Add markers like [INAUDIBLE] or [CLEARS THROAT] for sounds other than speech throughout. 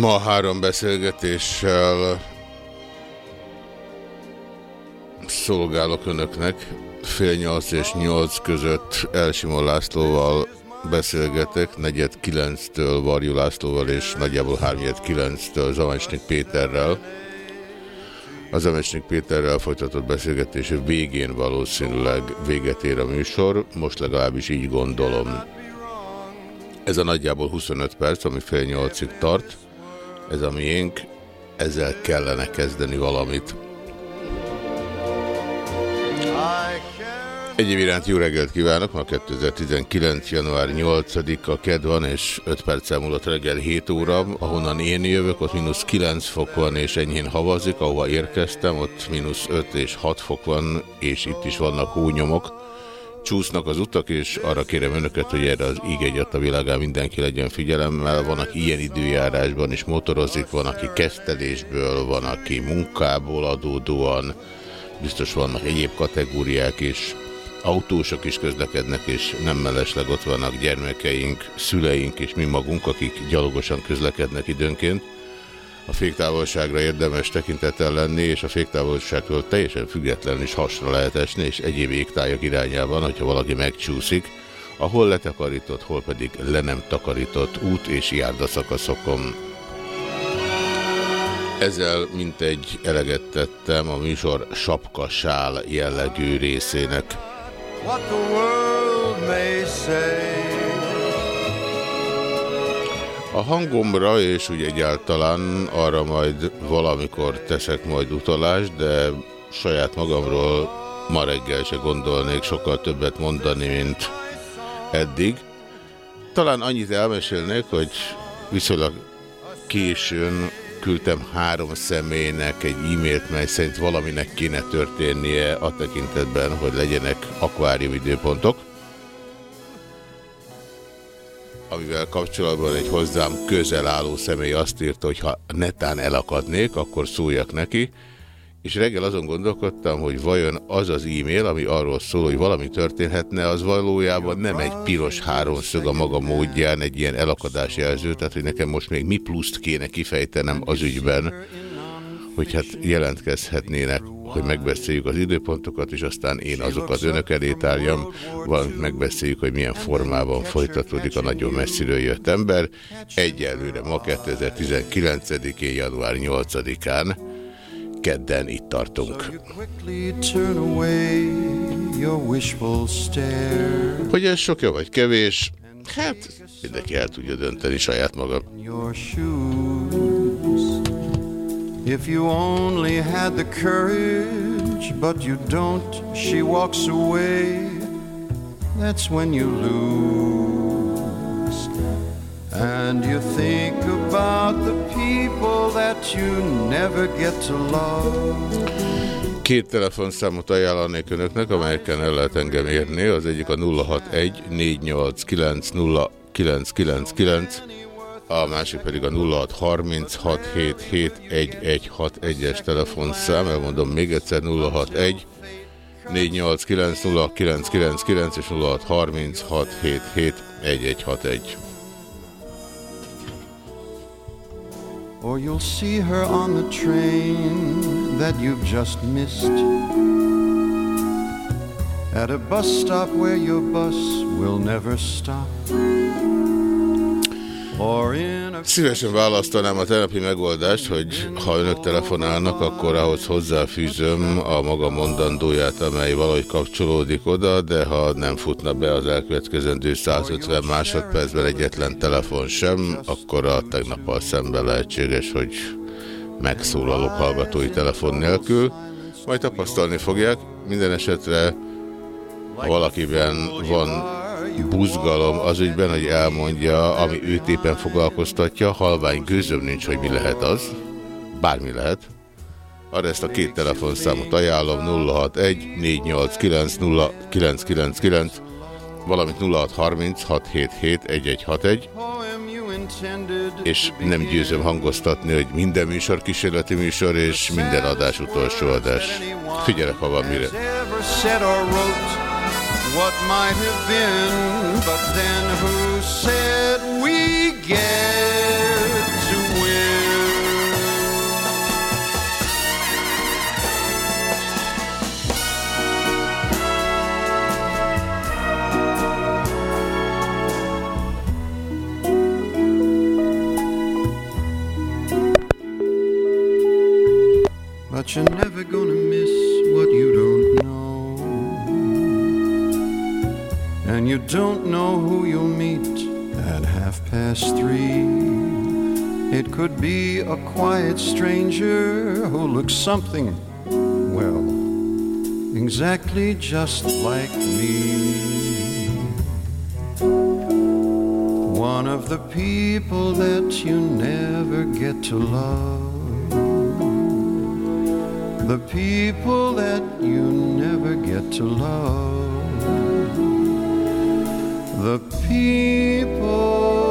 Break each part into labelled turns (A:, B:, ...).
A: Ma három beszélgetéssel szolgálok önöknek. Fél nyolc és nyolc között Elsimon Lászlóval beszélgetek, negyed kilenctől Varjú Lászlóval és nagyjából hárnyed kilenctől Zavancsnik Péterrel. Az Zavancsnik Péterrel folytatott beszélgetés végén valószínűleg véget ér a műsor, most legalábbis így gondolom. Ez a nagyjából 25 perc, ami fél nyolcig tart ez a miénk, ezzel kellene kezdeni valamit. Egyéb iránt jó reggelt kívánok, ma 2019. január 8-a ked van, és 5 perccel múlott reggel 7 óra, ahonnan én jövök, ott mínusz 9 fok van, és enyhén havazik, ahova érkeztem, ott mínusz 5 és 6 fok van, és itt is vannak hónyomok csúsznak az utak, és arra kérem önöket, hogy erre az íg egyet a világán mindenki legyen figyelemmel. Van, aki ilyen időjárásban is motorozik, van, aki kesztelésből, van, aki munkából adódóan, biztos vannak egyéb kategóriák is, autósok is közlekednek, és nem mellesleg ott vannak gyermekeink, szüleink és mi magunk, akik gyalogosan közlekednek időnként. A féktávolságra érdemes tekintettel lenni, és a féktávolságtól teljesen független is hasra lehet esni, és egyéb égtájak irányában, hogyha valaki megcsúszik, ahol letakarított, hol pedig le nem takarított út és járdaszakaszokon. Ezzel mintegy eleget tettem a műsor sapkasál jellegű részének. What the world may say. A hangomra, és úgy egyáltalán arra majd valamikor teszek majd utalást, de saját magamról ma reggel se gondolnék sokkal többet mondani, mint eddig. Talán annyit elmesélnék, hogy viszonylag későn küldtem három személynek egy e-mailt, mely szerint valaminek kéne történnie a tekintetben, hogy legyenek akvárium időpontok amivel kapcsolatban egy hozzám közel álló személy azt írta, hogy ha netán elakadnék, akkor szóljak neki, és reggel azon gondolkodtam, hogy vajon az az e-mail, ami arról szól, hogy valami történhetne, az valójában nem egy piros háromszög a maga módján, egy ilyen elakadás jelző, tehát hogy nekem most még mi pluszt kéne kifejtenem az ügyben, hogy hát jelentkezhetnének, hogy megbeszéljük az időpontokat, és aztán én azokat önök elé tárjam, valamint megbeszéljük, hogy milyen formában folytatódik a nagyon messziről jött ember. Egyelőre ma 2019-én, január 8-án, kedden itt tartunk. Hogy ez sok jó vagy kevés, hát mindenki el tudja dönteni saját maga. If you only had the courage, but you don't, she walks away. That's when you lose. And you think about the people that you never get to love. Két telefonszámot ajánlanék önöknek, amelyeken el lehet engem érni. Az egyik a 061 489 0999 a másik pedig a 0636771161-es telefonszám, elmondom még egyszer 061 489 és 0636771161. Or you'll see her on the train that you've just missed. At a bus stop where your bus will never stop Szívesen választanám a telepi megoldást, hogy ha önök telefonálnak, akkor ahhoz hozzáfűzöm a maga mondandóját, amely valahogy kapcsolódik oda, de ha nem futna be az elkövetkezendő 150 másodpercben egyetlen telefon sem, akkor a tegnappal szemben lehetséges, hogy megszólalok hallgatói telefon nélkül. Majd tapasztalni fogják. Minden esetre ha valakiben van buzgalom az ügyben, hogy elmondja, ami őt éppen foglalkoztatja, halvány gőzöm nincs, hogy mi lehet az. Bármi lehet. Arra ezt a két telefonszámot ajánlom 061 489 0999 valamint 0636771161 és nem győzöm hangoztatni, hogy minden műsor kísérleti műsor, és minden adás utolsó adás. Figyelek, ha van mire. What might have been, but then who said we get to win?
B: But you're never gonna miss And you don't know who you'll meet at half past three. It could be a quiet stranger who looks something, well, exactly just like me. One of the people that you never get to love. The people that you never get to love. The people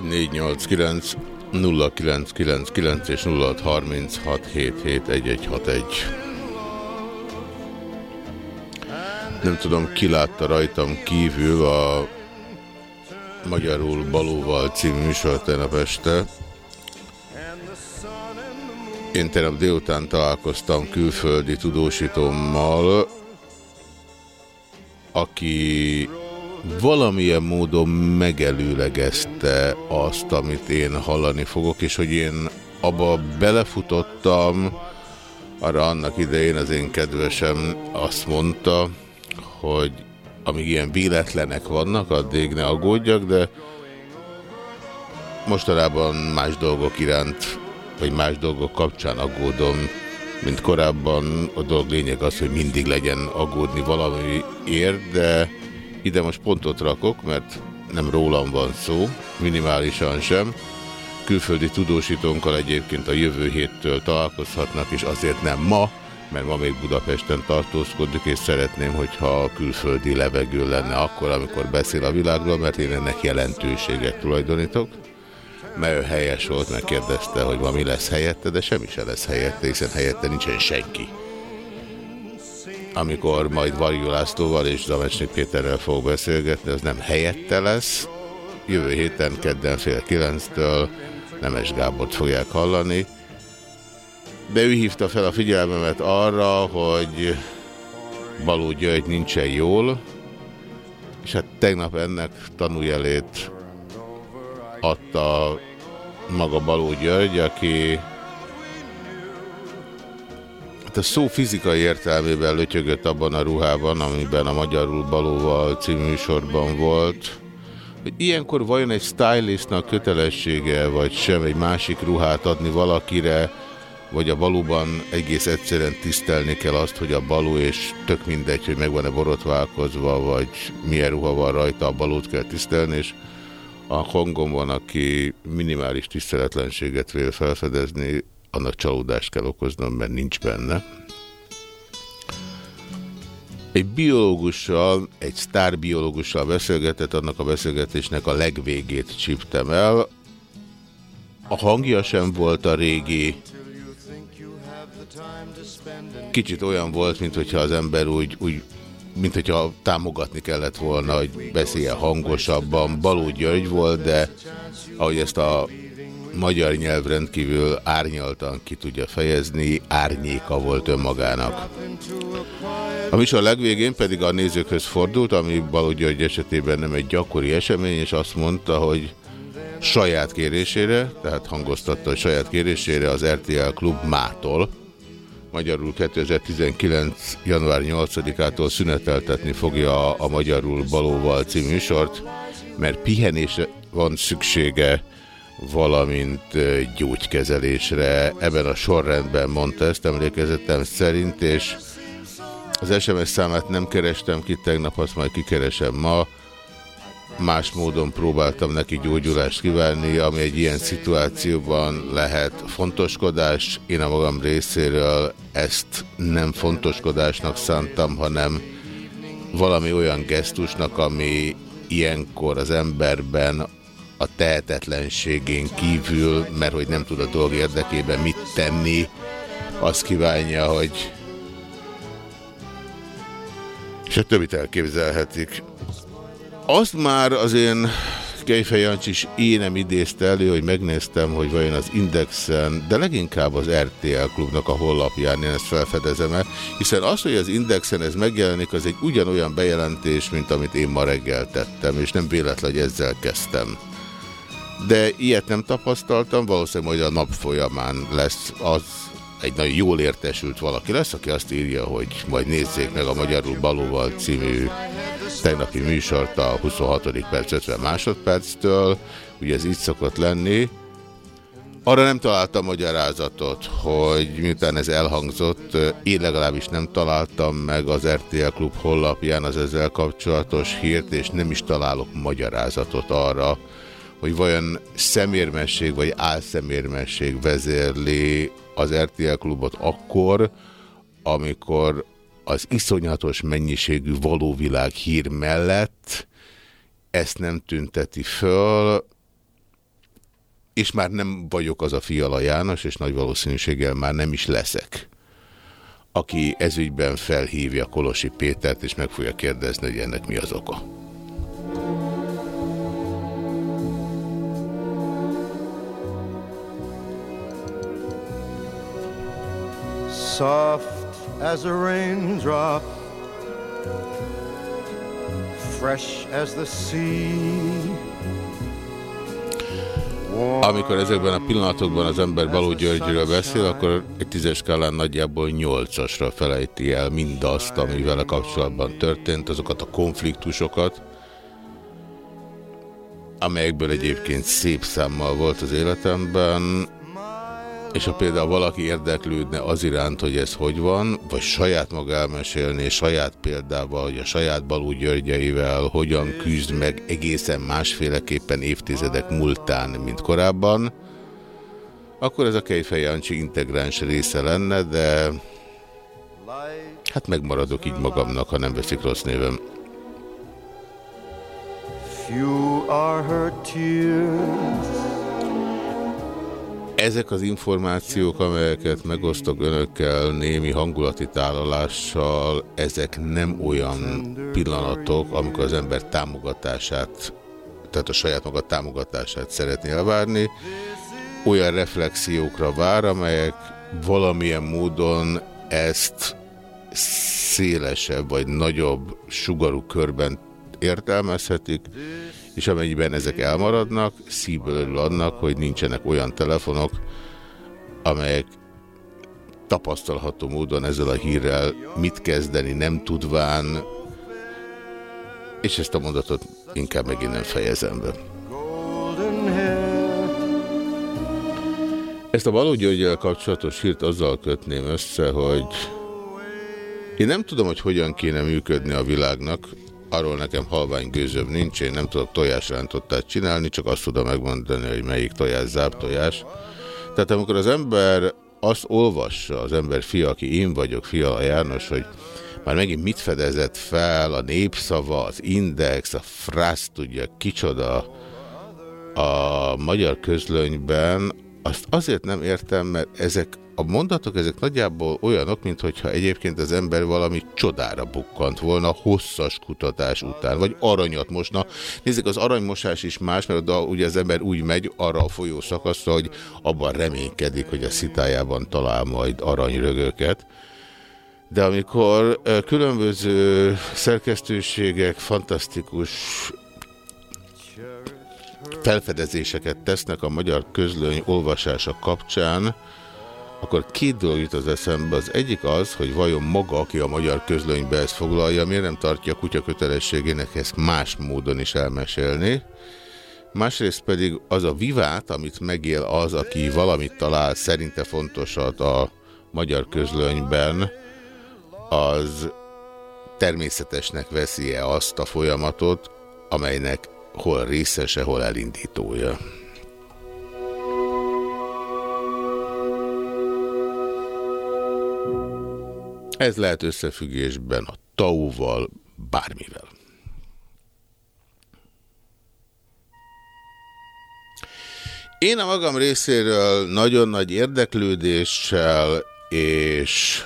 A: 061489 0999 és 0636771161. Nem tudom, ki látta rajtam kívül a Magyarul Balóval című műsor tegnap este. Én tegnap délután találkoztam külföldi tudósítómmal, aki valamilyen módon megelőlegezte azt, amit én hallani fogok, és hogy én abba belefutottam, arra annak idején az én kedvesem azt mondta, hogy amíg ilyen véletlenek vannak, addig ne aggódjak, de mostanában más dolgok iránt, vagy más dolgok kapcsán aggódom, mint korábban. A dolog lényeg az, hogy mindig legyen aggódni valamiért, de ide most pontot rakok, mert nem rólam van szó, minimálisan sem. Külföldi tudósítónkkal egyébként a jövő héttől találkozhatnak, és azért nem ma, mert ma még Budapesten tartózkodik, és szeretném, hogyha a külföldi levegő lenne akkor, amikor beszél a világról, mert én ennek jelentőséget tulajdonítok. Mert ő helyes volt, mert kérdezte, hogy ma mi lesz helyette, de semmi se lesz helyette, hiszen helyette nincsen senki. Amikor majd Varjú Lászlóval és Zamecsnik Péterrel fog beszélgetni, az nem helyette lesz. Jövő héten, kedden fél kilenctől Nemes Gábort fogják hallani. De ő hívta fel a figyelmemet arra, hogy Baló György nincsen jól, és hát tegnap ennek tanújelét adta maga Baló György, aki hát a szó fizikai értelmében lötyögött abban a ruhában, amiben a Magyarul Balóval című műsorban volt, hogy ilyenkor vajon egy stylistnak kötelessége, vagy sem egy másik ruhát adni valakire, vagy a balóban egész egyszerűen tisztelni kell azt, hogy a baló, és tök mindegy, hogy meg van-e borotválkozva, vagy milyen ruha van rajta, a balót kell tisztelni, és a hangom van, aki minimális tiszteletlenséget vél felfedezni, annak csalódást kell okoznom, mert nincs benne. Egy biológussal, egy sztárbiológussal beszélgetett, annak a beszélgetésnek a legvégét csíptem el. A hangja sem volt a régi. Kicsit olyan volt, mint hogyha az ember úgy, úgy mint hogyha támogatni kellett volna, hogy beszéljen hangosabban. Baló György volt, de ahogy ezt a magyar nyelv rendkívül árnyaltan ki tudja fejezni, árnyéka volt önmagának. A műsor legvégén pedig a nézőkhöz fordult, ami Baló György esetében nem egy gyakori esemény, és azt mondta, hogy saját kérésére, tehát hangoztatta, hogy saját kérésére az RTL Klub mától, magyarul 2019. január 8-ától szüneteltetni fogja a, Magyarul Balóval című műsort, mert pihenésre van szüksége, valamint gyógykezelésre. Ebben a sorrendben mondta ezt emlékezetem szerint, és az SMS számát nem kerestem ki tegnap, azt majd kikeresem ma. Más módon próbáltam neki gyógyulást kívánni, ami egy ilyen szituációban lehet fontoskodás. Én a magam részéről ezt nem fontoskodásnak szántam, hanem valami olyan gesztusnak, ami ilyenkor az emberben a tehetetlenségén kívül, mert hogy nem tud a dolg érdekében mit tenni, azt kívánja, hogy és a többit elképzelhetik. Azt már az én Kejfej Jancsis énem idézte elő, hogy megnéztem, hogy vajon az Indexen, de leginkább az RTL klubnak a hollapján én ezt felfedezem -e, hiszen az, hogy az Indexen ez megjelenik, az egy ugyanolyan bejelentés, mint amit én ma reggel tettem, és nem véletlen, hogy ezzel kezdtem. De ilyet nem tapasztaltam, valószínűleg majd a nap folyamán lesz az egy nagyon jól értesült valaki lesz, aki azt írja, hogy majd nézzék meg a Magyarul Balóval című tegnapi műsort a 26. perc 50 másodperctől, ugye ez így szokott lenni. Arra nem találtam magyarázatot, hogy miután ez elhangzott, én legalábbis nem találtam meg az RTL Klub honlapján az ezzel kapcsolatos hírt, és nem is találok magyarázatot arra, hogy vajon szemérmesség vagy álszemérmesség vezérli az RTL klubot akkor, amikor az iszonyatos mennyiségű valóvilág hír mellett ezt nem tünteti föl, és már nem vagyok az a Fiala János, és nagy valószínűséggel már nem is leszek, aki ezügyben felhívja Kolosi Pétert, és meg fogja kérdezni, hogy ennek mi az oka. Soft as a raindrop, fresh as the sea. Amikor ezekben a pillanatokban az ember Baló Györgyről beszél, akkor egy tízes skálán nagyjából nyolcasra felejti el mindazt, ami vele kapcsolatban történt, azokat a konfliktusokat, amelyekből egyébként szép számmal volt az életemben, és ha például valaki érdeklődne az iránt, hogy ez hogy van, vagy saját maga elmesélni, saját példával, hogy a saját Balú Györgyeivel hogyan küzd meg egészen másféleképpen évtizedek múltán, mint korábban, akkor ez a Kejfej Jancsi integráns része lenne, de hát megmaradok így magamnak, ha nem veszik rossz névem. Few are her tears ezek az információk, amelyeket megosztok önökkel némi hangulati tálalással, ezek nem olyan pillanatok, amikor az ember támogatását, tehát a saját maga támogatását szeretné elvárni, olyan reflexiókra vár, amelyek valamilyen módon ezt szélesebb vagy nagyobb sugarú körben értelmezhetik, és amennyiben ezek elmaradnak, szívből örül annak, hogy nincsenek olyan telefonok, amelyek tapasztalható módon ezzel a hírrel mit kezdeni nem tudván, és ezt a mondatot inkább megint nem fejezem be. Ezt a Baló Györgyel kapcsolatos hírt azzal kötném össze, hogy én nem tudom, hogy hogyan kéne működni a világnak, arról nekem halvány gőzöm nincs, én nem tudok tojásrántottát csinálni, csak azt tudom megmondani, hogy melyik tojás tojás. Tehát amikor az ember azt olvassa az ember fia, aki én vagyok, Fiala János, hogy már megint mit fedezett fel a népszava, az index, a frász tudja kicsoda a magyar közlönyben, azt azért nem értem, mert ezek a mondatok ezek nagyjából olyanok, mintha egyébként az ember valami csodára bukkant volna hosszas kutatás után, vagy aranyat mosna. Nézzük, az aranymosás is más, mert oda ugye az ember úgy megy arra a folyó szakaszra, hogy abban reménykedik, hogy a szitájában talál majd aranyrögöket. De amikor különböző szerkesztőségek fantasztikus felfedezéseket tesznek a magyar közlöny olvasása kapcsán, akkor két dolog jut az eszembe. Az egyik az, hogy vajon maga, aki a magyar közlönybe ezt foglalja, miért nem tartja a kutya kötelességének ezt más módon is elmesélni. Másrészt pedig az a vivát, amit megél az, aki valamit talál szerinte fontosat a magyar közlönyben, az természetesnek veszi-e azt a folyamatot, amelynek hol részese, hol elindítója. Ez lehet összefüggésben a tauval, bármivel. Én a magam részéről nagyon nagy érdeklődéssel és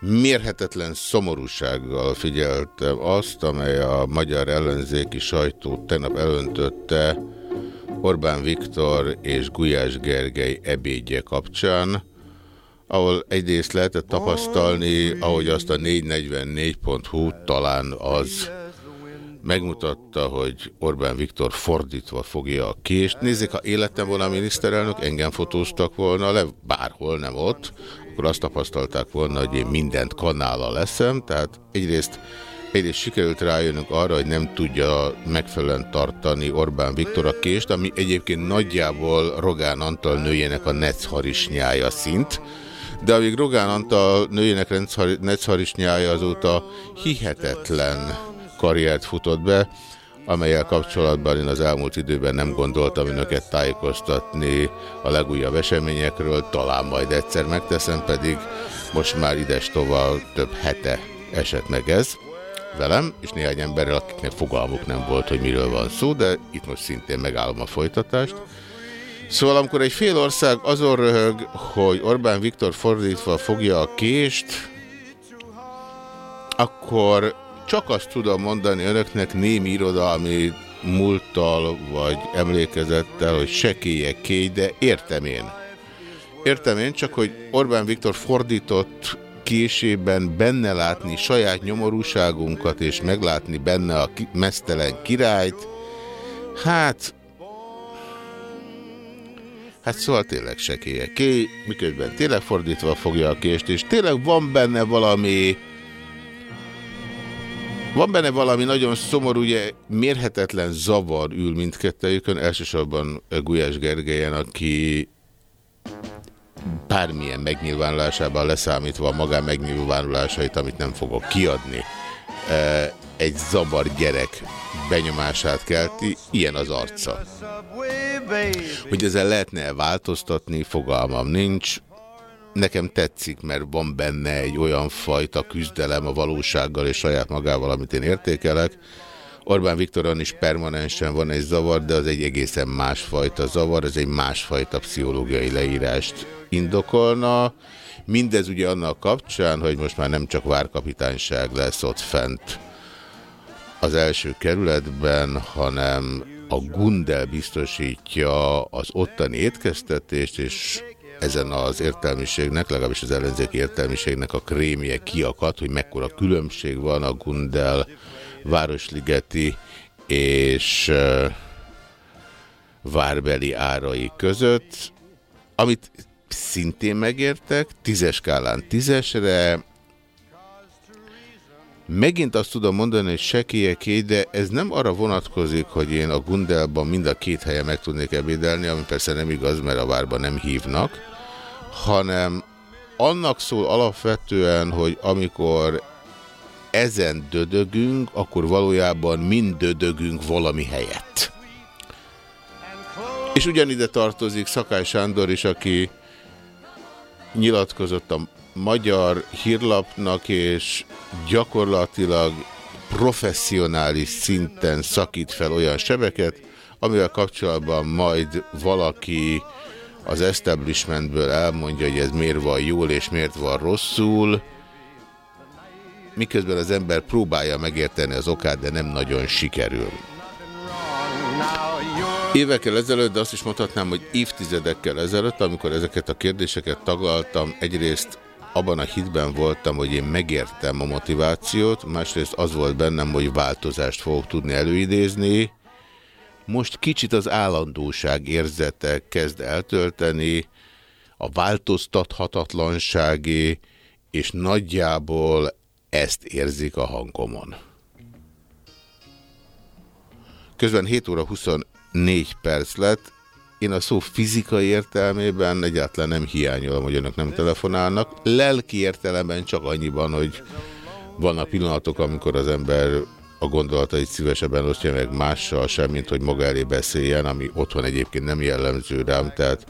A: mérhetetlen szomorúsággal figyeltem azt, amely a magyar ellenzéki sajtót tegnap elöntötte Orbán Viktor és Gulyás Gergely ebédje kapcsán, ahol egyrészt lehetett tapasztalni, ahogy azt a 444.hu talán az megmutatta, hogy Orbán Viktor fordítva fogja a kést. Nézzék, ha életem volna a miniszterelnök, engem fotóztak volna le, bárhol nem ott, akkor azt tapasztalták volna, hogy én mindent kanála leszem, tehát egyrészt Egyrészt sikerült rájönnünk arra, hogy nem tudja megfelelően tartani Orbán Viktor a kést, ami egyébként nagyjából Rogán Antal nőjének a necharisnyája szint, de amíg Rogán Antal nőjének necharisnyája azóta hihetetlen karriert futott be, amelyel kapcsolatban én az elmúlt időben nem gondoltam önöket tájékoztatni a legújabb eseményekről, talán majd egyszer megteszem, pedig most már ides tovább több hete esett meg ez velem, és néhány emberrel, akiknek fogalmuk nem volt, hogy miről van szó, de itt most szintén megállom a folytatást. Szóval amikor egy fél ország azon röhög, hogy Orbán Viktor fordítva fogja a kést, akkor csak azt tudom mondani önöknek némi irodalmi múlttal vagy emlékezettel, hogy sekélyek kéj, de értem én. Értem én, csak hogy Orbán Viktor fordított késében benne látni saját nyomorúságunkat és meglátni benne a mesztelen királyt, hát Hát szóval tényleg sekélyek. Ki, miközben tényleg fordítva fogja a kést, és tényleg van benne valami... Van benne valami nagyon szomorú, ugye mérhetetlen zavar ül mindkettőjükön, elsősorban Gulyás Gergelyen, aki bármilyen megnyilvánulásában leszámítva a magán megnyilvánulásait, amit nem fogok kiadni, e, egy zavar gyerek benyomását kelti, ilyen az arca. Hogy ezzel lehetne -e változtatni, fogalmam nincs. Nekem tetszik, mert van benne egy olyan fajta küzdelem a valósággal és saját magával, amit én értékelek. Orbán Viktoron is permanensen van egy zavar, de az egy egészen másfajta zavar, ez egy másfajta pszichológiai leírást indokolna. Mindez ugye annak kapcsán, hogy most már nem csak várkapitányság lesz ott fent az első kerületben, hanem a Gundel biztosítja az ottani étkeztetést, és ezen az értelmiségnek, legalábbis az ellenzéki értelmiségnek a krémje kiakad, hogy mekkora különbség van a Gundel Városligeti és várbeli árai között, amit szintén megértek, tízes skálán tízesre, Megint azt tudom mondani, hogy sekélyeké, de ez nem arra vonatkozik, hogy én a Gundelban mind a két helyen meg tudnék ebédelni, ami persze nem igaz, mert a várban nem hívnak, hanem annak szól alapvetően, hogy amikor ezen dödögünk, akkor valójában mind dödögünk valami helyett. És ugyanide tartozik Szakály Sándor is, aki nyilatkozott a magyar hírlapnak, és gyakorlatilag professzionális szinten szakít fel olyan sebeket, amivel kapcsolatban majd valaki az establishmentből elmondja, hogy ez miért van jól és miért van rosszul, miközben az ember próbálja megérteni az okát, de nem nagyon sikerül. Évekkel ezelőtt, de azt is mondhatnám, hogy évtizedekkel ezelőtt, amikor ezeket a kérdéseket taglaltam, egyrészt abban a hitben voltam, hogy én megértem a motivációt, másrészt az volt bennem, hogy változást fogok tudni előidézni. Most kicsit az állandóság érzete kezd eltölteni, a változtathatatlanságé, és nagyjából ezt érzik a hangomon. Közben 7 óra 24 perc lett, én a szó fizikai értelmében egyáltalán nem hiányolom, hogy önök nem telefonálnak. Lelki értelemben csak annyiban, hogy vannak pillanatok, amikor az ember a gondolatait szívesebben osztja meg mással sem, mint hogy maga elé beszéljen, ami otthon egyébként nem jellemző rám, tehát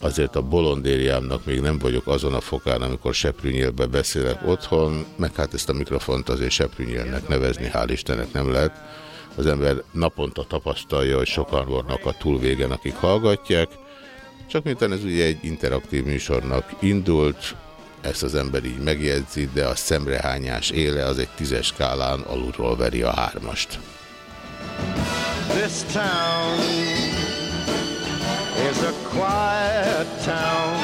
A: azért a bolondériámnak még nem vagyok azon a fokán, amikor seprűnyélbe beszélek otthon, meg hát ezt a mikrofont azért seprűnyélnek nevezni, hál' Istennek nem lehet az ember naponta tapasztalja, hogy sokan vannak a túlvégen, akik hallgatják. Csak miután ez ugye egy interaktív műsornak indult, ezt az ember így megjegyzi, de a szemrehányás éle az egy tízes skálán alulról veri a hármast. This town is a quiet town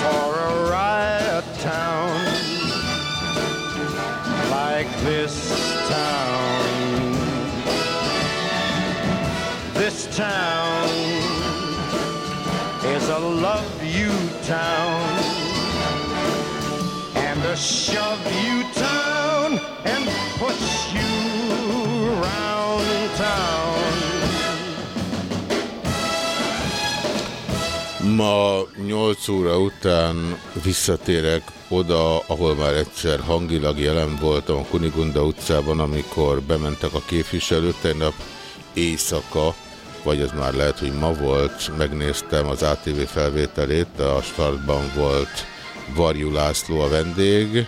A: for a riot town like this Town is a love you town and a shove you town and push you round town. Ma 8 óra után visszatérek oda, ahol már egyszer hangilag jelen voltam a Kunigunda utcában, amikor bementek a képviselők, tegnap éjszaka, vagy ez már lehet, hogy ma volt, megnéztem az ATV felvételét, a startban volt Varjú László a vendég.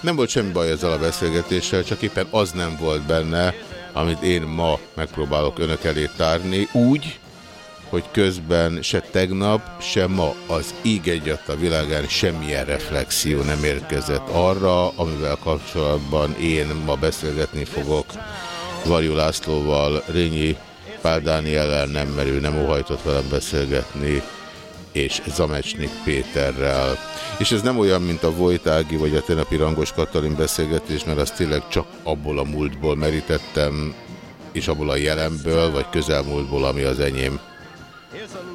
A: Nem volt semmi baj ezzel a beszélgetéssel, csak éppen az nem volt benne, amit én ma megpróbálok önök elé tárni, úgy, hogy közben se tegnap, se ma az íg egyat a világán semmilyen reflexió nem érkezett arra, amivel kapcsolatban én ma beszélgetni fogok Varjú Lászlóval, Rényi Pál Dániellel nem merő, nem óhajtott velem beszélgetni, és Zamecsnik Péterrel. És ez nem olyan, mint a Vojtági vagy a tenapi Rangos Katalin beszélgetés, mert azt tényleg csak abból a múltból merítettem, és abból a jelenből, vagy közelmúltból, ami az enyém.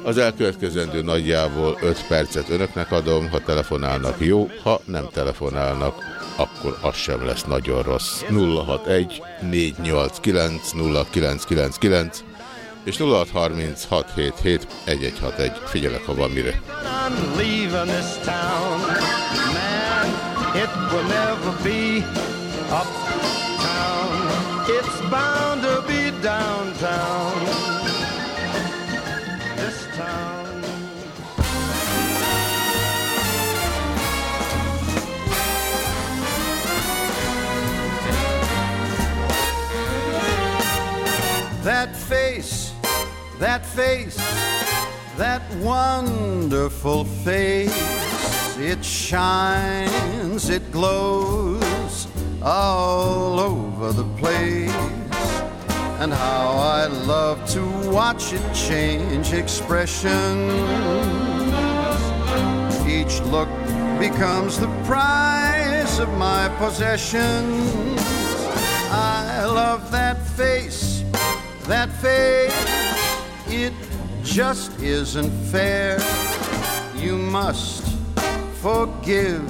A: Az elkövetkezendő nagyjából 5 percet önöknek adom, ha telefonálnak jó, ha nem telefonálnak, akkor az sem lesz nagyon rossz. 061 489 0999 és 063677 1161. Figyelek, ha van mire. It's bound to be downtown That face, that face, that wonderful face, it shines, it glows all over the place. And how I love to watch it change expression. Each look becomes the prize of my possession. I love that face that face, it just isn't fair. You must forgive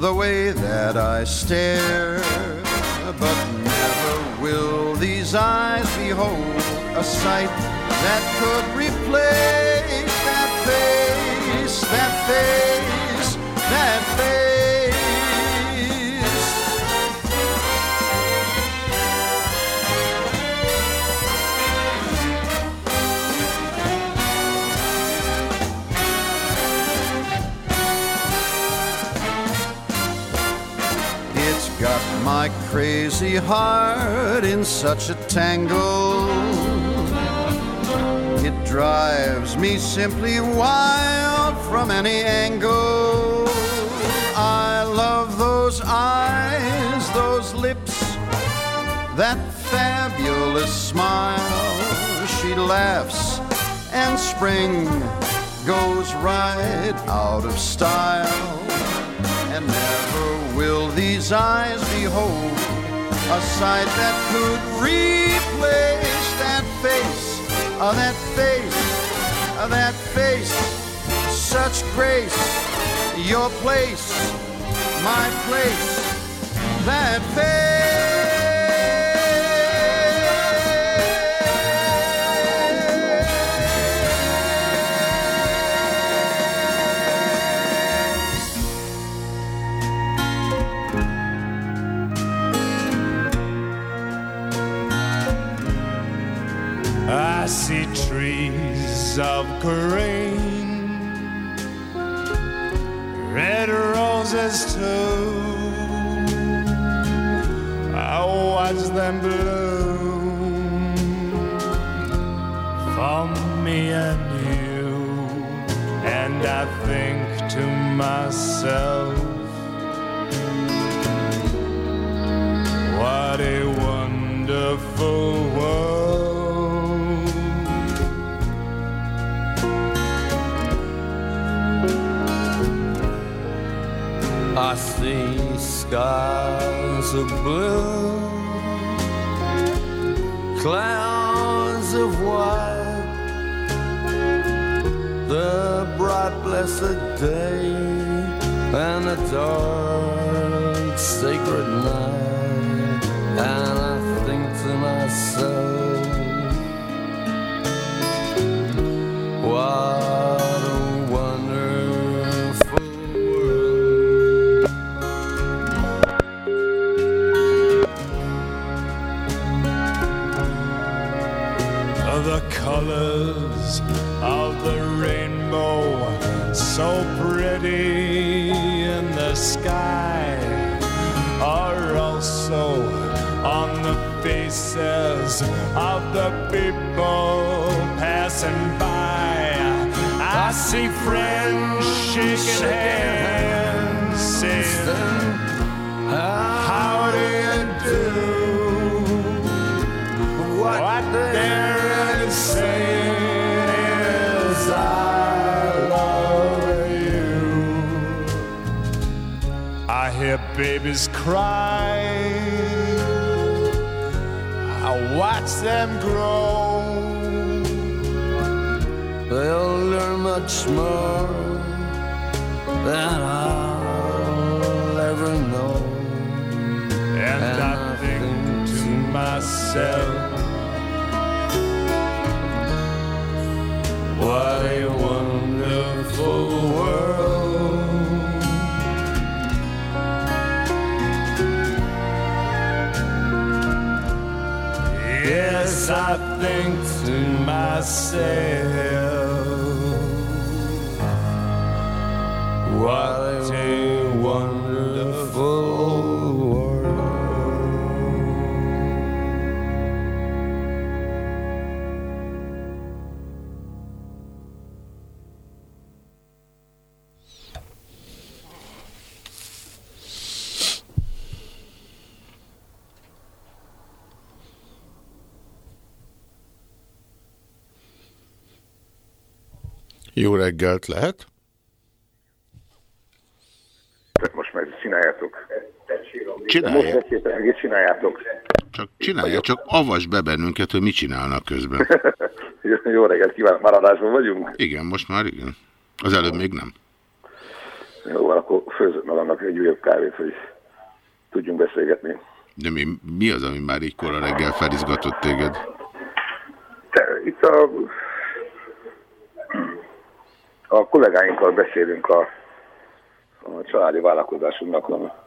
A: the way that I stare, but never will these eyes behold a sight that could replace that face, that face, that face.
B: My crazy heart in such a tangle. It drives me simply wild from any angle. I love those eyes, those lips, that fabulous smile. She laughs and spring goes right out of style. And never will these eyes behold a sight that could replace that face, uh, that face, uh, that face, such grace, your place, my place, that face.
C: See trees of green, red roses too. I watch them bloom for me and you, and I think to myself, what a wonderful world.
D: Skies of blue, clouds of white, the bright blessed day, and the dark sacred night,
C: faces of the people passing by i see friends shaking hands saying how do you do what, they're saying is I love you. I hear babies cry. Watch them grow.
D: They'll learn much more than I'll ever know.
C: And,
D: And
C: I
D: I
C: think
D: think
C: to
D: to
C: myself,
D: What a wonderful world.
C: I think to myself, what
A: reggelt lehet?
E: Most meg csináljátok.
A: Csinálja.
E: Most meg csináljátok.
A: Csak csinálja, csak avas be bennünket, hogy mit csinálnak közben. [LAUGHS]
E: Jó reggelt kívánok, már adásban vagyunk.
A: Igen, most már igen. Az előbb még nem.
E: Jó, akkor főzök magamnak egy újabb kávét, hogy tudjunk beszélgetni.
A: De mi, mi az, ami már így kora reggel felizgatott téged?
E: Te, itt a, a kollégáinkkal beszélünk a, a családi vállalkozásunknak a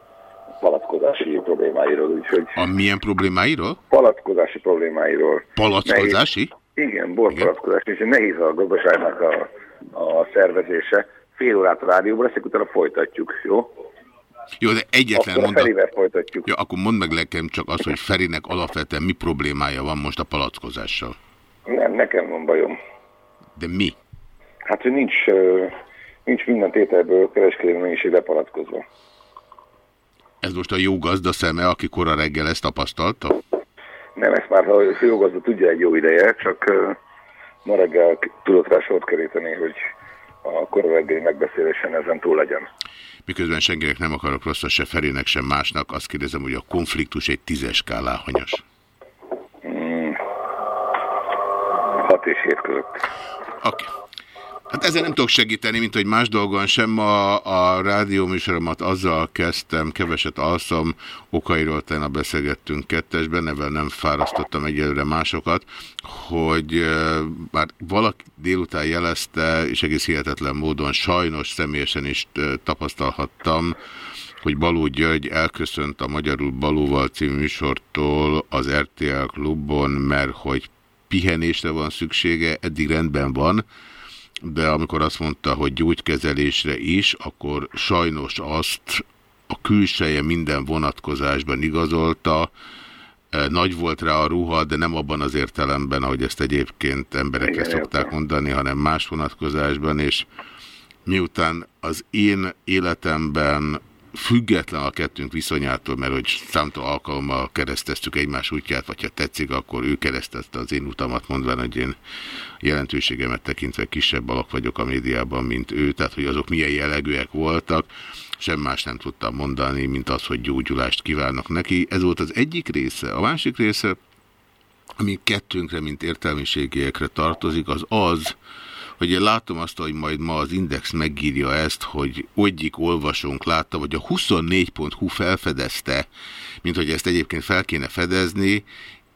E: palackozási problémáiról, úgyhogy
A: A milyen problémáiról?
E: palackozási problémáiról.
A: Palackozási?
E: Nehéz, igen, borpalackozás, és nehéz a gazdaságnak a, a szervezése. Fél órát a rádióban leszek, utána folytatjuk, jó?
A: Jó, de egyetlen mondat...
E: Ferivel folytatjuk.
A: Jó, akkor mondd meg nekem csak azt, hogy Ferinek alapvetően mi problémája van most a palackozással.
E: Nem, nekem van bajom.
A: De mi?
E: Hát, hogy nincs, nincs minden tételből kereskedelmi mennyiség lepalackozva.
A: Ez most a jó gazda szeme, aki kora reggel ezt tapasztalta?
E: Nem, ezt már a jó gazda tudja egy jó ideje, csak ma reggel tudott rá sort keríteni, hogy a kora reggeli megbeszélésen ezen túl legyen.
A: Miközben senkinek nem akarok rosszat, se Ferének, sem másnak, azt kérdezem, hogy a konfliktus egy tízes skálán hanyas.
E: Hmm. 6 és 7 között.
A: Oké. Okay. Hát ezzel nem tudok segíteni, mint hogy más dolgon sem. Ma a rádióműsoromat azzal kezdtem, keveset alszom, okairól a beszélgettünk kettesben, nevel nem fárasztottam egyelőre másokat, hogy már valaki délután jelezte, és egész hihetetlen módon sajnos személyesen is tapasztalhattam, hogy Baló György elköszönt a Magyarul Balóval című műsortól az RTL klubon, mert hogy pihenésre van szüksége, eddig rendben van, de amikor azt mondta, hogy gyógykezelésre is, akkor sajnos azt a külseje minden vonatkozásban igazolta, e, nagy volt rá a ruha, de nem abban az értelemben, ahogy ezt egyébként emberek ezt szokták mondani, hanem más vonatkozásban, és miután az én életemben független a kettőnk viszonyától, mert hogy számtól alkalommal kereszteztük egymás útját, vagy ha tetszik, akkor ő keresztezte az én utamat, mondván, hogy én jelentőségemet tekintve kisebb alak vagyok a médiában, mint ő, tehát hogy azok milyen jellegűek voltak, sem más nem tudtam mondani, mint az, hogy gyógyulást kívánok neki. Ez volt az egyik része. A másik része, ami kettőnkre, mint értelmiségiekre tartozik, az az, hogy én látom azt, hogy majd ma az Index megírja ezt, hogy egyik olvasónk látta, hogy a 24.hu felfedezte, mint hogy ezt egyébként fel kéne fedezni,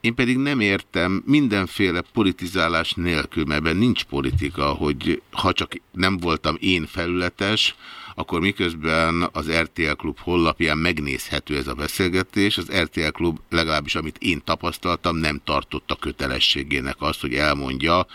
A: én pedig nem értem mindenféle politizálás nélkül, mert nincs politika, hogy ha csak nem voltam én felületes, akkor miközben az RTL Klub hollapján megnézhető ez a beszélgetés, az RTL Klub legalábbis amit én tapasztaltam, nem tartotta kötelességének azt, hogy elmondja,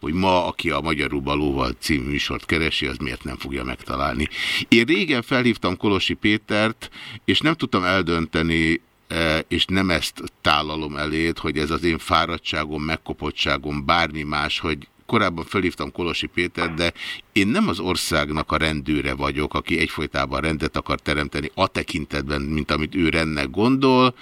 A: hogy ma, aki a Magyarul Balóval című műsort keresi, az miért nem fogja megtalálni. Én régen felhívtam Kolosi Pétert, és nem tudtam eldönteni, e, és nem ezt tálalom elét, hogy ez az én fáradtságom, megkopottságom, bármi más, hogy korábban felhívtam Kolosi Péter, de én nem az országnak a rendőre vagyok, aki egyfolytában rendet akar teremteni a tekintetben, mint amit ő rendnek gondol,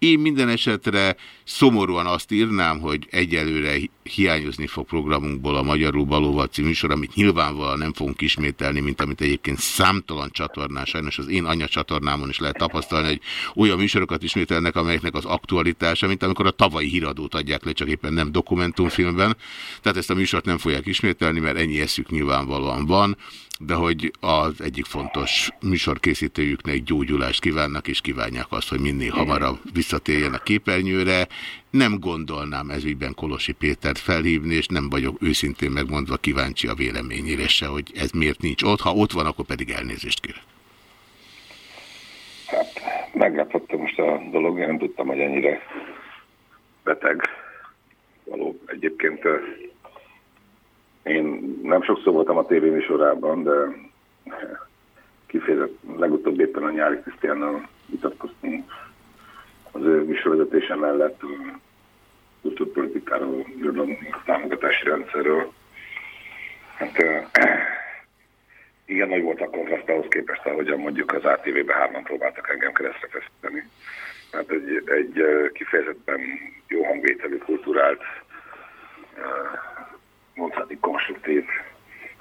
A: én minden esetre szomorúan azt írnám, hogy egyelőre hiányozni fog programunkból a Magyarul Balóval című sor, amit nyilvánvalóan nem fogunk ismételni, mint amit egyébként számtalan csatornán, sajnos az én anyacsatornámon is lehet tapasztalni, hogy olyan műsorokat ismételnek, amelyeknek az aktualitása, mint amikor a tavalyi híradót adják le, csak éppen nem dokumentumfilmben. Tehát ezt a műsort nem fogják ismételni, mert ennyi eszük nyilvánvalóan van de hogy az egyik fontos műsorkészítőjüknek gyógyulást kívánnak, és kívánják azt, hogy minél hamarabb visszatérjen a képernyőre. Nem gondolnám ezügyben Kolosi Pétert felhívni, és nem vagyok őszintén megmondva kíváncsi a véleményére se, hogy ez miért nincs ott. Ha ott van, akkor pedig elnézést kérek.
E: Hát, meglepett most a dolog, én nem tudtam, hogy ennyire beteg való. Egyébként én nem sokszor voltam a tévéműsorában, de kifejezett legutóbb éppen a nyári Krisztiánnal vitatkoztunk az ő műsorvezetése mellett kultúrpolitikáról, irodalmi támogatási rendszerről. Hát [CLEARS THROAT] igen nagy volt a kontraszt ahhoz képest, ahogyan mondjuk az ATV-ben hárman próbáltak engem keresztre feszíteni. Hát egy, egy kifejezetten jó hangvételű kultúrált mondhatni konstruktív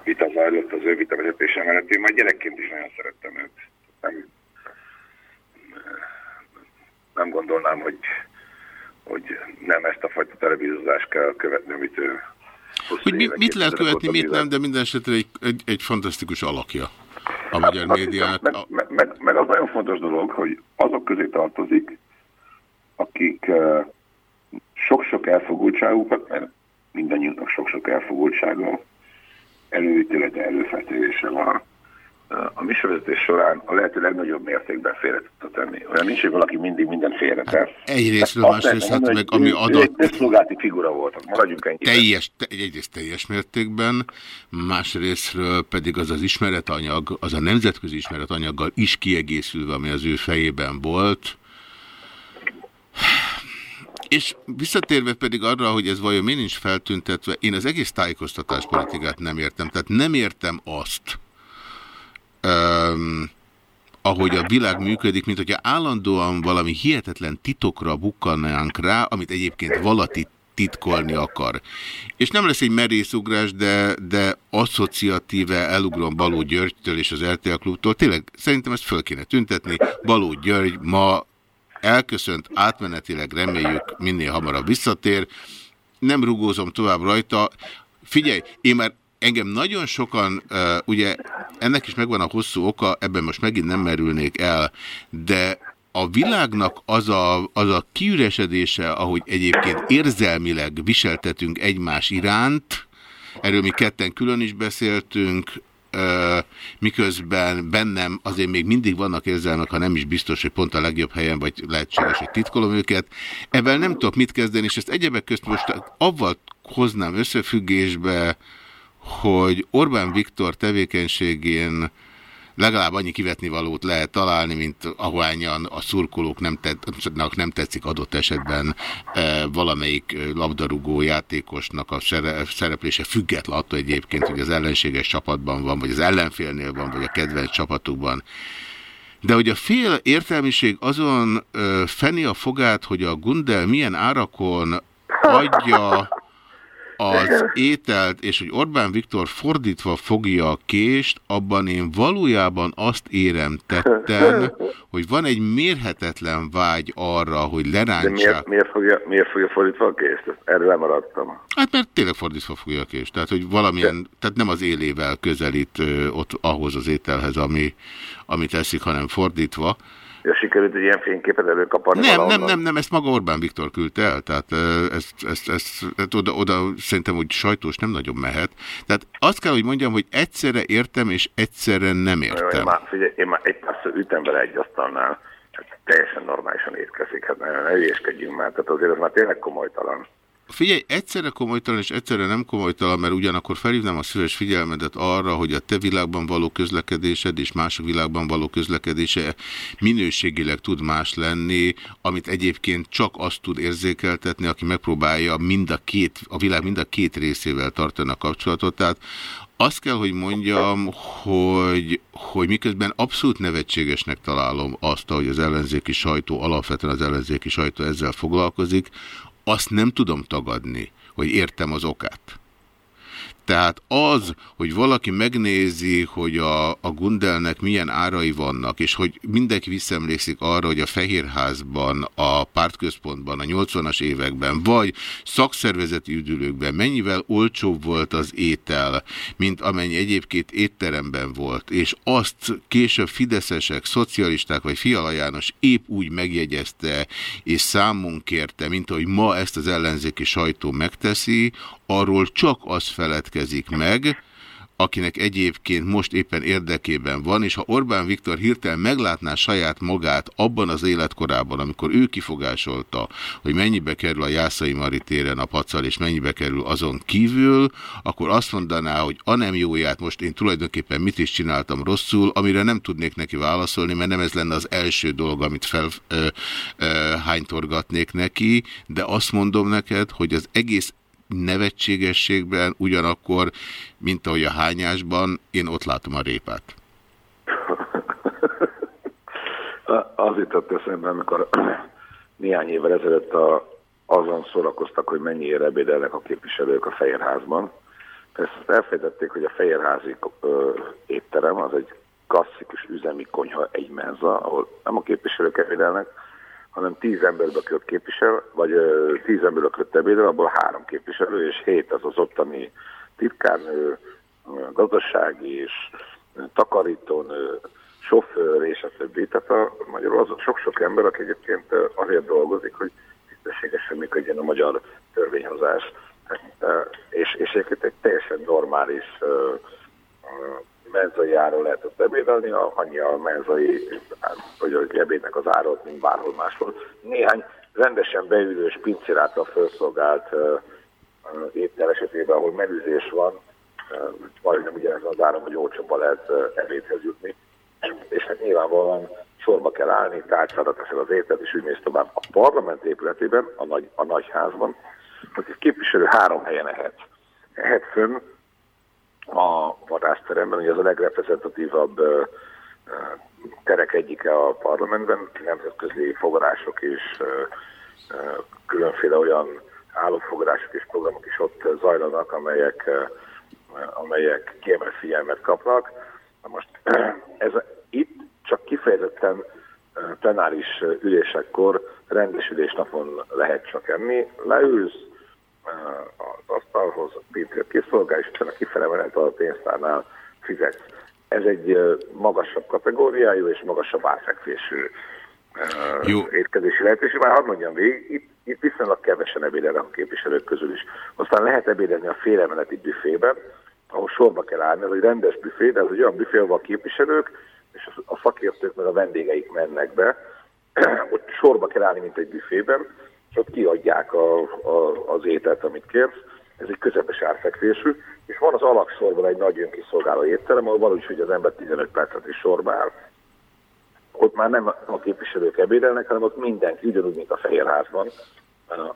E: vita zajlott az ő vitavezetése mellett. Én már gyerekként is nagyon szerettem őt. Nem, nem gondolnám, hogy, hogy nem ezt a fajta televíziózást kell követni, amit ő
A: hogy mi, mit lehet követni, mit nem, de minden esetre egy, egy, egy fantasztikus alakja a magyar hát, médiának.
E: Meg, meg, meg, meg az nagyon fontos dolog, hogy azok közé tartozik, akik sok-sok uh, elfogultságukat, mert mindannyiunknak sok-sok elfogultsága, előítélete, előfeltérése van a műsorvezetés során a lehető legnagyobb mértékben félre tudta tenni. Olyan nincs, hogy valaki mindig minden félre tesz. Hát
A: egyrészt, másrészt, hát meg ami adott...
E: Közszolgálati figura voltak, maradjunk
A: ennyire. Teljes, te, egyrészt teljes mértékben, másrésztről pedig az az ismeretanyag, az a nemzetközi ismeretanyaggal is kiegészülve, ami az ő fejében volt, és visszatérve pedig arra, hogy ez vajon miért nincs feltüntetve, én az egész tájékoztatáspolitikát nem értem. Tehát nem értem azt, um, ahogy a világ működik, mint hogyha állandóan valami hihetetlen titokra bukkannánk rá, amit egyébként valati titkolni akar. És nem lesz egy merészugrás, de, de asszociatíve elugrom Baló Györgytől és az RTL klubtól. Tényleg szerintem ezt föl kéne tüntetni. Baló György ma elköszönt, átmenetileg reméljük minél hamarabb visszatér. Nem rugózom tovább rajta. Figyelj, én már engem nagyon sokan, ugye ennek is megvan a hosszú oka, ebben most megint nem merülnék el, de a világnak az a, az a kiüresedése, ahogy egyébként érzelmileg viseltetünk egymás iránt, erről mi ketten külön is beszéltünk, miközben bennem azért még mindig vannak érzelmek, ha nem is biztos, hogy pont a legjobb helyen, vagy lehetséges, hogy titkolom őket. Ebben nem tudok mit kezdeni, és ezt egyebek közt most avval hoznám összefüggésbe, hogy Orbán Viktor tevékenységén legalább annyi kivetni valót lehet találni, mint ahányan a szurkolók nem, tett, nem tetszik adott esetben e, valamelyik labdarúgó játékosnak a szereplése független attól egyébként, hogy az ellenséges csapatban van, vagy az ellenfélnél van, vagy a kedvenc csapatukban. De hogy a fél értelmiség azon ö, feni a fogát, hogy a Gundel milyen árakon [LAUGHS] adja az ételt, és hogy Orbán Viktor fordítva fogja a kést, abban én valójában azt érem tetten, [LAUGHS] hogy van egy mérhetetlen vágy arra, hogy lerántsák. De
E: miért, miért, fogja, miért fogja fordítva a kést? Erről lemaradtam.
A: Hát mert tényleg fordítva fogja a kést. Tehát, hogy valamilyen, De... tehát nem az élével közelít ö, ott ahhoz az ételhez, ami, amit eszik, hanem fordítva
E: ja, sikerült egy ilyen fényképet előkaparni
A: Nem, nem, nem, nem, ezt maga Orbán Viktor küldte el, tehát ezt, ezt, ezt, ezt oda, oda szerintem, hogy sajtós nem nagyon mehet. Tehát azt kell, hogy mondjam, hogy egyszerre értem, és egyszerre nem értem.
E: Én már, figyelj, én már egy persze ütem vele egy asztalnál, hát teljesen normálisan étkezik, hát ne, ne ügyeskedjünk már, tehát azért az már tényleg komolytalan.
A: Figyelj, egyszerre komolytalan és egyszerre nem komolytalan, mert ugyanakkor felhívnám a szíves figyelmedet arra, hogy a te világban való közlekedésed és mások világban való közlekedése minőségileg tud más lenni, amit egyébként csak azt tud érzékeltetni, aki megpróbálja mind a, két, a világ mind a két részével tartani a kapcsolatot. Tehát azt kell, hogy mondjam, hogy, hogy miközben abszolút nevetségesnek találom azt, hogy az ellenzéki sajtó, alapvetően az ellenzéki sajtó ezzel foglalkozik, azt nem tudom tagadni, hogy értem az okát. Tehát az, hogy valaki megnézi, hogy a, a Gundelnek milyen árai vannak, és hogy mindenki visszaemlékszik arra, hogy a Fehérházban, a pártközpontban, a 80-as években, vagy szakszervezeti üdülőkben mennyivel olcsóbb volt az étel, mint amennyi egyébként étteremben volt, és azt később fideszesek, szocialisták vagy Fiala épp úgy megjegyezte és számunk kérte, mint ahogy ma ezt az ellenzéki sajtó megteszi, arról csak az feledkezik meg, akinek egyébként most éppen érdekében van, és ha Orbán Viktor hirtelen meglátná saját magát abban az életkorában, amikor ő kifogásolta, hogy mennyibe kerül a Jászai Mari téren a pacal, és mennyibe kerül azon kívül, akkor azt mondaná, hogy a nem jóját most én tulajdonképpen mit is csináltam rosszul, amire nem tudnék neki válaszolni, mert nem ez lenne az első dolog, amit felhánytorgatnék neki, de azt mondom neked, hogy az egész nevetségességben, ugyanakkor, mint ahogy a hányásban, én ott látom a répát. [LAUGHS]
E: Az jutott eszembe, amikor [CLEARS THROAT] néhány évvel ezelőtt a, azon szórakoztak, hogy mennyiért ebédelnek a képviselők a Fehérházban. Ezt elfejtették, hogy a Fehérházi ö, étterem az egy klasszikus üzemi konyha, egy menza, ahol nem a képviselők ebédelnek, hanem tíz emberből köt képvisel, vagy tíz emberből köt ebédel, abból három képviselő, és hét az az ottani titkárnő, gazdasági és takarítónő, sofőr és a többi. Tehát a, magyarul az sok-sok ember, aki egyébként azért dolgozik, hogy tisztességesen működjön a magyar törvényhozás. És, és egyébként egy teljesen normális menzai áron lehetett ebédelni, annyi a menzai, vagy a ebédnek az árat, mint bárhol máshol. Néhány rendesen beülős pincér felszolgált uh, étel esetében, ahol menüzés van, uh, majdnem ugyanez az áron, hogy olcsóban lehet uh, ebédhez jutni. És hát nyilvánvalóan sorba kell állni, tárcára teszed az ételt, és úgy mész tovább. A parlament épületében, a, nagy, a nagyházban, hogy egy képviselő három helyen ehet. Ehet fönn a vadászteremben, ugye az a legreprezentatívabb terek egyike a parlamentben, nemzetközi fogadások és különféle olyan állófogadások és programok is ott zajlanak, amelyek, amelyek kiemelt figyelmet kapnak. Na most [CLEARS THROAT] ez, itt csak kifejezetten plenáris ülésekkor rendes ülésnapon lehet csak enni. Leülsz az asztalhoz, pincért kiszolgál, és utána kifele menet a pénztárnál fizetsz. Ez egy magasabb kategóriájú és magasabb átfekvésű Jó. étkezési lehetőség. Már hadd mondjam végig, itt, itt viszonylag kevesen ebédelnek a képviselők közül is. Aztán lehet ebédelni a félemeleti büfében, ahol sorba kell állni, ez egy rendes büfé, de ez egy olyan büfé, ahol a képviselők és a szakértők meg a vendégeik mennek be, [CLEARS THROAT] ott sorba kell állni, mint egy büfében, és ott kiadják a, a, az ételt, amit kérsz. Ez egy közepes árfekvésű, és van az alaksorban egy nagy önkiszolgáló étterem, ahol valahogy, hogy az ember 15 percet is sorba áll. Ott már nem a képviselők ebédelnek, hanem ott mindenki, ugyanúgy, mint a Fehérházban,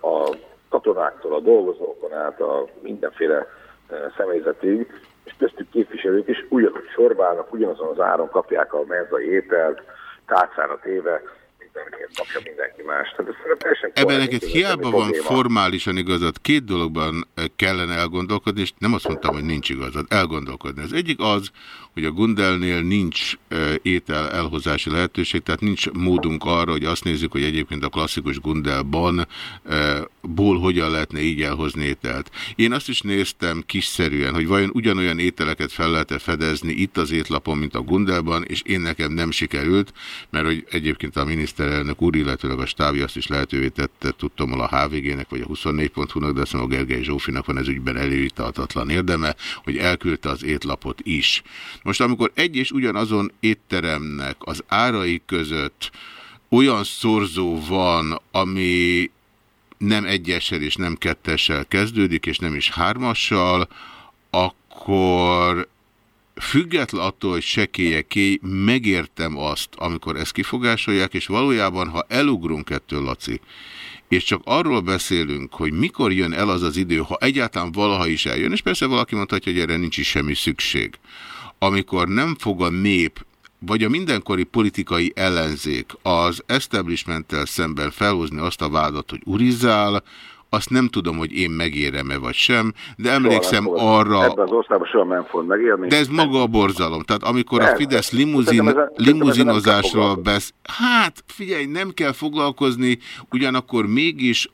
E: a katonáktól, a dolgozókon át, a mindenféle eh, személyzetig, és köztük képviselők is ugyanúgy sorbálnak, ugyanazon az áron kapják a menzai ételt, tárcára téve, mindenkiért kapja mindenki más.
A: Tehát Ebben neked hiába van probléma. formálisan igazad, két dologban eh, kellene elgondolkodni, és nem azt mondtam, hogy nincs igazad, elgondolkodni. Az egyik az, hogy a Gundelnél nincs eh, étel elhozási lehetőség, tehát nincs módunk arra, hogy azt nézzük, hogy egyébként a klasszikus Gundelban eh, ból hogyan lehetne így elhozni ételt. Én azt is néztem kiszerűen, hogy vajon ugyanolyan ételeket fel lehet -e fedezni itt az étlapon, mint a Gundelban, és én nekem nem sikerült, mert hogy egyébként a miniszterelnök úr, illetőleg a stábja azt is lehetővé tette, tudtam, a HVG-nek vagy a 24.hu-nak, de azt mondom, a Gergely Zsófinak van ez ügyben előítatatlan érdeme, hogy elküldte az étlapot is. Most amikor egy és ugyanazon étteremnek az árai között olyan szorzó van, ami nem egyessel és nem kettessel kezdődik, és nem is hármassal, akkor független attól, hogy sekélyeké, megértem azt, amikor ezt kifogásolják, és valójában, ha elugrunk ettől, Laci, és csak arról beszélünk, hogy mikor jön el az az idő, ha egyáltalán valaha is eljön, és persze valaki mondhatja, hogy erre nincs is semmi szükség, amikor nem fog a nép vagy a mindenkori politikai ellenzék az establishmenttel szemben felhozni azt a vádat, hogy urizál, azt nem tudom, hogy én megérem-e vagy sem, de emlékszem soha arra...
E: Ebben az országban soha nem fog megérni.
A: De ez maga a borzalom. Tehát amikor a Fidesz limuzin, limuzinozásról besz... Hát, figyelj, nem kell foglalkozni, ugyanakkor mégis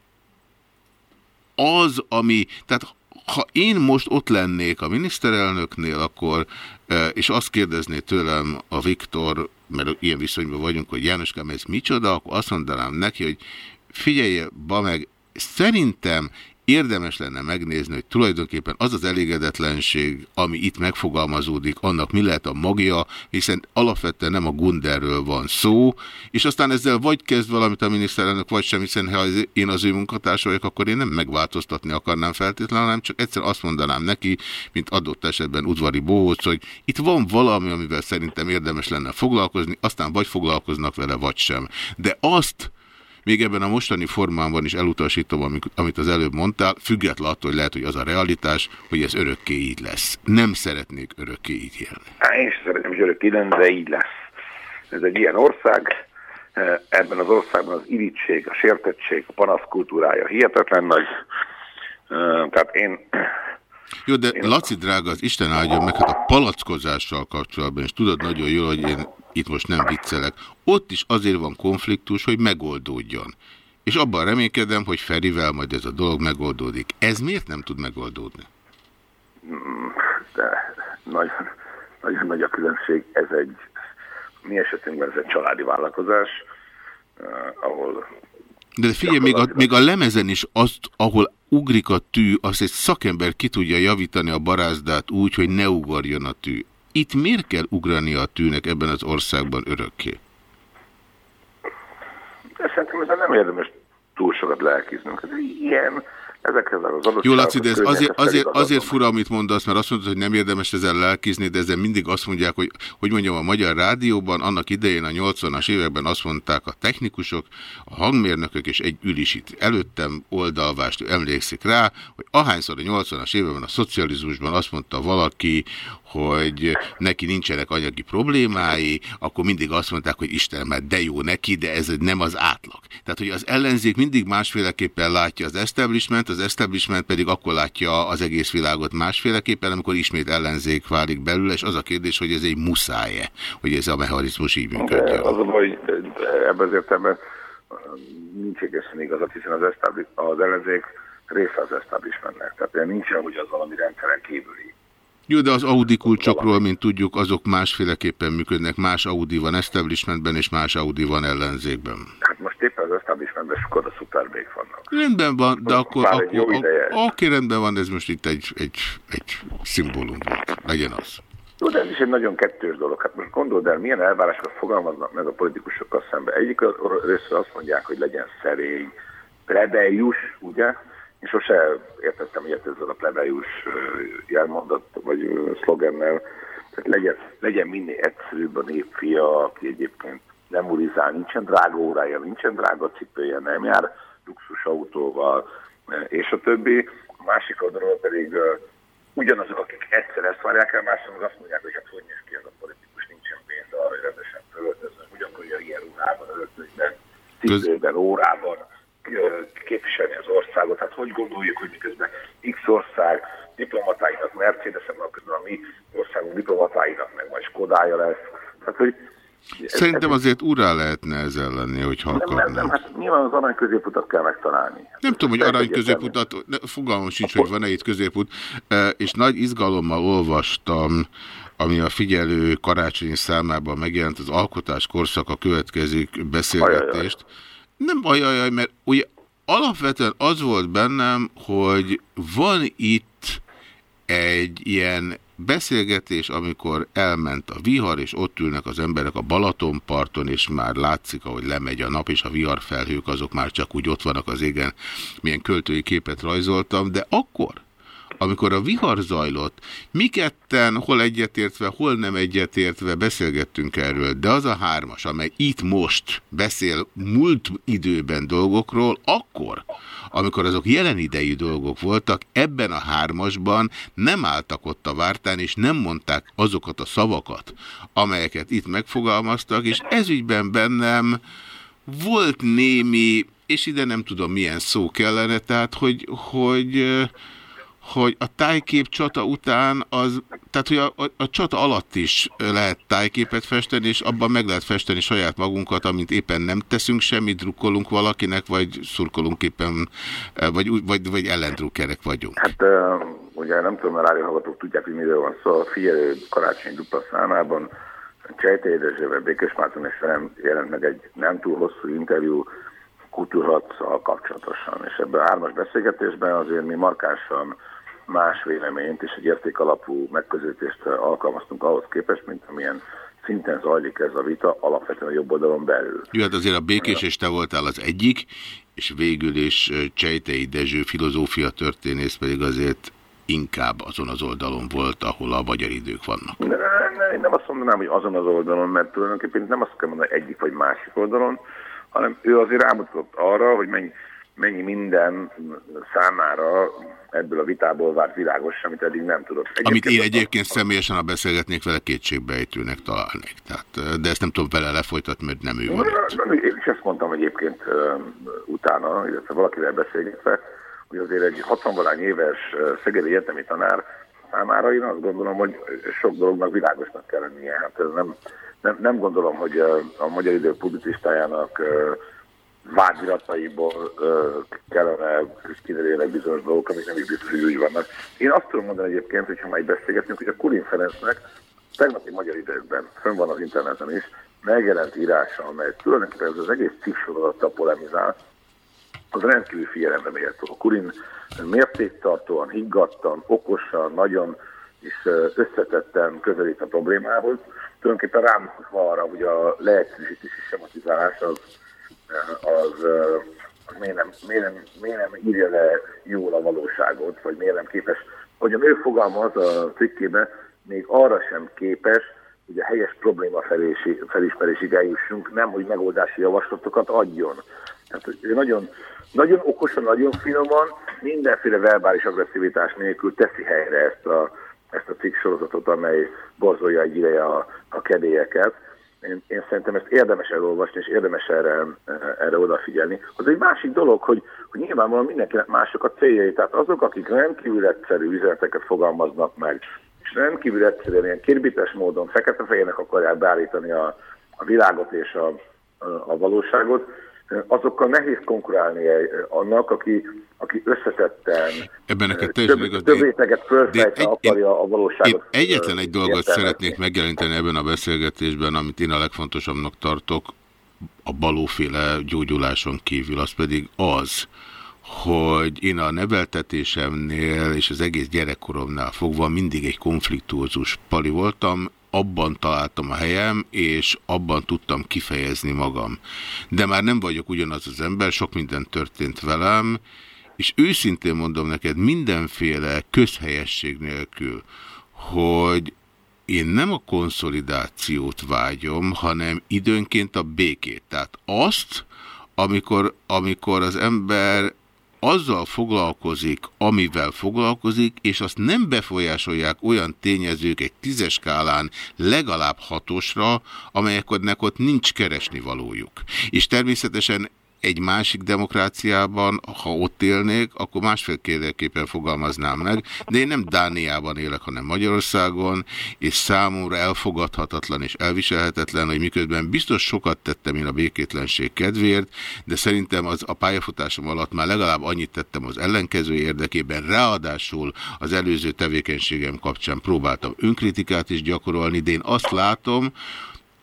A: az, ami... Tehát ha én most ott lennék a miniszterelnöknél, akkor, e, és azt kérdezné tőlem a Viktor, mert ilyen viszonyban vagyunk, hogy Jánoskám, ez micsoda, akkor azt mondanám neki, hogy figyelje, ba meg, szerintem érdemes lenne megnézni, hogy tulajdonképpen az az elégedetlenség, ami itt megfogalmazódik, annak mi lehet a magja, hiszen alapvetően nem a Gunderről van szó, és aztán ezzel vagy kezd valamit a miniszterelnök, vagy sem, hiszen ha én az ő munkatársa vagyok, akkor én nem megváltoztatni akarnám feltétlenül, hanem csak egyszer azt mondanám neki, mint adott esetben udvari bohóc, hogy itt van valami, amivel szerintem érdemes lenne foglalkozni, aztán vagy foglalkoznak vele, vagy sem. De azt, még ebben a mostani formában is elutasítom, amit az előbb mondtál, független attól, hogy lehet, hogy az a realitás, hogy ez örökké így lesz. Nem szeretnék örökké így élni.
E: Én is szeretném, hogy örökké lenni, de így lesz. Ez egy ilyen ország, ebben az országban az irítség, a sértettség, a panasz kultúrája hihetetlen nagy. Tehát én
A: jó, de Laci drága, az Isten áldjon meg, hát a palackozással kapcsolatban, és tudod nagyon jól, hogy én itt most nem viccelek, ott is azért van konfliktus, hogy megoldódjon. És abban reménykedem, hogy Ferivel majd ez a dolog megoldódik. Ez miért nem tud megoldódni?
E: De nagyon, nagyon nagy a különbség. Ez egy, mi esetünkben ez egy családi vállalkozás, uh, ahol
A: de figyelj, még a, még a lemezen is azt, ahol ugrik a tű, azt egy szakember ki tudja javítani a barázdát úgy, hogy ne ugorjon a tű. Itt miért kell ugrani a tűnek ebben az országban örökké?
E: De szerintem ezzel nem érdemes túl sokat lelkiznünk. Ez ilyen ezekhez az adott
A: Jó, Laci, de ez azért, azért, azért fura, amit mondasz, mert azt mondod, hogy nem érdemes ezzel lelkizni, de ezzel mindig azt mondják, hogy, hogy mondjam, a Magyar Rádióban annak idején a 80-as években azt mondták a technikusok, a hangmérnökök és egy ülis itt előttem oldalvást emlékszik rá, hogy ahányszor a 80-as években a szocializmusban azt mondta valaki, hogy neki nincsenek anyagi problémái, akkor mindig azt mondták, hogy Isten, mert de jó neki, de ez nem az átlag. Tehát, hogy az ellenzék mindig másféleképpen látja az establishment, az establishment pedig akkor látja az egész világot másféleképpen, amikor ismét ellenzék válik belőle, és az a kérdés, hogy ez egy muszáj-e, hogy ez a mechanizmus így működjön.
E: Az a baj, ebben az értelemben nincs egészen igazat, hiszen az, az ellenzék része az establishmentnek. Tehát nincsen, hogy az valami rendszeren kívüli.
A: Jó, de az Audi kulcsokról, mint tudjuk, azok másféleképpen működnek. Más Audi van establishmentben, és más Audi van ellenzékben.
E: Hát most éppen az establishmentben szuperbék vannak.
A: Rendben van, de akkor, akkor oké, rendben van, ez most itt egy, egy, egy szimbólum volt. Legyen az.
E: Jó, de ez is egy nagyon kettős dolog. Hát most gondold el, milyen elvárásokat fogalmaznak meg a politikusokkal szemben. Egyik részről azt mondják, hogy legyen szerény, plebejus, ugye? Én sose értettem ilyet ezzel a plebejus jelmondat, vagy szlogennel. Tehát legyen, legyen minél egyszerűbb a népfia, aki egyébként nem urizál, nincsen drága órája, nincsen drága cipője, nem jár luxus autóval, és a többi. A másik oldalról pedig ugyanazok, akik egyszer ezt várják el, mások azt mondják, hogy hát hogy néz ki ez a politikus, nincsen pénz arra, hogy rendesen fölöltözön, ugyanúgy ilyen ruhában öltözben, cipőben, órában, képviselni az országot. Hát hogy gondoljuk, hogy miközben X ország diplomatáinak Mercedes-en közben a mi országunk diplomatáinak meg majd Skodája lesz. Tehát, hogy
A: Szerintem azért urá lehetne ezzel lenni, hogy
E: nem, nem, nem, hát nyilván az arany középutat kell megtalálni.
A: Nem tudom, hogy arany középutat, fogalmam sincs, hogy van-e itt középut, és nagy izgalommal olvastam, ami a figyelő karácsonyi számában megjelent, az alkotás korszaka következik beszélgetést. Ajajaj. Nem ajajaj, mert ugye alapvetően az volt bennem, hogy van itt egy ilyen beszélgetés, amikor elment a vihar, és ott ülnek az emberek a Balatonparton, és már látszik, ahogy lemegy a nap, és a viharfelhők azok már csak úgy ott vannak az égen, milyen költői képet rajzoltam, de akkor, amikor a vihar zajlott, mi ketten, hol egyetértve, hol nem egyetértve beszélgettünk erről, de az a hármas, amely itt most beszél múlt időben dolgokról, akkor, amikor azok jelen idejű dolgok voltak, ebben a hármasban nem álltak ott a vártán, és nem mondták azokat a szavakat, amelyeket itt megfogalmaztak, és ezügyben bennem volt némi, és ide nem tudom milyen szó kellene, tehát hogy, hogy hogy a tájkép csata után az, tehát hogy a, a, a csata alatt is lehet tájképet festeni, és abban meg lehet festeni saját magunkat, amint éppen nem teszünk semmit, drukkolunk valakinek, vagy szurkolunk éppen, vagy, vagy, vagy ellendrukkerek vagyunk.
E: Hát uh, ugye nem tudom, mert rádióhallgatók tudják, hogy miről van szó. A figyelő karácsony dupla számában Csejtei Dezsővel, Békés Márton és velem jelent meg egy nem túl hosszú interjú kultúrhatszal kapcsolatosan. És ebben a hármas beszélgetésben azért mi markánsan más véleményt és egy értékalapú megközelítést alkalmaztunk ahhoz képest, mint amilyen szinten zajlik ez a vita, alapvetően a jobb oldalon belül.
A: Jó, hát azért a Békés és te voltál az egyik, és végül is Csejtei Dezső filozófia történész pedig azért inkább azon az oldalon volt, ahol a magyar idők vannak.
E: Ne, ne, nem azt mondanám, hogy azon az oldalon, mert tulajdonképpen nem azt kell mondani egyik vagy másik oldalon, hanem ő azért rámutatott arra, hogy mennyi, mennyi minden számára ebből a vitából vált világos, amit eddig nem tudott.
A: Egyébként amit én egyébként a... személyesen, ha beszélgetnék vele, kétségbejtőnek találnék. Tehát, de ezt nem tudom vele lefolytatni, mert nem ő van
E: itt. Én is ezt mondtam egyébként utána, illetve valakivel beszélgetve, hogy azért egy 60 éves szegedi egyetemi tanár számára én azt gondolom, hogy sok dolognak világosnak kell lennie. Hát ez nem, nem, nem gondolom, hogy a Magyar Idők publicistájának vádirataiból kellene kiderüljenek bizonyos dolgok, amik nem is biztos, hogy úgy vannak. Én azt tudom mondani egyébként, hogyha már beszélgetünk, hogy a Kulin Ferencnek tegnapi magyar időkben, fönn van az interneten is, megjelent írása, amely tulajdonképpen ez az egész cikk polemizál, az rendkívül figyelembe méltó. Kurin mértéktartóan, higgadtan, okosan, nagyon és összetetten közelít a problémához. Tulajdonképpen rámutatva arra, hogy a leegyszerűsítés és az, az, az miért, nem, miért, nem, miért nem írja le jól a valóságot, vagy miért nem képes. Hogy a nő fogalmaz a cikkében, még arra sem képes, hogy a helyes probléma felismerésig eljussunk, nem, hogy megoldási javaslatokat adjon. Tehát ő nagyon, nagyon okosan, nagyon finoman, mindenféle verbális agresszivitás nélkül teszi helyre ezt a, ezt a cikk sorozatot, amely borzolja egy ideje a, a kedélyeket. Én, én szerintem ezt érdemes elolvasni, és érdemes erre, erre odafigyelni. Az egy másik dolog, hogy, hogy nyilvánvalóan mindenkinek mások a céljai. Tehát azok, akik rendkívül egyszerű üzeneteket fogalmaznak meg, és rendkívül egyszerűen ilyen kirbites módon fekete-fehérnek akarják beállítani a, a világot és a, a, a valóságot, azokkal nehéz konkurálni annak, aki, aki összetetten
A: Ebben neked több,
E: igaz, több réteget fölfejtve akarja a valóságot.
A: Én egyetlen egy dolgot értelmezni. szeretnék megjeleníteni ebben a beszélgetésben, amit én a legfontosabbnak tartok, a balóféle gyógyuláson kívül, az pedig az, hogy én a neveltetésemnél és az egész gyerekkoromnál fogva mindig egy konfliktózus pali voltam, abban találtam a helyem, és abban tudtam kifejezni magam. De már nem vagyok ugyanaz az ember, sok minden történt velem, és őszintén mondom neked mindenféle közhelyesség nélkül, hogy én nem a konszolidációt vágyom, hanem időnként a békét. Tehát azt, amikor, amikor az ember azzal foglalkozik, amivel foglalkozik, és azt nem befolyásolják olyan tényezők egy tízes skálán legalább hatosra, amelyeknek ott nincs keresni valójuk. És természetesen egy másik demokráciában, ha ott élnék, akkor másfélképpen fogalmaznám meg, de én nem Dániában élek, hanem Magyarországon, és számomra elfogadhatatlan és elviselhetetlen, hogy miközben biztos sokat tettem én a békétlenség kedvéért, de szerintem az a pályafutásom alatt már legalább annyit tettem az ellenkező érdekében, ráadásul az előző tevékenységem kapcsán próbáltam önkritikát is gyakorolni, de én azt látom,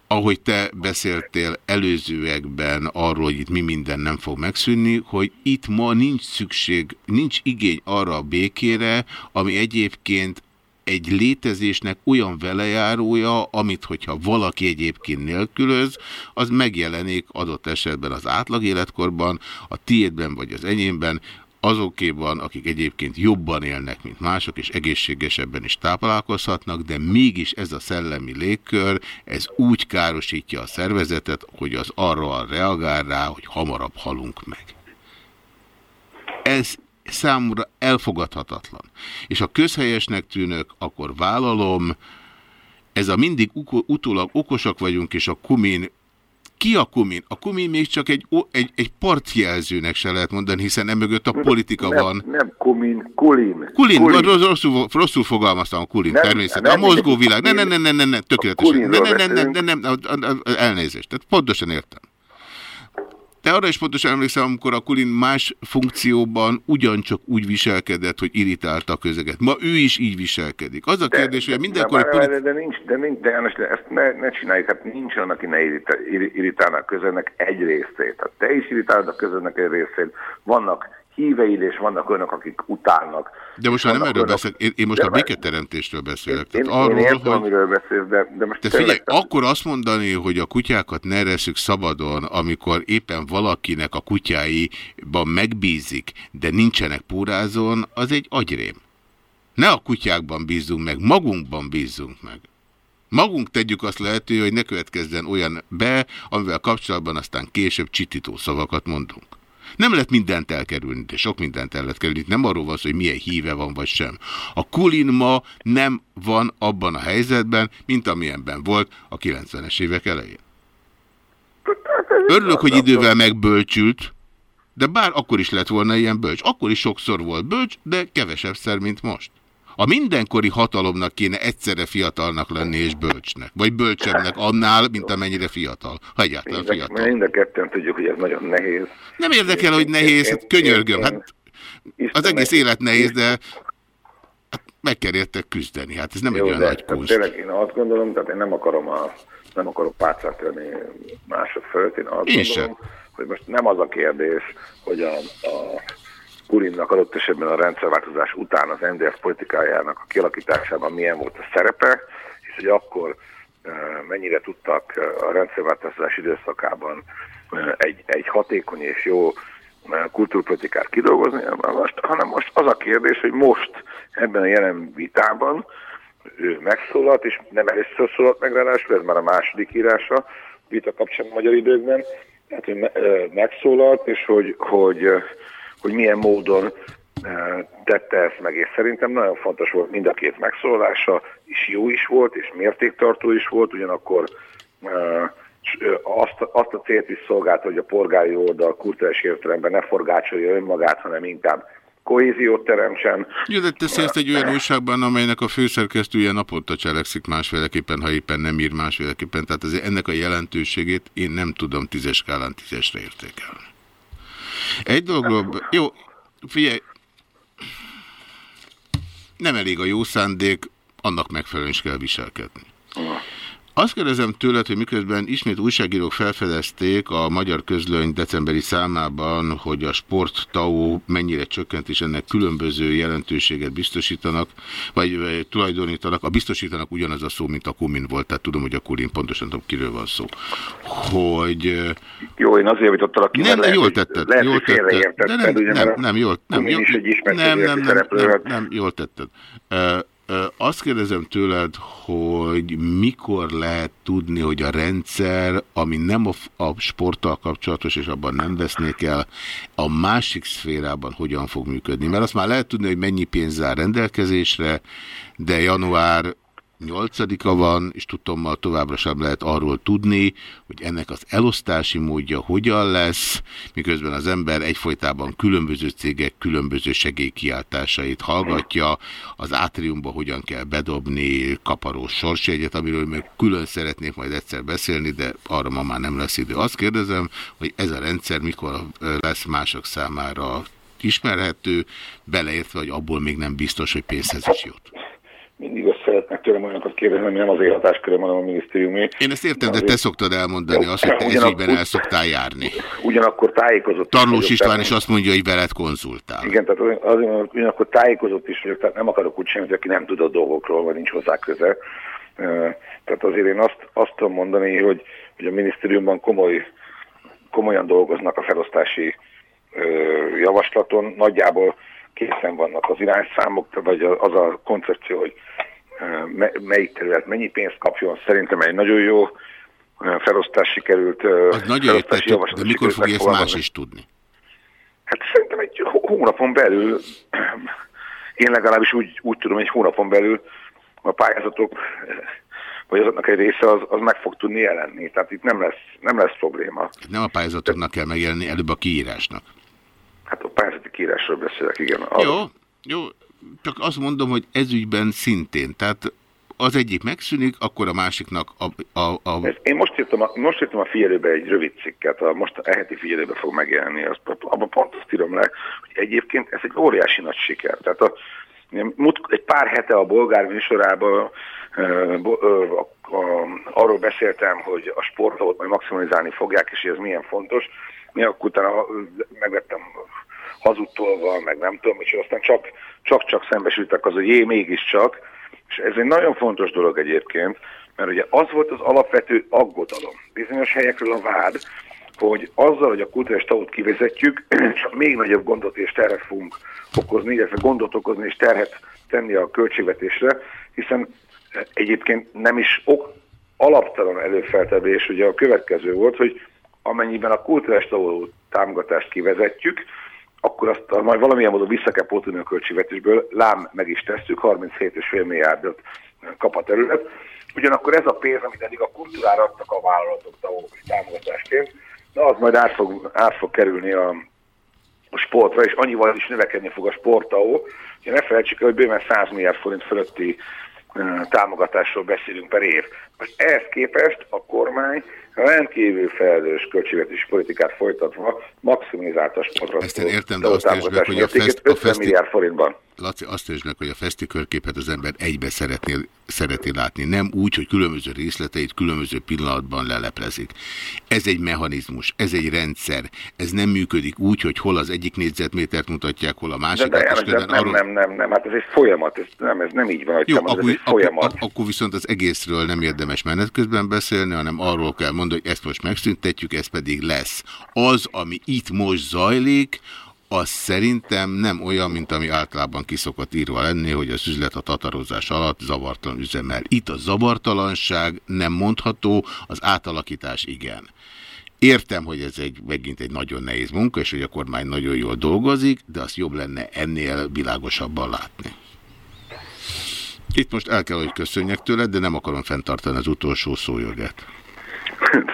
A: ahogy te beszéltél előzőekben arról, hogy itt mi minden nem fog megszűnni, hogy itt ma nincs szükség, nincs igény arra a békére, ami egyébként egy létezésnek olyan velejárója, amit hogyha valaki egyébként nélkülöz, az megjelenik adott esetben az átlag életkorban, a tiédben vagy az enyémben, azokéban, akik egyébként jobban élnek, mint mások, és egészségesebben is táplálkozhatnak, de mégis ez a szellemi légkör, ez úgy károsítja a szervezetet, hogy az arra reagál rá, hogy hamarabb halunk meg. Ez számomra elfogadhatatlan. És ha közhelyesnek tűnök, akkor vállalom, ez a mindig utólag okosak vagyunk, és a kumin ki a Kumin? A Kumin még csak egy, egy, egy partjelzőnek se lehet mondani, hiszen emögött a politika
E: nem,
A: van.
E: Nem Kumin, Kulin.
A: Kulin, Kulin. Rosszul, rosszul fogalmaztam a Kulin, nem, természetesen. A mozgóvilág. Nem, nem, nem, nem, nem, tökéletesen. Nem, nem, nem, nem, nem, elnézést. Tehát pontosan értem. Te arra is pontosan emlékszem, amikor a Kulin más funkcióban ugyancsak úgy viselkedett, hogy irritálta a közeget. Ma ő is így viselkedik. Az a de, kérdés, hogy mindenkor...
E: De, politi... de, nincs, de, nincs, de, János, de ezt ne, ne csináljuk, hát nincs olyan, aki ne irritálna a közönnek egy részét. Tehát te is irritálod a közönnek egy részét. Vannak híveid, és vannak olyanok, akik utálnak.
A: De most már nem erről beszélek, én, én most a béketeremtésről beszélek.
E: Én, tehát arról, én értem, hogy... amiről beszélsz, de, de most...
A: De figyelj, tehát... akkor azt mondani, hogy a kutyákat ne reszük szabadon, amikor éppen valakinek a kutyáiban megbízik, de nincsenek pórázon, az egy agyrém. Ne a kutyákban bízunk meg, magunkban bízunk meg. Magunk tegyük azt lehető, hogy ne következzen olyan be, amivel kapcsolatban aztán később csitító szavakat mondunk. Nem lehet mindent elkerülni, de sok mindent el lehet kerülni. Nem arról van szó, hogy milyen híve van, vagy sem. A Kulin ma nem van abban a helyzetben, mint amilyenben volt a 90-es évek elején. Örülök, hogy idővel megbölcsült, de bár akkor is lett volna ilyen bölcs. Akkor is sokszor volt bölcs, de kevesebb szer, mint most. A mindenkori hatalomnak kéne egyszerre fiatalnak lenni és bölcsnek. Vagy bölcsebbnek annál, mint amennyire fiatal. Ha egyáltalán mind fiatal.
E: Mind a ketten tudjuk, hogy ez nagyon nehéz.
A: Nem érdekel, hogy nehéz, hát könyörgöm. Hát az egész élet nehéz, de hát meg kell érte küzdeni. Hát ez nem Jó, egy olyan nagy
E: kúszt. Tényleg én azt gondolom, tehát én nem akarom a nem akarok párcát tenni mások fölött. Én azt én gondolom, sem. hogy most nem az a kérdés, hogy a, a Kulinnak adott esetben a rendszerváltozás után az NDF politikájának a kialakításában milyen volt a szerepe, és hogy akkor mennyire tudtak a rendszerváltozás időszakában egy, egy hatékony és jó kultúrpolitikát kidolgozni, most, hanem most az a kérdés, hogy most ebben a jelen vitában ő megszólalt, és nem először szólalt meg ráadásul, ez már a második írása vita kapcsán a magyar időkben, tehát hogy megszólalt, és hogy, hogy, hogy milyen módon tette ezt meg, és szerintem nagyon fontos volt mind a két megszólása, és jó is volt, és mértéktartó is volt, ugyanakkor azt, azt a célt is szolgálta, hogy a polgári oldal kultúrás értelemben ne forgácsolja önmagát, hanem inkább kohéziót teremtsen.
A: Jó, de teszi ezt egy olyan újságban, amelynek a főszerkesztője naponta cselekszik másféleképpen, ha éppen nem ír másféleképpen. Tehát azért ennek a jelentőségét én nem tudom tízes skálán tízesre értékelni. Egy dologról, jó, figyelj, nem elég a jó szándék, annak megfelelően is kell viselkedni. Azt kérdezem tőled, hogy miközben ismét újságírók felfedezték a magyar közlöny decemberi számában, hogy a sporttau mennyire csökkent, és ennek különböző jelentőséget biztosítanak, vagy, vagy tulajdonítanak. A biztosítanak ugyanaz a szó, mint a kumin volt, tehát tudom, hogy a kurin pontosan tudom, kiről van szó. Hogy...
E: Jó, én azért javítottalak ki,
A: nem, nem, jól tetted. Lehet, jól tetted. De nem, nem, nem, jól, nem, jól, nem, nem, nem, nem, nem, jól tetted. Azt kérdezem tőled, hogy mikor lehet tudni, hogy a rendszer, ami nem a, a sporttal kapcsolatos, és abban nem vesznék el, a másik szférában hogyan fog működni? Mert azt már lehet tudni, hogy mennyi pénz áll rendelkezésre, de január nyolcadika van, és tudtommal továbbra sem lehet arról tudni, hogy ennek az elosztási módja hogyan lesz, miközben az ember egyfolytában különböző cégek különböző segélykiáltásait hallgatja, az átriumba hogyan kell bedobni kaparós sorsjegyet, amiről még külön szeretnék majd egyszer beszélni, de arra ma már nem lesz idő. Azt kérdezem, hogy ez a rendszer mikor lesz mások számára ismerhető, beleértve, hogy abból még nem biztos, hogy pénzhez is jut
E: mindig azt szeretnek tőlem olyanokat kérdezni, ami nem az élhatásköröm, hanem a minisztériumé.
A: Én ezt értem, de te szoktad elmondani azt, hogy te ezügyben el szoktál járni.
E: Ugyanakkor tájékozott
A: Tarlós István is azt mondja, hogy veled konzultál.
E: Igen, tehát azért, ugyanakkor tájékozott is vagyok, tehát nem akarok úgy semmit, aki nem tud a dolgokról, vagy nincs hozzá köze. Tehát azért én azt, azt tudom mondani, hogy, hogy a minisztériumban komoly, komolyan dolgoznak a felosztási javaslaton. Nagyjából készen vannak az irányszámok, vagy az a koncepció, hogy melyik terület mennyi pénzt kapjon. Szerintem egy nagyon jó felosztás sikerült.
A: Az nagyon jó, de mikor fogja ezt más is tudni?
E: Hát szerintem egy hónapon belül, [CLEARS THROAT] én legalábbis úgy, úgy tudom, egy hónapon belül a pályázatok, [CLEARS THROAT] vagy azoknak egy része az, az meg fog tudni jelenni. Tehát itt nem lesz, nem lesz probléma.
A: Nem a pályázatoknak kell megjelenni, előbb a kiírásnak.
E: Hát a pályázati kiírásról beszélek, igen.
A: Jó, jó, csak azt mondom, hogy ezügyben szintén, tehát az egyik megszűnik, akkor a másiknak a... a, a...
E: Én most írtam a, most írtam a figyelőbe egy rövid cikket, a, most a eheti figyelőbe fog megjelenni, azt, abban pont azt írom le, hogy egyébként ez egy óriási nagy siker. Tehát a, egy pár hete a bolgár műsorában arról beszéltem, hogy a sportot majd maximalizálni fogják, és ez milyen fontos. Mi akkor utána megvettem hazudtolva, meg nem tudom, és aztán csak, csak-csak szembesültek az, hogy jé, mégiscsak. És ez egy nagyon fontos dolog egyébként, mert ugye az volt az alapvető aggodalom. Bizonyos helyekről a vád, hogy azzal, hogy a kultúrás tavot kivezetjük, [CLEARS THROAT] csak még nagyobb gondot és terhet fogunk okozni, illetve gondot okozni és terhet tenni a költségvetésre, hiszen egyébként nem is ok, alaptalan előfeltevés, ugye a következő volt, hogy amennyiben a kultúrás támogatást kivezetjük, akkor azt majd valamilyen módon vissza kell pótolni a költségvetésből, lám meg is tesszük, 37,5 milliárdot kap a terület. Ugyanakkor ez a pénz, amit eddig a kultúrára adtak a vállalatok támogatásként, de az majd át fog, át fog kerülni a, a sportra, és annyival is növekedni fog a sportau. Ugye ne felejtsük el, hogy bőven 100 milliárd forint fölötti támogatásról beszélünk per év. Most ehhez képest a kormány rendkívül felelős költségvetési politikát folytatva maximizálta a sportra.
A: Ezt én értem, de azt is meg, hogy a, fest, a festi...
E: milliárd forintban.
A: Laci, azt is meg, hogy a fesztikörképet az ember egybe szeretné, szeretné látni. Nem úgy, hogy különböző részleteit különböző pillanatban leleplezik. Ez egy mechanizmus, ez egy rendszer. Ez nem működik úgy, hogy hol az egyik négyzetmétert mutatják, hol a másikat.
E: De, de, de nem, arról... nem, nem, nem, hát ez egy folyamat, ez nem, ez nem így van, hogy
A: Jó,
E: akkor,
A: ez egy folyamat. Akkor, akkor viszont az egészről nem érdemes menet közben beszélni, hanem arról kell mondani, hogy ezt most megszüntetjük, ez pedig lesz. Az, ami itt most zajlik, az szerintem nem olyan, mint ami általában kiszokott írva lenni, hogy az üzlet a tatarozás alatt zavartalan üzemel. Itt a zavartalanság nem mondható, az átalakítás igen. Értem, hogy ez egy, megint egy nagyon nehéz munka, és hogy a kormány nagyon jól dolgozik, de az jobb lenne ennél világosabban látni. Itt most el kell, hogy köszönjek tőled, de nem akarom fenntartani az utolsó szójogát.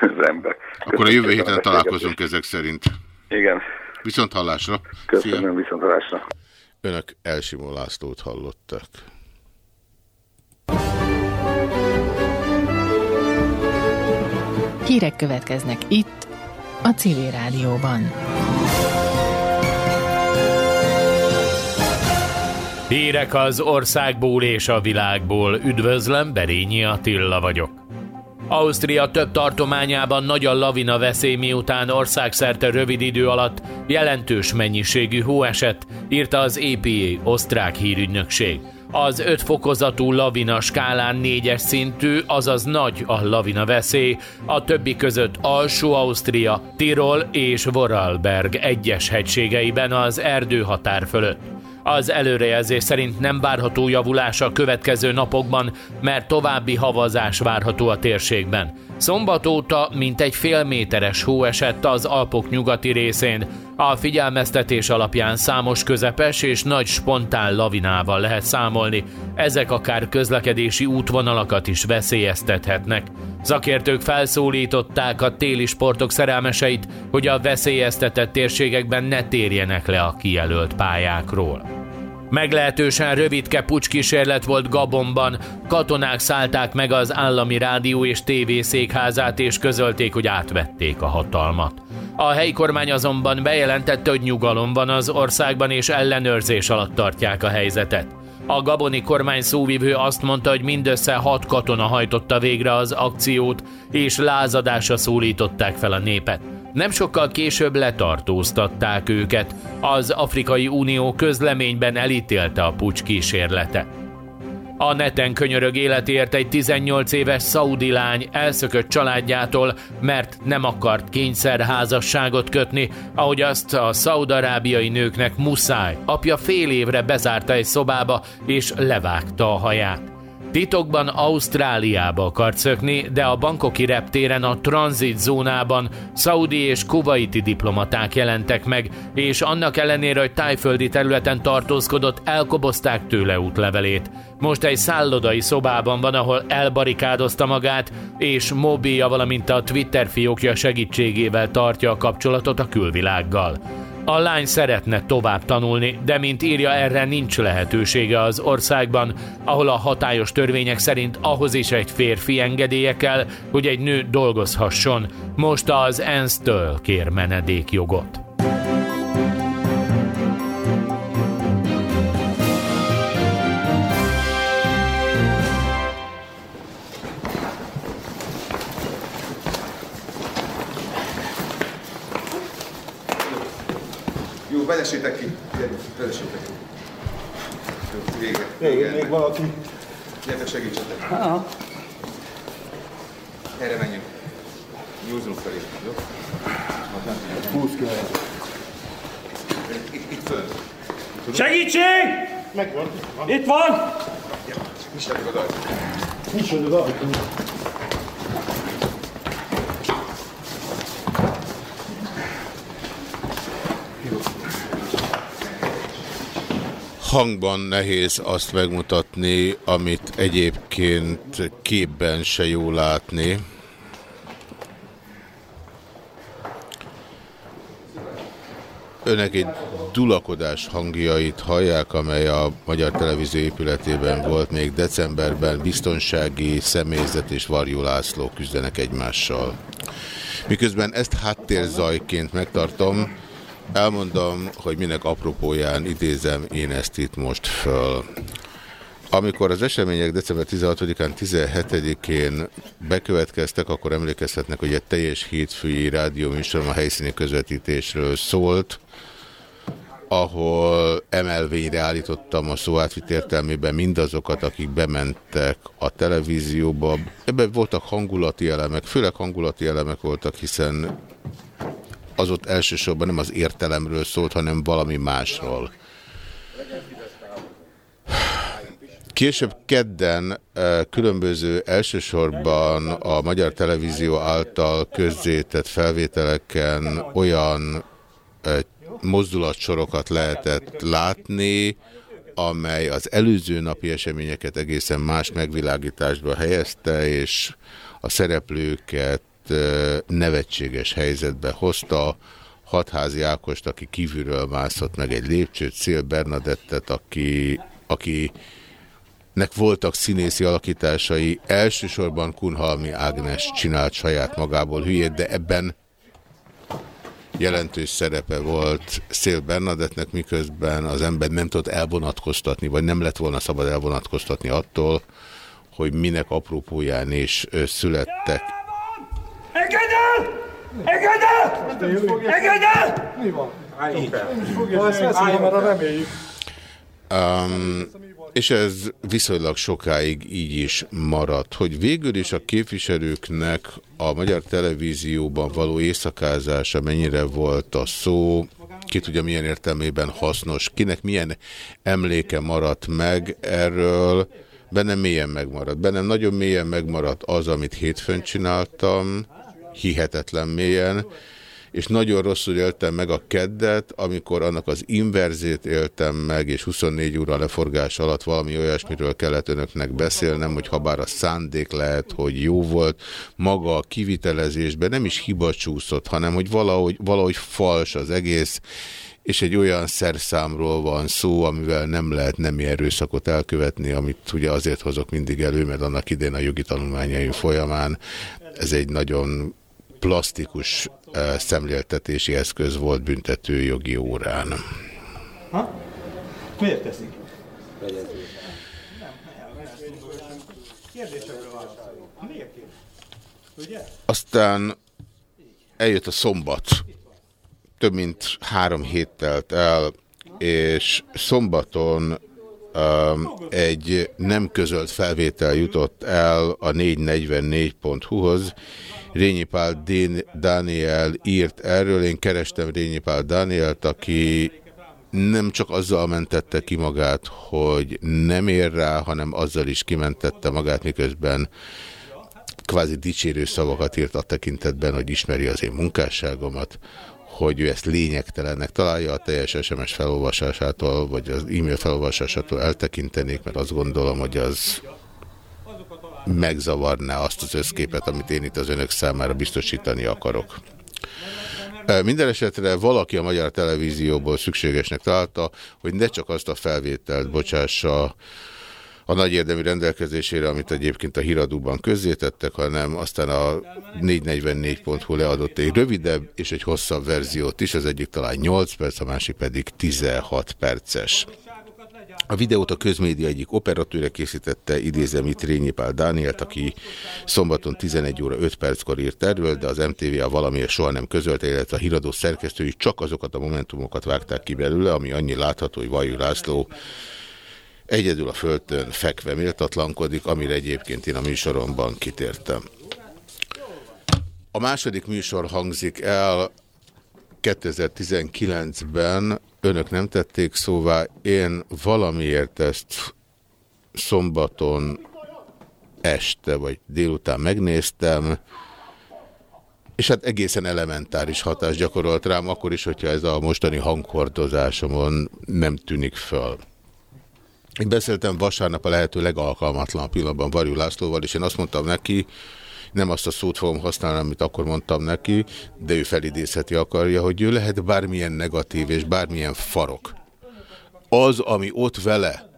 E: Az ember.
A: Akkor a jövő héten találkozunk ezek szerint.
E: Igen.
A: Viszont hallásra.
E: Köszönöm, Szia. viszont hallásra.
A: Önök Elsimó Lászlót hallottak.
F: Hírek következnek itt, a Civil Rádióban.
G: Hírek az országból és a világból. Üdvözlöm, Berényi Attila vagyok. Ausztria több tartományában nagy a lavina veszély, miután országszerte rövid idő alatt jelentős mennyiségű hó esett, írta az EPA, osztrák hírügynökség. Az öt fokozatú lavina skálán négyes szintű, azaz nagy a lavina veszély, a többi között Alsó-Ausztria, Tirol és Vorarlberg egyes hegységeiben az erdőhatár fölött. Az előrejelzés szerint nem várható javulás a következő napokban, mert további havazás várható a térségben. Szombat óta mintegy fél méteres hó esett az Alpok nyugati részén. A figyelmeztetés alapján számos közepes és nagy spontán lavinával lehet számolni, ezek akár közlekedési útvonalakat is veszélyeztethetnek. Szakértők felszólították a téli sportok szerelmeseit, hogy a veszélyeztetett térségekben ne térjenek le a kijelölt pályákról. Meglehetősen rövidke pucskísérlet volt Gabonban, katonák szállták meg az állami rádió és tévészékházát és közölték, hogy átvették a hatalmat. A helyi kormány azonban bejelentette, hogy nyugalom van az országban és ellenőrzés alatt tartják a helyzetet. A gaboni kormány szóvivő azt mondta, hogy mindössze hat katona hajtotta végre az akciót, és lázadásra szólították fel a népet. Nem sokkal később letartóztatták őket. Az Afrikai Unió közleményben elítélte a pucs kísérlete. A neten könyörög életért egy 18 éves szaudi lány elszökött családjától, mert nem akart kényszerházasságot kötni, ahogy azt a szaudarábiai nőknek muszáj. Apja fél évre bezárta egy szobába, és levágta a haját. Titokban Ausztráliába akart szökni, de a bankoki reptéren a tranzit zónában szaudi és kuvaiti diplomaták jelentek meg, és annak ellenére, hogy tájföldi területen tartózkodott, elkobozták tőle útlevelét. Most egy szállodai szobában van, ahol elbarikádozta magát, és mobilja, valamint a Twitter fiókja segítségével tartja a kapcsolatot a külvilággal. A lány szeretne tovább tanulni, de mint írja erre nincs lehetősége az országban, ahol a hatályos törvények szerint ahhoz is egy férfi engedélye kell, hogy egy nő dolgozhasson. Most az ENSZ-től kér menedékjogot.
H: Vége. Még valaki. Gyertek, segítsetek. Ha. Erre menjünk. Józunk felé, jó? 20 km. Itt, itt föl.
I: Segítség! Megvan. Itt van!
H: Ja, nyisd meg az ajtót.
I: Nyisd meg az ajtót.
A: Hangban nehéz azt megmutatni, amit egyébként képben se jó látni. Önök egy dulakodás hangjait hallják, amely a Magyar Televízió épületében volt még decemberben. Biztonsági személyzet és Varjú László küzdenek egymással. Miközben ezt háttérzajként megtartom, elmondom, hogy minek apropóján idézem én ezt itt most föl. Amikor az események december 16-án, 17-én bekövetkeztek, akkor emlékezhetnek, hogy egy teljes hétfői rádióműsorom a helyszíni közvetítésről szólt, ahol emelvényre állítottam a szó átvit értelmében mindazokat, akik bementek a televízióba. Ebben voltak hangulati elemek, főleg hangulati elemek voltak, hiszen az ott elsősorban nem az értelemről szólt, hanem valami másról. Később kedden különböző elsősorban a Magyar Televízió által közzétett felvételeken olyan mozdulatsorokat lehetett látni, amely az előző napi eseményeket egészen más megvilágításba helyezte, és a szereplőket nevetséges helyzetbe hozta. Hatházi Ákost, aki kívülről mászott meg egy lépcsőt, Szél Bernadettet, aki, aki nek voltak színészi alakításai, elsősorban Kunhalmi Ágnes csinált saját magából hülyét, de ebben jelentős szerepe volt Szél Bernadettnek, miközben az ember nem tudott elvonatkoztatni, vagy nem lett volna szabad elvonatkoztatni attól, hogy minek apropóján is születtek.
I: Engedd el! Engedd el! Mi van? Ha ezt veszünk, mert reméljük.
A: Um, és ez viszonylag sokáig így is maradt, hogy végül is a képviselőknek a magyar televízióban való éjszakázása mennyire volt a szó, ki tudja milyen értelmében hasznos, kinek milyen emléke maradt meg erről, bennem mélyen megmaradt. Bennem nagyon mélyen megmaradt az, amit hétfőn csináltam, hihetetlen mélyen, és nagyon rosszul éltem meg a keddet, amikor annak az inverzét éltem meg, és 24 óra leforgás alatt valami olyasmiről kellett önöknek beszélnem, hogy ha bár a szándék lehet, hogy jó volt, maga a kivitelezésben nem is hiba csúszott, hanem hogy valahogy, valahogy fals az egész, és egy olyan szerszámról van szó, amivel nem lehet nemi erőszakot elkövetni, amit ugye azért hozok mindig elő, mert annak idén a jogi tanulmányaim folyamán ez egy nagyon plastikus szemléltetési eszköz volt büntető jogi órán. Ha?
I: Miért teszik?
A: Aztán eljött a szombat. Több mint három hét telt el, és szombaton um, egy nem közölt felvétel jutott el a 444.hu-hoz, Rényi Pál Dániel írt erről, én kerestem Rényi Pál Dánielt, aki nem csak azzal mentette ki magát, hogy nem ér rá, hanem azzal is kimentette magát, miközben kvázi dicsérő szavakat írt a tekintetben, hogy ismeri az én munkásságomat, hogy ő ezt lényegtelennek találja a teljes SMS felolvasásától, vagy az e-mail felolvasásától eltekintenék, mert azt gondolom, hogy az megzavarná azt az összképet, amit én itt az önök számára biztosítani akarok. Minden esetre valaki a magyar televízióból szükségesnek találta, hogy ne csak azt a felvételt bocsássa a nagy érdemi rendelkezésére, amit egyébként a híradóban közzétettek, hanem aztán a 444.hu leadott egy rövidebb és egy hosszabb verziót is, az egyik talán 8 perc, a másik pedig 16 perces. A videót a közmédia egyik operatőre készítette, idézem itt Rényi Pál Dánielt, aki szombaton 11 óra 5 perckor írt erről, de az MTV a valamiért soha nem közölte, illetve a híradó szerkesztői csak azokat a momentumokat vágták ki belőle, ami annyi látható, hogy Vajú László egyedül a földön fekve méltatlankodik, amire egyébként én a műsoromban kitértem. A második műsor hangzik el 2019-ben önök nem tették szóvá, én valamiért ezt szombaton este vagy délután megnéztem, és hát egészen elementáris hatást gyakorolt rám, akkor is, hogyha ez a mostani hanghordozásomon nem tűnik föl. Én beszéltem vasárnap a lehető legalkalmatlan pillanatban Varjú Lászlóval, és én azt mondtam neki, nem azt a szót fogom használni, amit akkor mondtam neki, de ő felidézheti akarja, hogy ő lehet bármilyen negatív és bármilyen farok. Az, ami ott vele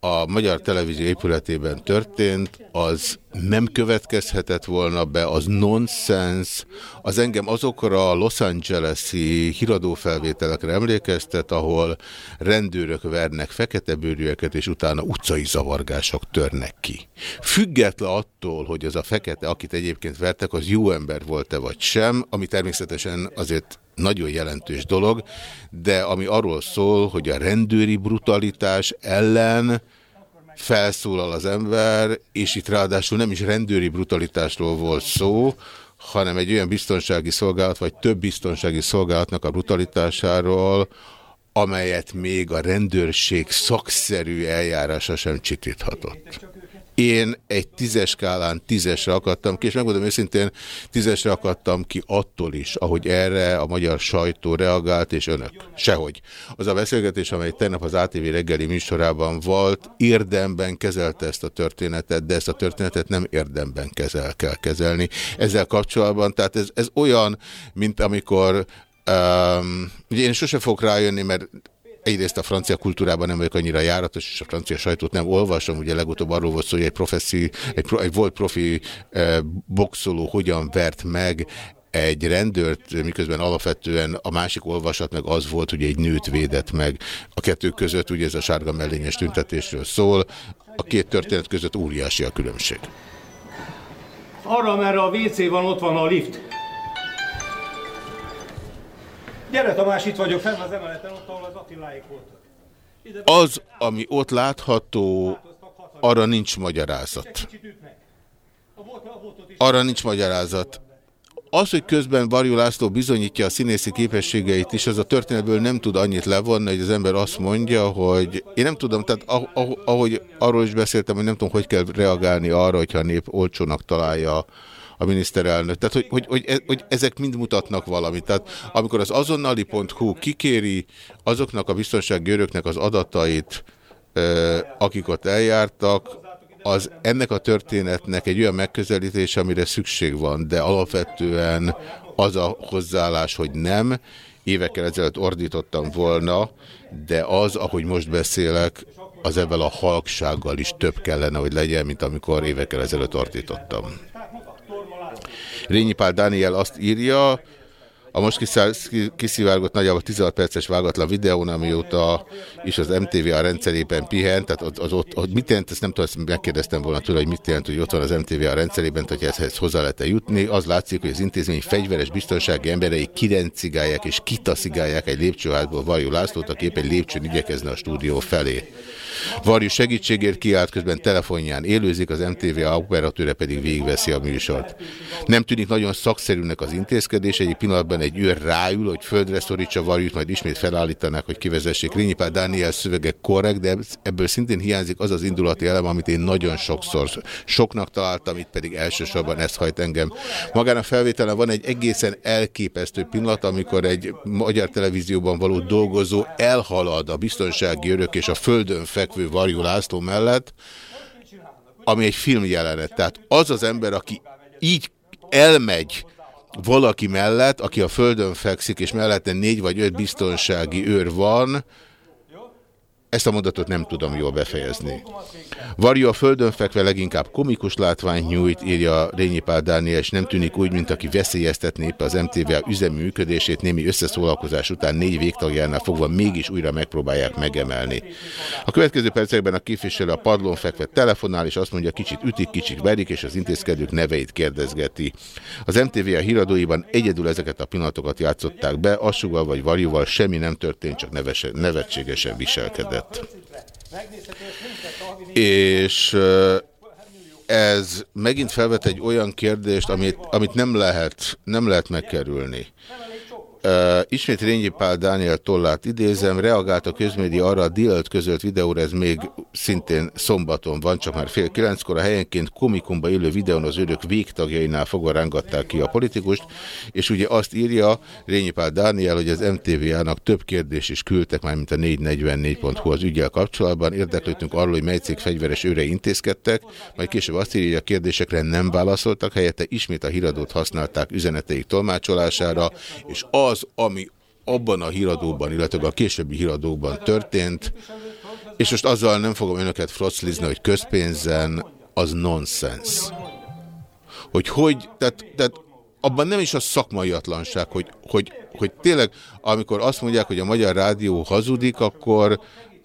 A: a Magyar Televízió épületében történt, az nem következhetett volna be, az nonsens, az engem azokra a Los Angeles-i híradófelvételekre emlékeztet, ahol rendőrök vernek fekete bőrűeket, és utána utcai zavargások törnek ki. Független attól, hogy az a fekete, akit egyébként vertek, az jó ember volt-e vagy sem, ami természetesen azért nagyon jelentős dolog, de ami arról szól, hogy a rendőri brutalitás ellen felszólal az ember, és itt ráadásul nem is rendőri brutalitásról volt szó, hanem egy olyan biztonsági szolgálat, vagy több biztonsági szolgálatnak a brutalitásáról, amelyet még a rendőrség szakszerű eljárása sem csitíthatott. Én egy tízes skálán tízesre akadtam ki, és megmondom őszintén, tízesre akadtam ki attól is, ahogy erre a magyar sajtó reagált, és önök. Sehogy. Az a beszélgetés, amely tegnap az ATV reggeli műsorában volt, érdemben kezelte ezt a történetet, de ezt a történetet nem érdemben kezel, kell kezelni. Ezzel kapcsolatban, tehát ez, ez olyan, mint amikor Um, ugye én sose fogok rájönni, mert egyrészt a francia kultúrában nem vagyok annyira járatos, és a francia sajtót nem olvasom. Ugye legutóbb arról volt szó, hogy egy, professzi, egy, egy volt profi eh, boxoló hogyan vert meg egy rendőrt, miközben alapvetően a másik olvasat meg az volt, hogy egy nőt védett meg. A kettő között ugye ez a sárga mellényes tüntetésről szól. A két történet között óriási a különbség.
J: Arra, merre a WC van, ott van a lift. Gyere Tamás, itt vagyok fenn az emeleten, ott ahol az Attiláik voltak.
A: Az, ami ott látható, arra nincs magyarázat. Arra nincs magyarázat. Az, hogy közben Barjú László bizonyítja a színészi képességeit is, az a történetből nem tud annyit levonni, hogy az ember azt mondja, hogy én nem tudom, tehát ahogy arról is beszéltem, hogy nem tudom, hogy kell reagálni arra, hogyha a nép olcsónak találja a miniszterelnök. Tehát, hogy, hogy, hogy, hogy ezek mind mutatnak valamit. Tehát, amikor az azonnali.hu kikéri azoknak a biztonsági őröknek az adatait, akik ott eljártak, az ennek a történetnek egy olyan megközelítés, amire szükség van, de alapvetően az a hozzáállás, hogy nem, évekkel ezelőtt ordítottam volna, de az, ahogy most beszélek, az ebben a halksággal is több kellene, hogy legyen, mint amikor évekkel ezelőtt ordítottam. Rényi Pál Dániel azt írja, a most kiszivárgott nagyjából 16 perces vágatlan videón, amióta is az MTV a rendszerében pihent, tehát az, az ott, ott mit jelent, ezt nem tudom, ezt megkérdeztem volna tőle, hogy mit jelent, hogy ott van az MTV a rendszerében, hogy ehhez hozzá lehet -e jutni. Az látszik, hogy az intézmény fegyveres biztonsági emberei kirencigálják és kitaszigálják egy lépcsőházból Varjú Lászlót, aki épp egy lépcsőn igyekezne a stúdió felé. Varjú segítségért kiállt, közben telefonján élőzik, az MTV operatőre pedig végveszi a műsort. Nem tűnik nagyon szakszerűnek az intézkedés, egy pillanatban egy őr ráül, hogy földre szorítsa Varjút, majd ismét felállítanák, hogy kivezessék. Rényipár Dániel szövege korrekt, de ebből szintén hiányzik az az indulati elem, amit én nagyon sokszor soknak találtam, itt pedig elsősorban ezt hajt engem. Magán a felvételen van egy egészen elképesztő pillanat, amikor egy magyar televízióban való dolgozó elhalad a biztonsági örök és a földön fekvő Varjú László mellett, ami egy filmjelenet. Tehát az az ember, aki így elmegy valaki mellett, aki a földön fekszik, és mellette négy vagy öt biztonsági őr van, ezt a mondatot nem tudom jól befejezni. Varjú a földön fekve leginkább komikus látványt nyújt, írja Rényi Pál Dániel, és nem tűnik úgy, mint aki veszélyeztetné épp az MTV üzemi működését, némi összeszólalkozás után négy végtagjánál fogva mégis újra megpróbálják megemelni. A következő percekben a képviselő a padlón fekve telefonál, és azt mondja, kicsit ütik, kicsit verik, és az intézkedők neveit kérdezgeti. Az MTV a híradóiban egyedül ezeket a pillanatokat játszották be, Assúval vagy Varjúval semmi nem történt, csak nevese, nevetségesen viselkedett lett. És ez megint felvet egy olyan kérdést, amit, amit nem, lehet, nem lehet megkerülni. Ismét Rényi Pál Dániel tollát idézem, reagált a közmédia arra a délelt közölt videóra, ez még szintén szombaton van, csak már fél kilenckor, a helyenként komikumba élő videón az őrök végtagjainál fogva rángatták ki a politikust, és ugye azt írja Rényi Pál Dániel, hogy az MTV-ának több kérdés is küldtek már, mint a 444.hu az ügyel kapcsolatban, érdeklődtünk arról, hogy mely cég fegyveres őre intézkedtek, majd később azt írja, hogy a kérdésekre nem válaszoltak, helyette ismét a híradót használták üzeneteik tolmácsolására, és az az, ami abban a híradóban, illetve a későbbi híradóban történt, és most azzal nem fogom önöket froclizni, hogy közpénzen, az nonsens. Hogy hogy, tehát, tehát abban nem is a szakmaiatlanság, hogy, hogy, hogy tényleg, amikor azt mondják, hogy a Magyar Rádió hazudik, akkor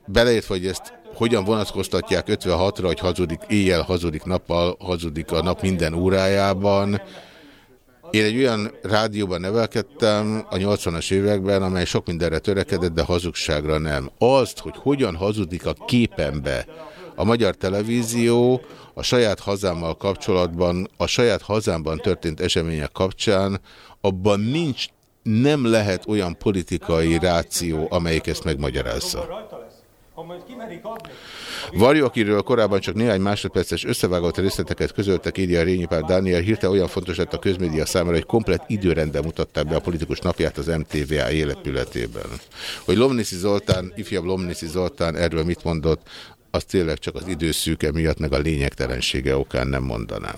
A: beleértve, hogy ezt hogyan vonatkoztatják 56-ra, hogy hazudik éjjel, hazudik nappal, hazudik a nap minden órájában, én egy olyan rádióban nevelkedtem a 80-as években, amely sok mindenre törekedett, de hazugságra nem. Azt, hogy hogyan hazudik a képembe a magyar televízió a saját hazámmal kapcsolatban, a saját hazámban történt események kapcsán, abban nincs, nem lehet olyan politikai ráció, amelyik ezt megmagyarázza. Varjú, akiről korábban csak néhány másodperces összevágott részleteket közöltek, írja a Rényi Dániel, hirtelen olyan fontos lett a közmédia számára, hogy komplet időrendben mutatták be a politikus napját az MTVA életületében. Hogy Lomniszi Zoltán, ifjabb Lomniszi Zoltán erről mit mondott, azt tényleg csak az időszűke miatt, meg a lényegtelensége okán nem mondanám.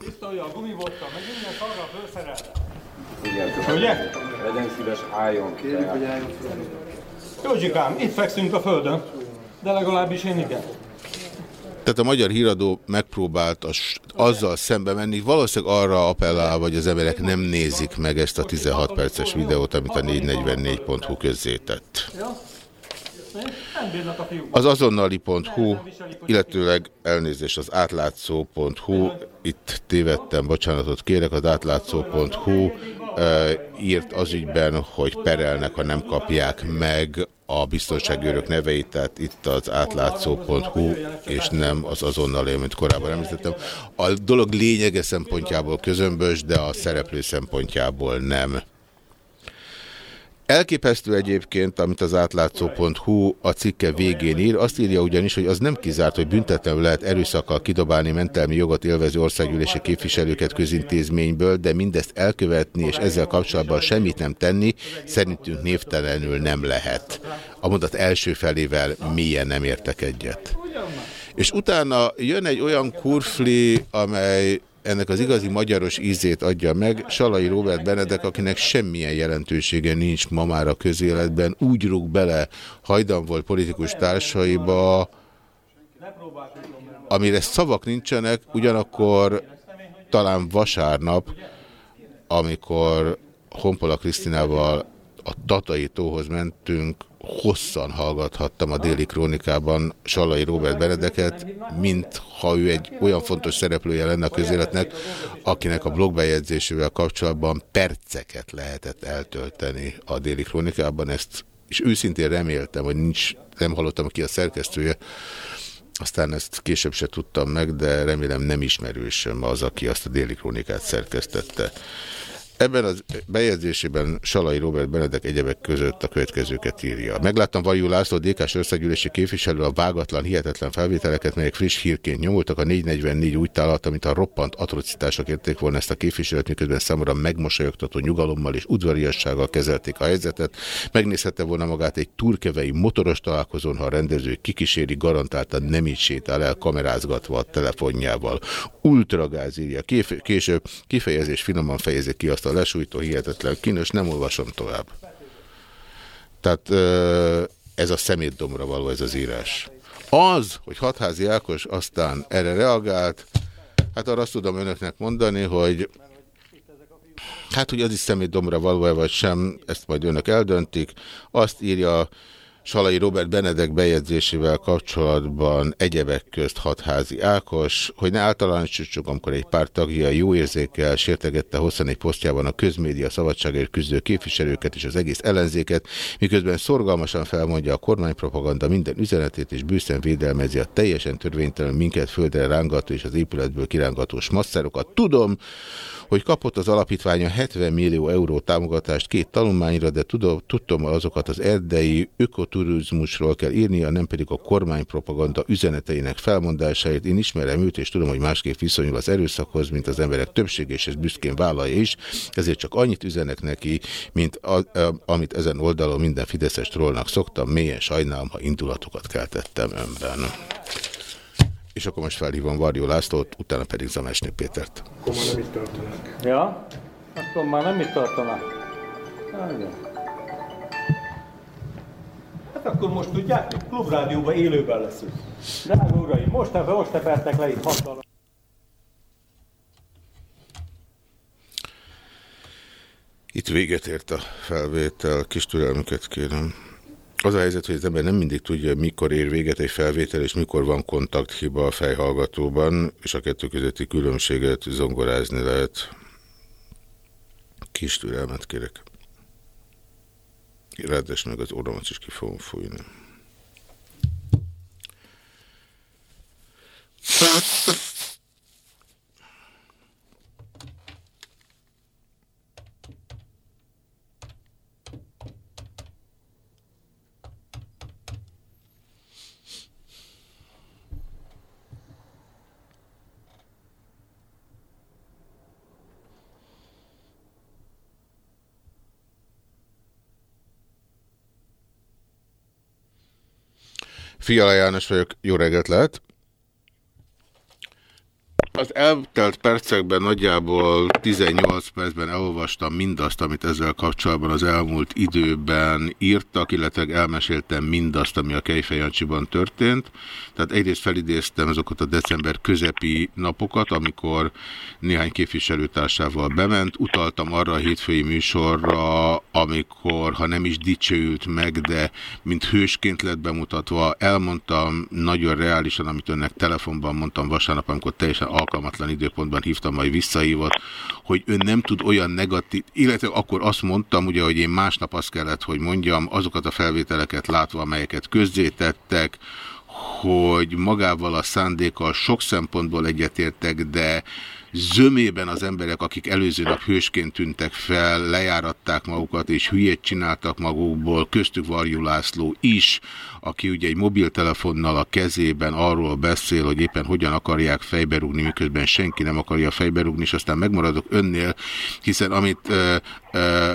I: Ugye? Legyen szíves, álljon. Kérjük, hogy álljon Józsikám, itt fekszünk a földön, de legalábbis én igen.
A: Tehát a magyar híradó megpróbált az, azzal szembe menni, valószínűleg arra appellál, hogy az emberek nem nézik meg ezt a 16 perces videót, amit a 444.hu közzétett. Az azonnali.hu, illetőleg elnézést az átlátszó.hu, itt tévedtem, bocsánatot kérek, az átlátszó.hu írt az ügyben, hogy perelnek, ha nem kapják meg a biztonságőrök neveit, tehát itt az átlátszó.hu, és nem az azonnal mint korábban említettem. A dolog lényege szempontjából közömbös, de a szereplő szempontjából nem. Elképesztő egyébként, amit az átlátszó.hu a cikke végén ír. Azt írja ugyanis, hogy az nem kizárt, hogy büntetlenül lehet erőszakkal kidobálni mentelmi jogot élvező országgyűlési képviselőket közintézményből, de mindezt elkövetni és ezzel kapcsolatban semmit nem tenni, szerintünk névtelenül nem lehet. A mondat első felével milyen nem értek egyet. És utána jön egy olyan kurfli, amely ennek az igazi magyaros ízét adja meg Salai Robert Benedek, akinek semmilyen jelentősége nincs ma már a közéletben, úgy rúg bele hajdan volt politikus társaiba, amire szavak nincsenek, ugyanakkor talán vasárnap, amikor Honpola Krisztinával a Tatai tóhoz mentünk, hosszan hallgathattam a déli krónikában Salai Robert Benedeket, mint ha ő egy olyan fontos szereplője lenne a közéletnek, akinek a blogbejegyzésével kapcsolatban perceket lehetett eltölteni a déli krónikában. Ezt és őszintén reméltem, hogy nincs, nem hallottam ki a szerkesztője, aztán ezt később se tudtam meg, de remélem nem ismerősöm az, aki azt a déli krónikát szerkesztette. Ebben az bejegyzésében Salai Robert Benedek egyebek között a következőket írja. Megláttam Vajú László, DK-s összegyűlési képviselő a vágatlan, hihetetlen felvételeket, melyek friss hírként nyomultak. A 444 úgy találta, mint a roppant atrocitások érték volna ezt a képviselőt, miközben számomra megmosolyogtató nyugalommal és udvariassággal kezelték a helyzetet. Megnézhette volna magát egy turkevei motoros találkozón, ha a rendező kikíséri, garantáltan nem így sétál el, kamerázgatva a telefonjával. Ultragáz írja. Később kifejezés finoman fejezi ki azt a lesújtó, hihetetlen kínos, nem olvasom tovább. Tehát ez a szemétdomra való ez az írás. Az, hogy Hatházi Ákos aztán erre reagált, hát arra azt tudom önöknek mondani, hogy hát, hogy az is szemétdomra való vagy sem, ezt majd önök eldöntik. Azt írja Salai Robert Benedek bejegyzésével kapcsolatban egyebek közt hatházi Ákos, hogy ne általánosítsuk, amikor egy pár tagja jó érzékkel sértegette hosszan egy posztjában a közmédia szabadságért küzdő képviselőket és az egész ellenzéket, miközben szorgalmasan felmondja a kormánypropaganda minden üzenetét és bűszen védelmezi a teljesen törvénytelen minket földre rángató és az épületből kirángatós masszárokat. Tudom, hogy kapott az alapítványa 70 millió euró támogatást két tanulmányra, de tudom, tudtam azokat az erdei ökoturizmusról kell írnia, nem pedig a kormánypropaganda üzeneteinek felmondásáért. Én ismerem őt, és tudom, hogy másképp viszonyul az erőszakhoz, mint az emberek többsége, és ez büszkén vállalja is. Ezért csak annyit üzenek neki, mint a, a, amit ezen oldalon minden Fideszes trollnak szoktam, mélyen sajnálom, ha indulatokat keltettem önben. És akkor most felhívom Varjó Lászlót, utána pedig Zamesné Pétert.
I: Akkor már nem itt tartanak. Ja? Akkor már nem itt tartanak. Hát akkor most tudják, klubrádióban élőben leszünk. Drága uraim, most, most tepertek le itt hatalom.
A: Itt véget ért a felvétel, kis türelmüket kérem. Az a helyzet, hogy az ember nem mindig tudja, mikor ér véget egy felvétel, és mikor van kontakthiba a fejhallgatóban, és a kettő közötti különbséget zongorázni lehet. Kis türelmet kérek. Ráadásul meg az orromat is ki fogom fújni. Fiala János vagyok, jó reggelt lehet. Az eltelt percekben nagyjából 18 percben elolvastam mindazt, amit ezzel kapcsolatban az elmúlt időben írtak, illetve elmeséltem mindazt, ami a Kejfejancsiban történt. Tehát egyrészt felidéztem azokat a december közepi napokat, amikor néhány képviselőtársával bement. Utaltam arra a hétfői műsorra, amikor, ha nem is dicsőült meg, de mint hősként lett bemutatva, elmondtam nagyon reálisan, amit önnek telefonban mondtam vasárnap, amikor teljesen alkalmatlan időpontban hívtam, majd visszahívott, hogy ön nem tud olyan negatív, illetve akkor azt mondtam, ugye, hogy én másnap azt kellett, hogy mondjam, azokat a felvételeket látva, amelyeket közzétettek, hogy magával a szándékkal sok szempontból egyetértek, de zömében az emberek, akik előző nap hősként tűntek fel, lejáratták magukat és hülyét csináltak magukból, köztük Varjú László is, aki ugye egy mobiltelefonnal a kezében arról beszél, hogy éppen hogyan akarják fejberúgni, miközben senki nem akarja fejberúgni, és aztán megmaradok önnél, hiszen amit ö, ö,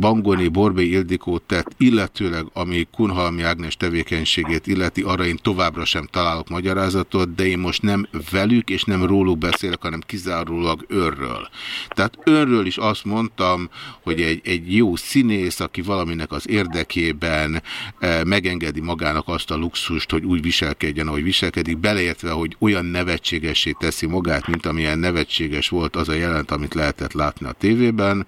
A: Bangoni Borbé Ildikó tett, illetőleg ami Kunhalmi Ágnes tevékenységét illeti, arra én továbbra sem találok magyarázatot, de én most nem velük és nem róluk beszélek, hanem kizárólag önről. Tehát önről is azt mondtam, hogy egy, egy jó színész, aki valaminek az érdekében megengedi magát, magának azt a luxust, hogy úgy viselkedjen, ahogy viselkedik, beleértve, hogy olyan nevetségesé teszi magát, mint amilyen nevetséges volt az a jelent, amit lehetett látni a tévében,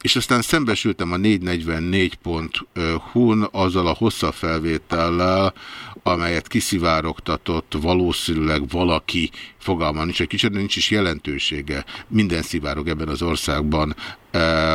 A: és aztán szembesültem a 444.hu-n azzal a hosszabb felvétellel, amelyet kiszivárogtatott valószínűleg valaki, fogalma nincs, egy kicsit nincs is jelentősége, minden szivárog ebben az országban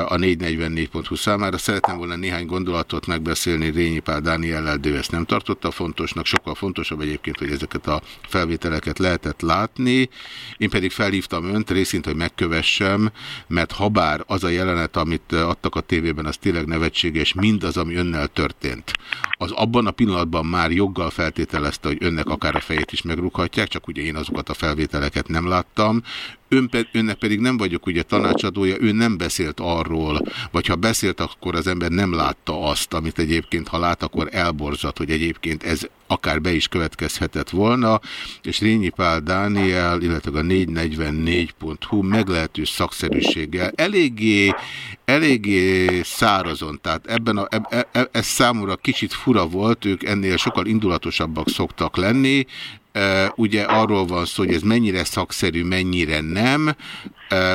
A: a 444.hu számára. Szeretném volna néhány gondolatot megbeszélni Rényi Pál Dániellel, de ő ezt nem tartotta fontosnak. Sokkal fontosabb egyébként, hogy ezeket a felvételeket lehetett látni. Én pedig felhívtam önt részint, hogy megkövessem, mert habár az a jelenet, amit adtak a tévében, az tényleg nevetséges, mindaz, ami önnel történt. Az abban a pillanatban már joggal feltételezte, hogy önnek akár a fejét is megrúghatják, csak ugye én azokat a felvételeket nem láttam. Ön, önnek pedig nem vagyok ugye tanácsadója, ő nem beszélt arról, vagy ha beszélt, akkor az ember nem látta azt, amit egyébként, ha lát, akkor elborzat, hogy egyébként ez akár be is következhetett volna, és Rényi Pál Dániel, illetve a 444.hu meglehetős szakszerűséggel eléggé, eléggé szárazon, tehát ebben a, e, e, ez számomra kicsit fura volt, ők ennél sokkal indulatosabbak szoktak lenni, ugye arról van szó, hogy ez mennyire szakszerű, mennyire nem,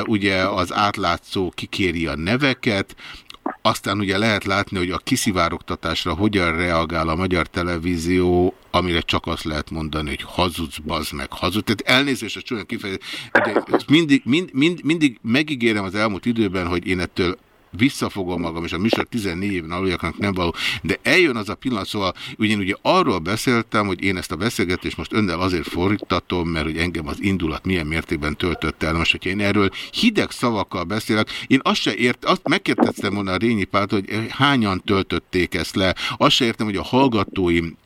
A: ugye az átlátszó kikéri a neveket, aztán ugye lehet látni, hogy a kiszivárogtatásra hogyan reagál a magyar televízió, amire csak azt lehet mondani, hogy hazudsz, bazd meg, hazud. Tehát elnézést a csúnya kifejezés. Mindig, mind, mind, mindig megígérem az elmúlt időben, hogy én ettől visszafogom magam, és a műsor 14 éven aluljaknak nem való, de eljön az a pillanat, szóval ugye, ugye arról beszéltem, hogy én ezt a beszélgetést most önnel azért fordítatom, mert hogy engem az indulat milyen mértékben töltött el. Most, hogyha én erről hideg szavakkal beszélek, én azt se ért, azt megkérdeztem volna a Rényi Pált, hogy hányan töltötték ezt le. Azt se értem, hogy a hallgatóim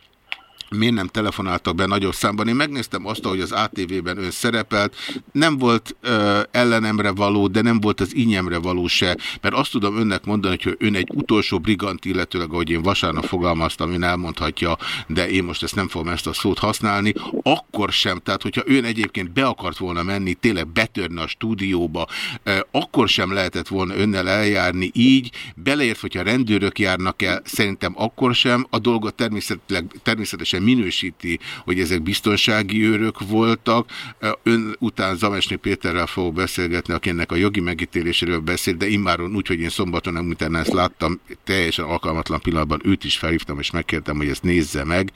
A: miért nem telefonáltak be nagyobb számban. Én megnéztem azt, hogy az ATV-ben ön szerepelt, nem volt ö, ellenemre való, de nem volt az ínyemre való se, mert azt tudom önnek mondani, hogy ön egy utolsó brigant, illetőleg, ahogy én vasárnap fogalmaztam, ön elmondhatja, de én most ezt nem fogom ezt a szót használni, akkor sem, tehát hogyha ön egyébként be akart volna menni, tényleg betörni a stúdióba, ö, akkor sem lehetett volna önnel eljárni így, beleért, hogyha rendőrök járnak el, szerintem akkor sem, a dolgot természetesen minősíti, hogy ezek biztonsági őrök voltak. Ön után Zamesni Péterrel fogok beszélgetni, aki ennek a jogi megítéléséről beszél, de immáron úgy, hogy én szombaton, utána ezt láttam, teljesen alkalmatlan pillanatban őt is felhívtam, és megkértem, hogy ezt nézze meg.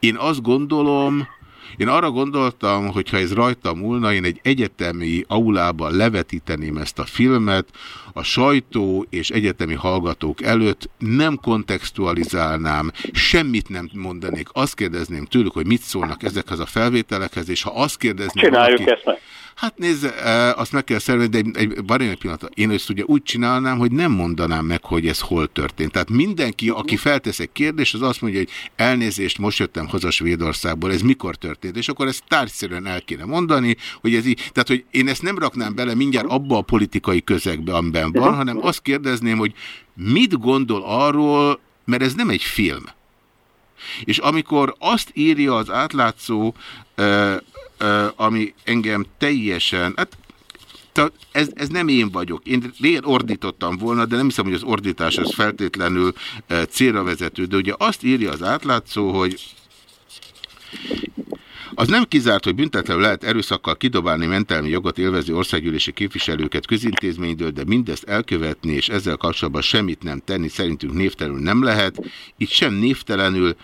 A: Én azt gondolom, én arra gondoltam, hogy ha ez rajta múlna, én egy egyetemi aulában levetíteném ezt a filmet, a sajtó és egyetemi hallgatók előtt nem kontextualizálnám, semmit nem mondanék, azt kérdezném tőlük, hogy mit szólnak ezekhez a felvételekhez, és ha azt kérdezném...
I: Csináljuk valaki, ezt meg.
A: Hát nézd, azt meg kell szervezni, de egy, egy, egy pillanat. Én ezt ugye úgy csinálnám, hogy nem mondanám meg, hogy ez hol történt. Tehát mindenki, aki feltesz egy kérdést, az azt mondja, hogy elnézést, most jöttem haza Svédországból, ez mikor történt? És akkor ezt tárgyszerűen el kéne mondani, hogy ez így, tehát hogy én ezt nem raknám bele mindjárt abba a politikai közegbe, amiben van, hanem azt kérdezném, hogy mit gondol arról, mert ez nem egy film. És amikor azt írja az átlátszó ami engem teljesen, hát ez, ez nem én vagyok. Én régen ordítottam volna, de nem hiszem, hogy az ordítás az feltétlenül célra vezető. De ugye azt írja az átlátszó, hogy az nem kizárt, hogy büntetlenül lehet erőszakkal kidobálni mentelmi jogot élvező országgyűlési képviselőket közintézményről, de mindezt elkövetni és ezzel kapcsolatban semmit nem tenni szerintünk névtelenül nem lehet. Itt sem névtelenül,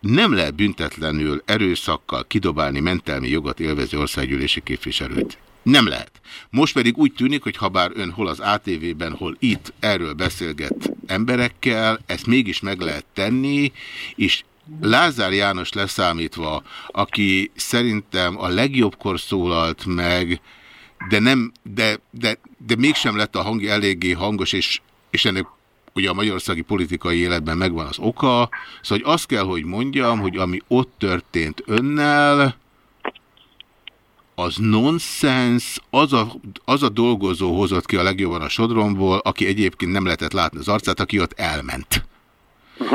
A: nem lehet büntetlenül erőszakkal kidobálni mentelmi jogot élvező országgyűlési képviselőt. Nem lehet. Most pedig úgy tűnik, hogy ha bár ön hol az ATV-ben, hol itt erről beszélget emberekkel, ezt mégis meg lehet tenni, és Lázár János leszámítva, aki szerintem a legjobbkor szólalt meg, de, nem, de, de, de mégsem lett a hangja eléggé hangos, és, és ennek ugye a magyarországi politikai életben megvan az oka, szóval hogy azt kell, hogy mondjam, hogy ami ott történt önnel, az nonsens, az a, az a dolgozó hozott ki a legjobban a sodromból, aki egyébként nem lehetett látni az arcát, aki ott elment.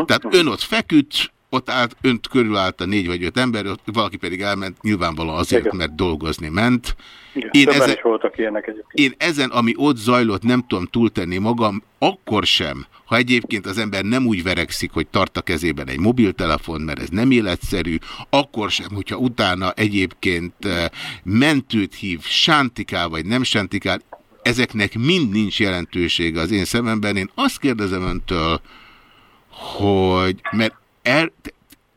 A: Tehát ön ott feküdt, ott állt, önt körülállta négy vagy öt ember, ott valaki pedig elment, nyilvánvalóan azért, Igen. mert dolgozni ment.
I: Igen, én, ezen, voltak ilyenek egyébként.
A: én ezen, ami ott zajlott, nem tudom túltenni magam, akkor sem, ha egyébként az ember nem úgy verekszik, hogy tart a kezében egy mobiltelefon, mert ez nem életszerű, akkor sem, hogyha utána egyébként eh, mentőt hív, sántikál vagy nem sántikál, ezeknek mind nincs jelentősége az én szememben. Én azt kérdezem öntől, hogy, mert er,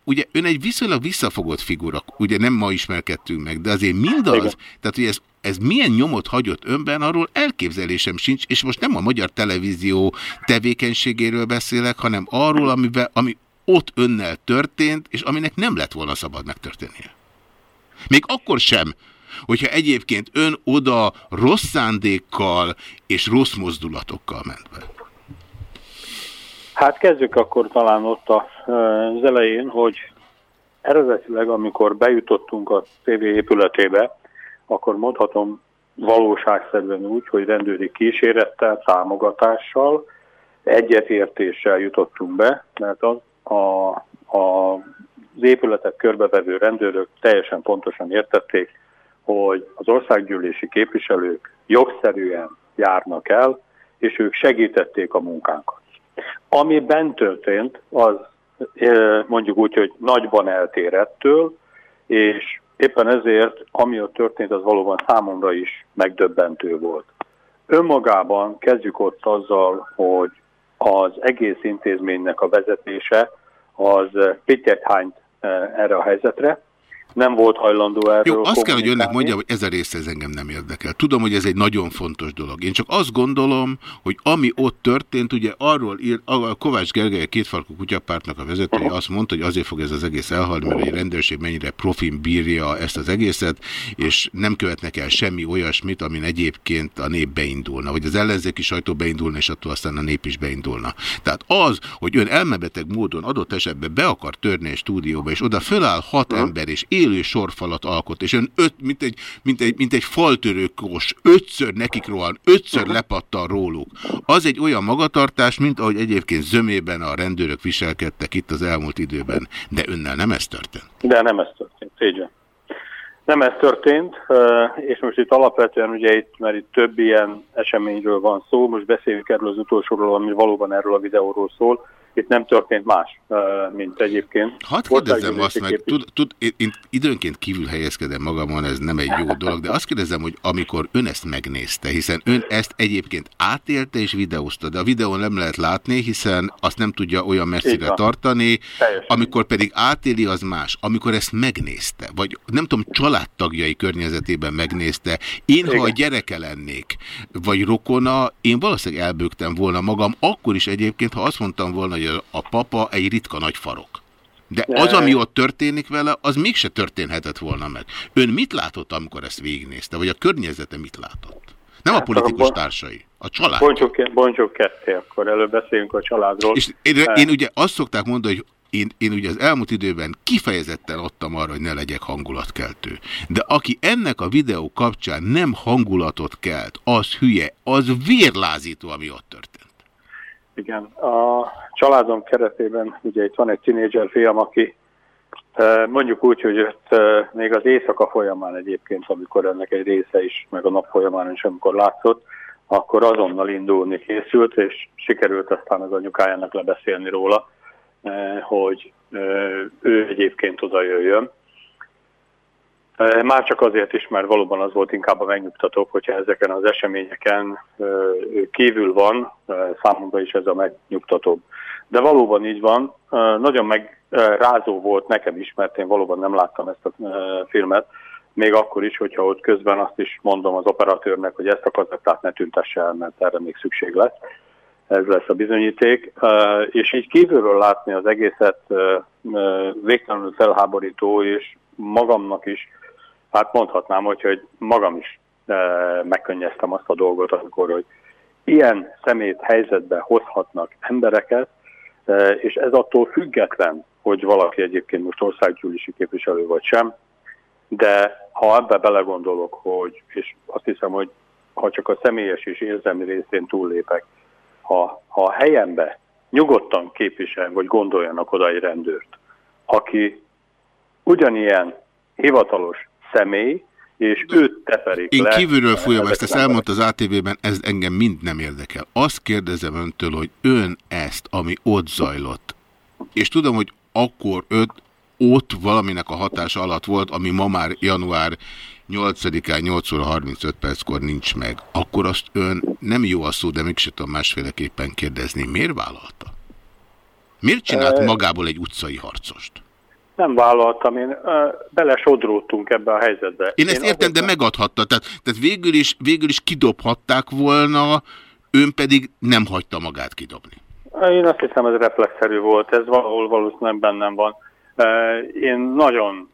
A: ugye ön egy viszonylag visszafogott figura, ugye nem ma ismerkedtünk meg, de azért mindaz, Igen. tehát hogy ez, ez milyen nyomot hagyott önben, arról elképzelésem sincs, és most nem a magyar televízió tevékenységéről beszélek, hanem arról, amiben, ami ott önnel történt, és aminek nem lett volna szabad megtörténnie. Még akkor sem, hogyha egyébként ön oda rossz szándékkal és rossz mozdulatokkal ment be.
I: Hát kezdjük akkor talán ott az elején, hogy eredetileg, amikor bejutottunk a TV épületébe, akkor mondhatom valóságszerűen úgy, hogy rendőri kísérettel, támogatással, egyetértéssel jutottunk be, mert az, a, a, az épületet körbevevő rendőrök teljesen pontosan értették, hogy az országgyűlési képviselők jogszerűen járnak el, és ők segítették a munkánkat. Ami bent történt, az mondjuk úgy, hogy nagyban eltér ettől, és éppen ezért, ami ott történt, az valóban számomra is megdöbbentő volt. Önmagában kezdjük ott azzal, hogy az egész intézménynek a vezetése az pittyet hányt erre a helyzetre, nem volt hajlandó erről
A: Jó, azt kell, hogy önnek mondja, hogy ez a része ez engem nem érdekel. Tudom, hogy ez egy nagyon fontos dolog. Én csak azt gondolom, hogy ami ott történt, ugye arról ír, a Kovács Gergely a kétfarkú kutyapártnak a vezetője azt mondta, hogy azért fog ez az egész elhalni, mert a rendőrség mennyire profin bírja ezt az egészet, és nem követnek el semmi olyasmit, amin egyébként a nép beindulna, vagy az ellenzéki sajtó beindulna, és attól aztán a nép is beindulna. Tehát az, hogy ön elmebeteg módon adott esetben be akar törni egy stúdióba, és oda föláll hat ember, és élő sorfalat alkot, és ön öt, mint egy, mint egy, mint egy faltörőkos, ötször nekik rohan, ötször lepattal róluk. Az egy olyan magatartás, mint ahogy egyébként zömében a rendőrök viselkedtek itt az elmúlt időben. De önnel nem ez történt?
I: De nem ez történt, így van. Nem ez történt, és most itt alapvetően ugye itt, mert itt több ilyen eseményről van szó, most beszéljünk erről az utolsóról, ami valóban erről a videóról szól, itt nem történt más, mint egyébként.
A: Hadd kérdezzem azt meg, tud, tud, én időnként kívül helyezkedem magamon, ez nem egy jó dolog, de azt kérdezem, hogy amikor ön ezt megnézte, hiszen ön ezt egyébként átélte és videózta, de a videón nem lehet látni, hiszen azt nem tudja olyan messzire tartani, Teljesen. amikor pedig átéli, az más. Amikor ezt megnézte, vagy nem tudom, családtagjai környezetében megnézte, én, Igen. ha a gyereke lennék, vagy rokona, én valószínűleg elbőgtem volna magam, akkor is egyébként, ha azt mondtam volna, hogy hogy a papa egy ritka nagy farok. De az, ami ott történik vele, az mégse történhetett volna meg. Ön mit látott, amikor ezt végignézte? Vagy a környezete mit látott? Nem a hát politikus társai, a család.
I: Bontsuk, bontsuk ketté, akkor előbb beszéljünk a családról.
A: És én, én ugye azt szokták mondani, hogy én, én ugye az elmúlt időben kifejezetten adtam arra, hogy ne legyek hangulatkeltő. De aki ennek a videó kapcsán nem hangulatot kelt, az hülye, az vérlázító, ami ott történt.
I: Igen, a családom keretében ugye itt van egy tinédzser fiam, aki mondjuk úgy, hogy ott még az éjszaka folyamán egyébként, amikor ennek egy része is, meg a nap folyamán is, amikor látszott, akkor azonnal indulni készült, és sikerült aztán az anyukájának lebeszélni róla, hogy ő egyébként oda jöjjön. Már csak azért is, mert valóban az volt inkább a megnyugtatóbb, hogyha ezeken az eseményeken kívül van, számomra is ez a megnyugtatóbb. De valóban így van, nagyon megrázó volt nekem is, mert én valóban nem láttam ezt a filmet, még akkor is, hogyha ott közben azt is mondom az operatőrnek, hogy ezt a kazettát ne tüntesse el, mert erre még szükség lesz. Ez lesz a bizonyíték. És így kívülről látni az egészet végtelenül felháborító, és magamnak is hát mondhatnám, hogy, hogy magam is e, megkönnyeztem azt a dolgot, amikor, hogy ilyen szemét helyzetbe hozhatnak embereket, e, és ez attól független, hogy valaki egyébként most országgyűlési képviselő vagy sem, de ha ebbe belegondolok, hogy, és azt hiszem, hogy ha csak a személyes és érzelmi részén túllépek, ha, ha a helyembe nyugodtan képvisel, vagy gondoljanak oda egy rendőrt, aki ugyanilyen hivatalos személy, és őt teperik
A: Én le. kívülről fújom ezt, ezt elmondta az ATV-ben, ez engem mind nem érdekel. Azt kérdezem öntől, hogy ön ezt, ami ott zajlott, és tudom, hogy akkor öt, ott valaminek a hatása alatt volt, ami ma már január 8-án 8 óra 35 perckor nincs meg, akkor azt ön nem jó a szó, de mégse tudom másféleképpen kérdezni. Miért vállalta? Miért csinált magából egy utcai harcost?
I: Nem vállaltam, én belesodródtunk ebbe a helyzetbe.
A: Én ezt én értem, de megadhatta. Tehát, tehát végül, is, végül is kidobhatták volna, ön pedig nem hagyta magát kidobni.
I: Én azt hiszem, ez reflexzerű volt, ez valahol valószínűleg bennem van. Én nagyon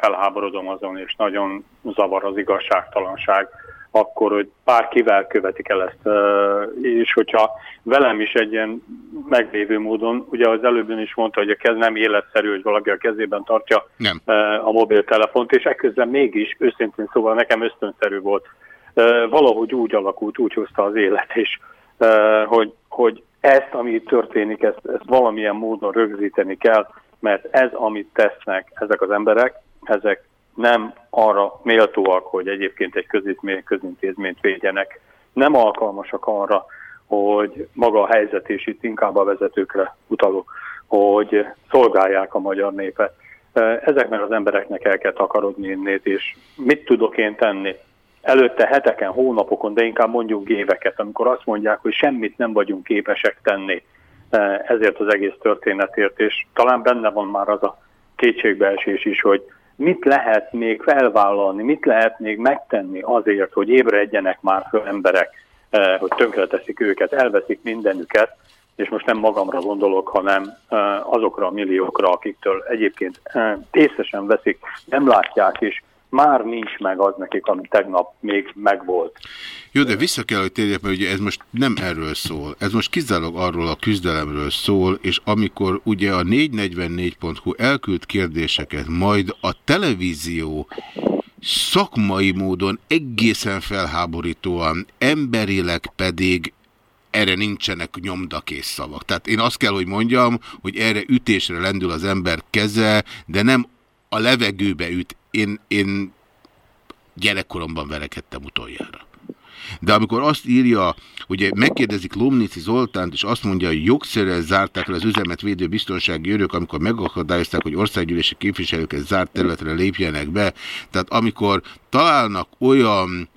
I: felháborodom azon, és nagyon zavar az igazságtalanság, akkor, hogy bárkivel követik el ezt, és hogyha velem is egy ilyen meglévő módon, ugye az előbb is mondta, hogy a kez nem életszerű, hogy valaki a kezében tartja nem. a mobiltelefont, és ekközben mégis, őszintén szóval nekem ösztönszerű volt. Valahogy úgy alakult, úgy hozta az élet, és hogy, hogy ezt, ami történik, ezt, ezt valamilyen módon rögzíteni kell, mert ez, amit tesznek ezek az emberek, ezek nem arra méltóak, hogy egyébként egy közintézményt védjenek, nem alkalmasak arra, hogy maga a helyzet, és itt inkább a vezetőkre utalok, hogy szolgálják a magyar népet. Ezeknek az embereknek el kell takarodni innét, és mit tudok én tenni? előtte heteken, hónapokon, de inkább mondjuk éveket, amikor azt mondják, hogy semmit nem vagyunk képesek tenni ezért az egész történetért, és talán benne van már az a kétségbeesés is, hogy mit lehet még felvállalni, mit lehet még megtenni azért, hogy ébredjenek már föl emberek, eh, hogy tönkreteszik őket, elveszik mindenüket, és most nem magamra gondolok, hanem eh, azokra a milliókra, akiktől egyébként eh, észesen veszik, nem látják, és már nincs meg az nekik, ami tegnap még megvolt.
A: Jó, de vissza kell, hogy térjek, mert ugye ez most nem erről szól. Ez most kizárólag arról a küzdelemről szól, és amikor ugye a 444.hu elküld kérdéseket, majd a televízió szakmai módon egészen felháborítóan, emberileg pedig erre nincsenek nyomdakész szavak. Tehát én azt kell, hogy mondjam, hogy erre ütésre lendül az ember keze, de nem a levegőbe üt. Én, én gyerekkoromban verekedtem utoljára. De amikor azt írja, ugye megkérdezik Lomnici Zoltánt, és azt mondja, hogy jogszerűen zárták le az üzemet védő biztonsági örök, amikor megakadályozták, hogy országgyűlési képviselőket zárt területre lépjenek be. Tehát amikor találnak olyan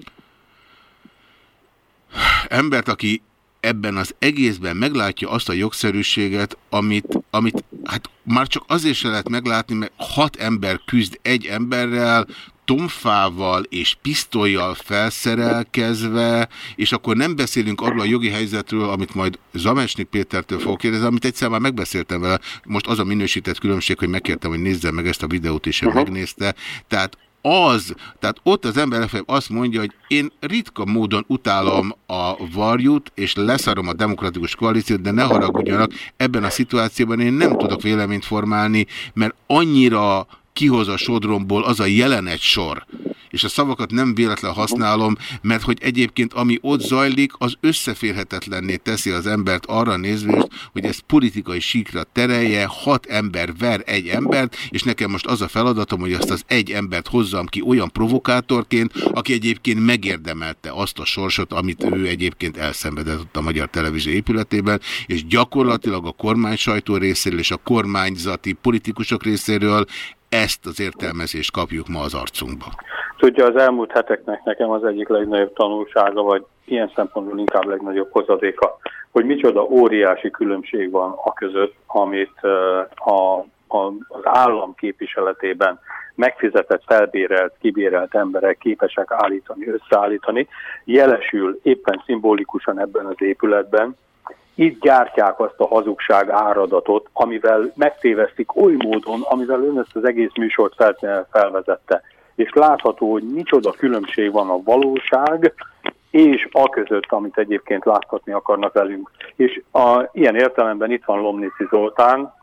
A: embert, aki ebben az egészben meglátja azt a jogszerűséget, amit, amit hát már csak azért se lehet meglátni, mert hat ember küzd egy emberrel, tomfával és pisztolyjal felszerelkezve, és akkor nem beszélünk arról a jogi helyzetről, amit majd Zamesnik Pétertől fog kérdezni, amit egyszer már megbeszéltem vele. Most az a minősített különbség, hogy megkértem, hogy nézze meg ezt a videót, és ő uh -huh. megnézte. Tehát az, tehát ott az ember azt mondja, hogy én ritka módon utálom a varjút, és leszarom a demokratikus koalíciót, de ne haragudjanak, ebben a szituációban én nem tudok véleményt formálni, mert annyira kihoz a sodromból az a jelenet sor, és a szavakat nem véletlen használom, mert hogy egyébként ami ott zajlik, az összeférhetetlenné teszi az embert arra nézvést, hogy ez politikai síkra terelje, hat ember ver egy embert, és nekem most az a feladatom, hogy azt az egy embert hozzam ki olyan provokátorként, aki egyébként megérdemelte azt a sorsot, amit ő egyébként elszenvedett ott a Magyar Televízió épületében, és gyakorlatilag a kormány sajtó részéről és a kormányzati politikusok részéről ezt az értelmezést kapjuk ma az arcunkba.
I: Tudja, az elmúlt heteknek nekem az egyik legnagyobb tanulsága, vagy ilyen szempontból inkább legnagyobb hozadéka, hogy micsoda óriási különbség van a között, amit a, a, az állam képviseletében megfizetett, felbérelt, kibérelt emberek képesek állítani, összeállítani, jelesül éppen szimbolikusan ebben az épületben, itt gyártják azt a hazugság áradatot, amivel megtévesztik oly módon, amivel ön ezt az egész műsort fel, felvezette. És látható, hogy micsoda különbség van a valóság és a között, amit egyébként láthatni akarnak velünk. És a, ilyen értelemben itt van Lomnici Zoltán,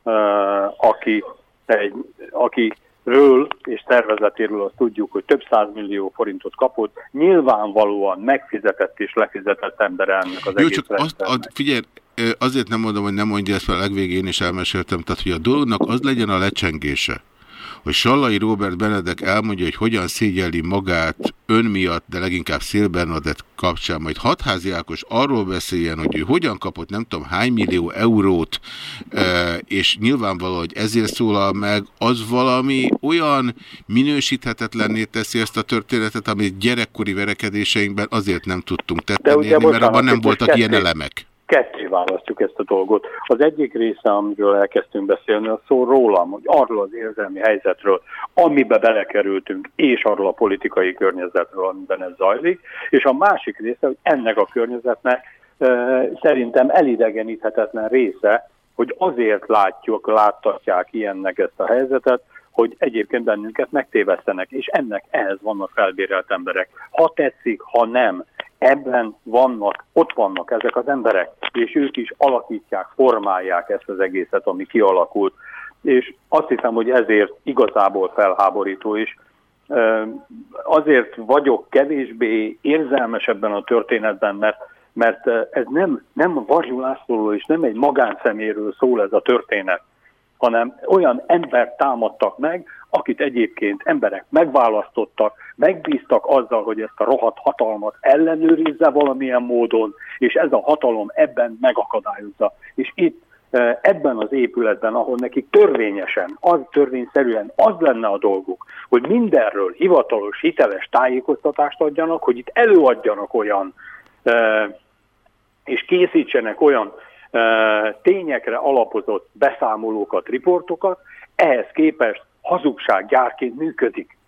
I: aki, egy, aki ről és szervezetéről azt tudjuk, hogy több millió forintot kapott, nyilvánvalóan megfizetett és lefizetett ember ennek az
A: Jó, egész csak azt, ad, figyelj, azért nem mondom, hogy nem mondja ezt, mert a legvégén is elmeséltem, tehát hogy a dolognak az legyen a lecsengése, hogy Sallai Robert Benedek elmondja, hogy hogyan szégyeli magát ön miatt, de leginkább Szél Bernadett kapcsán, majd Hatházi Ákos arról beszéljen, hogy ő hogyan kapott nem tudom hány millió eurót, és nyilvánvaló, hogy ezért szólal meg, az valami olyan minősíthetetlenné teszi ezt a történetet, amit gyerekkori verekedéseinkben azért nem tudtunk tetten érni, mert abban nem voltak ilyen elemek
I: ketté választjuk ezt a dolgot. Az egyik része, amiről elkezdtünk beszélni, az szó rólam, hogy arról az érzelmi helyzetről, amibe belekerültünk, és arról a politikai környezetről, amiben ez zajlik, és a másik része, hogy ennek a környezetnek e, szerintem elidegeníthetetlen része, hogy azért látjuk, láttatják ilyennek ezt a helyzetet, hogy egyébként bennünket megtévesztenek, és ennek ehhez vannak felbérelt emberek. Ha tetszik, ha nem, ebben vannak, ott vannak ezek az emberek, és ők is alakítják, formálják ezt az egészet, ami kialakult. És azt hiszem, hogy ezért igazából felháborító is. Azért vagyok kevésbé érzelmes ebben a történetben, mert, mert ez nem, nem Lászlóról és nem egy magánszeméről szól ez a történet, hanem olyan embert támadtak meg, akit egyébként emberek megválasztottak, megbíztak azzal, hogy ezt a rohadt hatalmat ellenőrizze valamilyen módon, és ez a hatalom ebben megakadályozza. És itt ebben az épületben, ahol nekik törvényesen, az törvényszerűen az lenne a dolguk, hogy mindenről hivatalos, hiteles tájékoztatást adjanak, hogy itt előadjanak olyan és készítsenek olyan tényekre alapozott beszámolókat, riportokat, ehhez képest hazugsággyárként működik.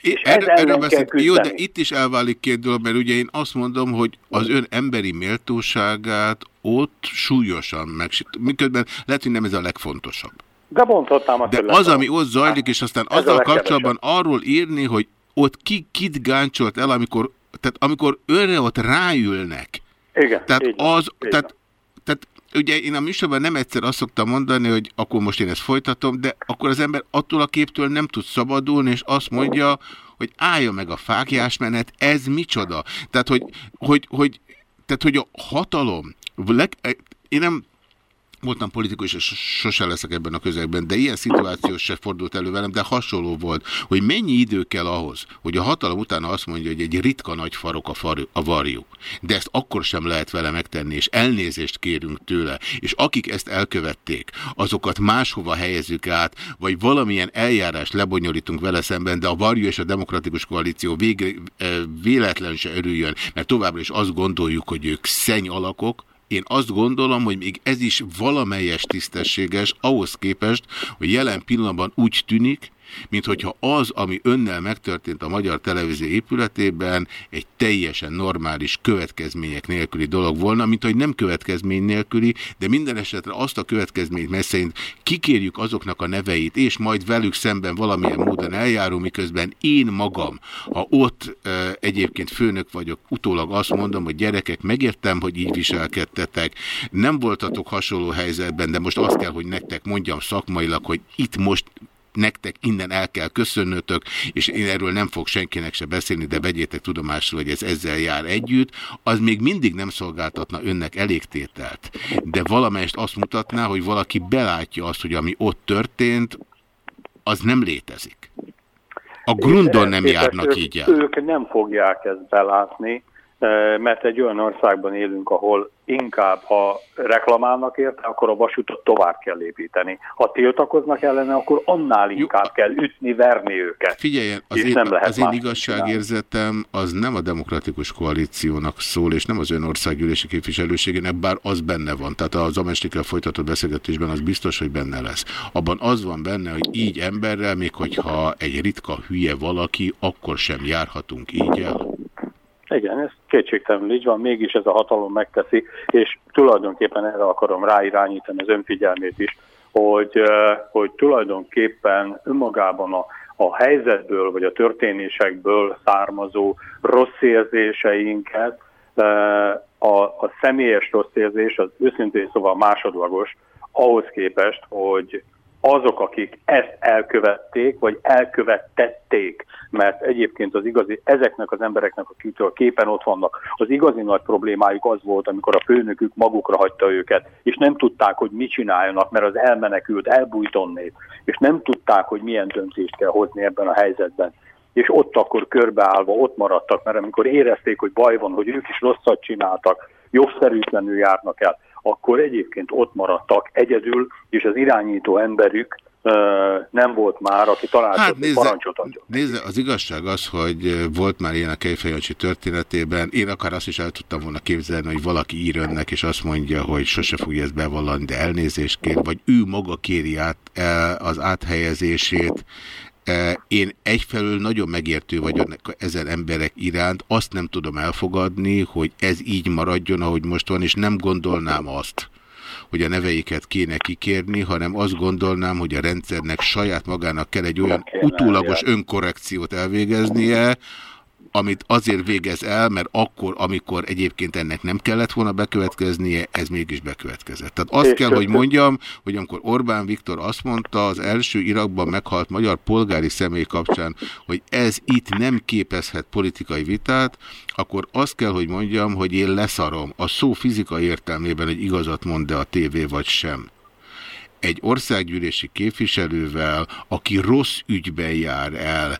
A: És erről, erről beszél, jó, de itt is elválik két dolog, mert ugye én azt mondom, hogy az ön emberi méltóságát ott súlyosan megsít. Miközben lehet, hogy nem ez a legfontosabb.
I: De mondhatnám azt,
A: De az, ami ott zajlik, és aztán ez azzal kapcsolatban arról írni, hogy ott ki kit gáncsolt el, amikor, tehát amikor önre ott ráülnek.
I: Igen,
A: tehát az, tehát, tehát ugye én a műsorban nem egyszer azt szoktam mondani, hogy akkor most én ezt folytatom, de akkor az ember attól a képtől nem tud szabadulni, és azt mondja, hogy állja meg a fákjásmenet, ez micsoda? Tehát, hogy, hogy, hogy, tehát, hogy a hatalom, én nem voltam politikus, és sosem leszek ebben a közegben, de ilyen szituáció se fordult elő velem, de hasonló volt, hogy mennyi idő kell ahhoz, hogy a hatalom utána azt mondja, hogy egy ritka nagy farok a, far, a varjú. De ezt akkor sem lehet vele megtenni, és elnézést kérünk tőle. És akik ezt elkövették, azokat máshova helyezzük át, vagy valamilyen eljárás lebonyolítunk vele szemben, de a varjú és a demokratikus koalíció végre, eh, véletlen se örüljön, mert továbbra is azt gondoljuk, hogy ők szenny alakok, én azt gondolom, hogy még ez is valamelyes tisztességes ahhoz képest, hogy jelen pillanatban úgy tűnik, mint hogyha az, ami önnel megtörtént a Magyar Televízió épületében, egy teljesen normális következmények nélküli dolog volna, mint hogy nem következmény nélküli, de minden esetre azt a következményt, mely szerint kikérjük azoknak a neveit, és majd velük szemben valamilyen módon eljáró, miközben én magam, ha ott e, egyébként főnök vagyok, utólag azt mondom, hogy gyerekek, megértem, hogy így viselkedtetek, nem voltatok hasonló helyzetben, de most azt kell, hogy nektek mondjam szakmailag, hogy itt most nektek innen el kell köszönnötök, és én erről nem fog senkinek se beszélni, de vegyétek tudomásról, hogy ez ezzel jár együtt, az még mindig nem szolgáltatna önnek elégtételt. De valamelyest azt mutatná, hogy valaki belátja azt, hogy ami ott történt, az nem létezik. A grundon nem járnak így el.
I: Ők nem fogják ezt belátni, mert egy olyan országban élünk, ahol inkább, ha reklamálnak érte, akkor a vasútot tovább kell építeni. Ha tiltakoznak ellene, akkor annál inkább kell ütni, verni őket.
A: Figyeljen, az én, nem lehet az én igazságérzetem az nem a demokratikus koalíciónak szól, és nem az ön országgyűlési képviselőségének, bár az benne van. Tehát az amestikkel folytatott beszélgetésben az biztos, hogy benne lesz. Abban az van benne, hogy így emberrel, még hogyha egy ritka hülye valaki, akkor sem járhatunk így el.
I: Igen, ez kétségtelenül így van, mégis ez a hatalom megteszi, és tulajdonképpen erre akarom ráirányítani az önfigyelmét is, hogy, hogy tulajdonképpen önmagában a, a helyzetből vagy a történésekből származó rossz érzéseinket, a, a személyes rossz érzés az őszintén szóval másodlagos, ahhoz képest, hogy azok, akik ezt elkövették, vagy elkövettették, mert egyébként az igazi, ezeknek az embereknek, akitől képen ott vannak, az igazi nagy problémájuk az volt, amikor a főnökük magukra hagyta őket, és nem tudták, hogy mit csináljanak, mert az elmenekült, elbújt onnét, és nem tudták, hogy milyen döntést kell hozni ebben a helyzetben. És ott akkor körbeállva ott maradtak, mert amikor érezték, hogy baj van, hogy ők is rosszat csináltak, jogszerűtlenül járnak el, akkor egyébként ott maradtak egyedül, és az irányító emberük nem volt már, aki talált hát nézze, parancsot adjon.
A: Nézze, az igazság az, hogy volt már ilyen a Kejfejancsi történetében. Én akár azt is el tudtam volna képzelni, hogy valaki ír önnek, és azt mondja, hogy sose fogja ezt bevallani, de elnézést kér, vagy ő maga kéri át az áthelyezését. Én egyfelől nagyon megértő vagyok ezen emberek iránt, azt nem tudom elfogadni, hogy ez így maradjon, ahogy most van, és nem gondolnám azt, hogy a neveiket kéne kikérni, hanem azt gondolnám, hogy a rendszernek saját magának kell egy olyan utólagos önkorrekciót elvégeznie, amit azért végez el, mert akkor, amikor egyébként ennek nem kellett volna bekövetkeznie, ez mégis bekövetkezett. Tehát azt kell, hogy mondjam, hogy amikor Orbán Viktor azt mondta az első Irakban meghalt magyar polgári személy kapcsán, hogy ez itt nem képezhet politikai vitát, akkor azt kell, hogy mondjam, hogy én leszarom. A szó fizikai értelmében, hogy igazat mond-e a tévé vagy sem? Egy országgyűlési képviselővel, aki rossz ügyben jár el,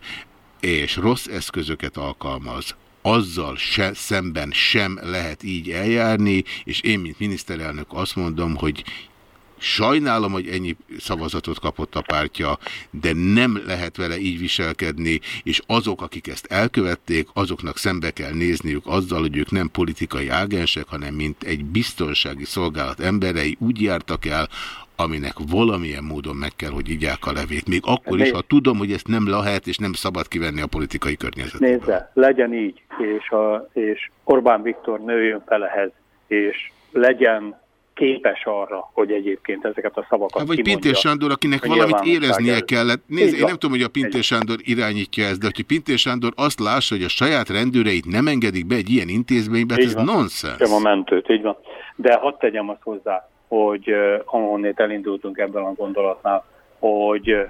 A: és rossz eszközöket alkalmaz, azzal se, szemben sem lehet így eljárni, és én, mint miniszterelnök azt mondom, hogy Sajnálom, hogy ennyi szavazatot kapott a pártja, de nem lehet vele így viselkedni, és azok, akik ezt elkövették, azoknak szembe kell nézniük azzal, hogy ők nem politikai ágensek, hanem mint egy biztonsági szolgálat emberei úgy jártak el, aminek valamilyen módon meg kell, hogy igyák a levét. Még akkor is, ha tudom, hogy ezt nem lehet, és nem szabad kivenni a politikai környezetből.
I: Nézze, legyen így, és, a, és Orbán Viktor nőjön fel ehhez, és legyen képes arra, hogy egyébként ezeket a szavakat
A: hát, Vagy Pintér Sándor, akinek valamit éreznie kellett. Nézd, én nem tudom, hogy a Pintér Sándor irányítja ezt, de hogy Pintér Sándor azt lássa, hogy a saját rendőreit nem engedik be egy ilyen intézménybe, hát ez nonsens.
I: Nem a mentőt, így van. De hadd tegyem azt hozzá, hogy ahonnét elindultunk ebben a gondolatnál, hogy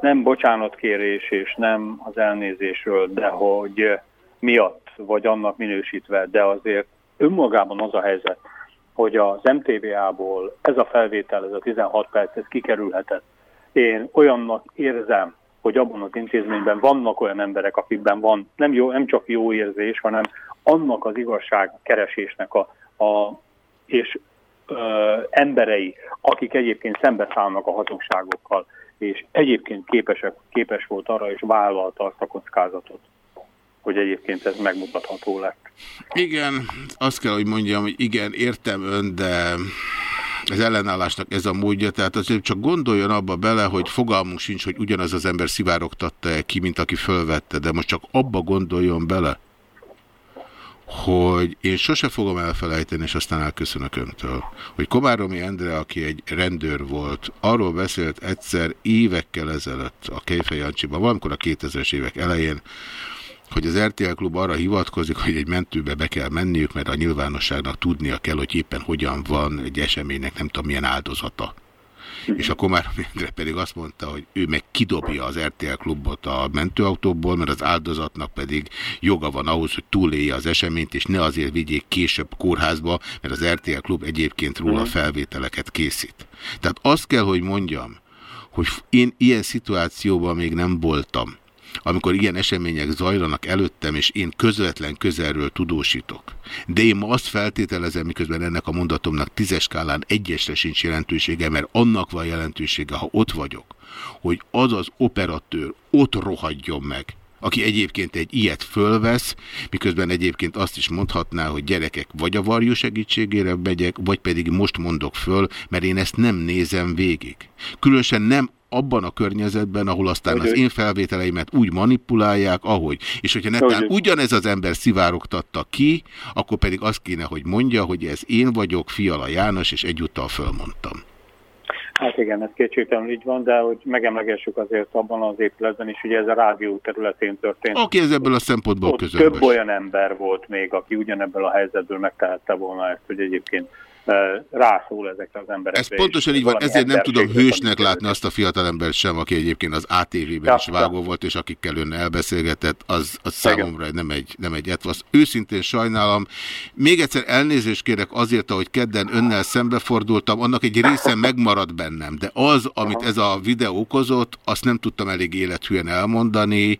I: nem bocsánatkérés és nem az elnézésről, de hogy miatt, vagy annak minősítve, de azért önmagában az a helyzet, hogy az MTVA-ból ez a felvétel, ez a 16 perc, ez kikerülhetett. Én olyannak érzem, hogy abban az intézményben vannak olyan emberek, akikben van nem, jó, nem csak jó érzés, hanem annak az igazság keresésnek a, a és ö, emberei, akik egyébként szembeszállnak a hazugságokkal, és egyébként képesek, képes volt arra, és vállalta azt a kockázatot, hogy egyébként ez megmutatható lett.
A: Igen, azt kell, hogy mondjam, hogy igen, értem ön, de az ellenállásnak ez a módja, tehát azért csak gondoljon abba bele, hogy fogalmunk sincs, hogy ugyanaz az ember szivárogtatta -e ki, mint aki fölvette, de most csak abba gondoljon bele, hogy én sose fogom elfelejteni, és aztán elköszönök öntől, hogy Komáromi Endre, aki egy rendőr volt, arról beszélt egyszer évekkel ezelőtt a Kejfej Jancsiban, valamikor a 2000-es évek elején, hogy az RTL klub arra hivatkozik, hogy egy mentőbe be kell menniük, mert a nyilvánosságnak tudnia kell, hogy éppen hogyan van egy eseménynek nem tudom milyen áldozata. És a Komár Endre pedig azt mondta, hogy ő meg kidobja az RTL klubot a mentőautóból, mert az áldozatnak pedig joga van ahhoz, hogy túlélje az eseményt, és ne azért vigyék később kórházba, mert az RTL klub egyébként róla mhm. felvételeket készít. Tehát azt kell, hogy mondjam, hogy én ilyen szituációban még nem voltam amikor ilyen események zajlanak előttem, és én közvetlen közelről tudósítok. De én ma azt feltételezem, miközben ennek a mondatomnak tízes skálán egyesre sincs jelentősége, mert annak van jelentősége, ha ott vagyok, hogy az az operatőr ott rohadjon meg, aki egyébként egy ilyet fölvesz, miközben egyébként azt is mondhatná, hogy gyerekek vagy a varjú segítségére megyek, vagy pedig most mondok föl, mert én ezt nem nézem végig. Különösen nem abban a környezetben, ahol aztán az én felvételeimet úgy manipulálják, ahogy. És hogyha netán ugyanez az ember szivárogtatta ki, akkor pedig azt kéne, hogy mondja, hogy ez én vagyok, Fiala János, és egyúttal fölmondtam.
I: Hát igen, ez kétségtelenül így van, de hogy megemlegessük azért abban az épületben is, hogy ez a rádió területén történt.
A: Aki ez ebből a szempontból közömbös.
I: Több olyan ember volt még, aki ugyanebből a helyzetből megtehette volna ezt, hogy egyébként rászól ezekre az emberekre.
A: Ez pontosan így van, ezért nem tudom hősnek látni azt a fiatalembert sem, aki egyébként az ATV-ben ja, is vágó ja. volt, és akikkel ön elbeszélgetett, az, az számomra nem egy, nem egy etvasz. Őszintén sajnálom. Még egyszer elnézést kérek azért, ahogy kedden önnel szembefordultam, annak egy része megmaradt bennem, de az, amit ez a videó okozott, azt nem tudtam elég élethűen elmondani,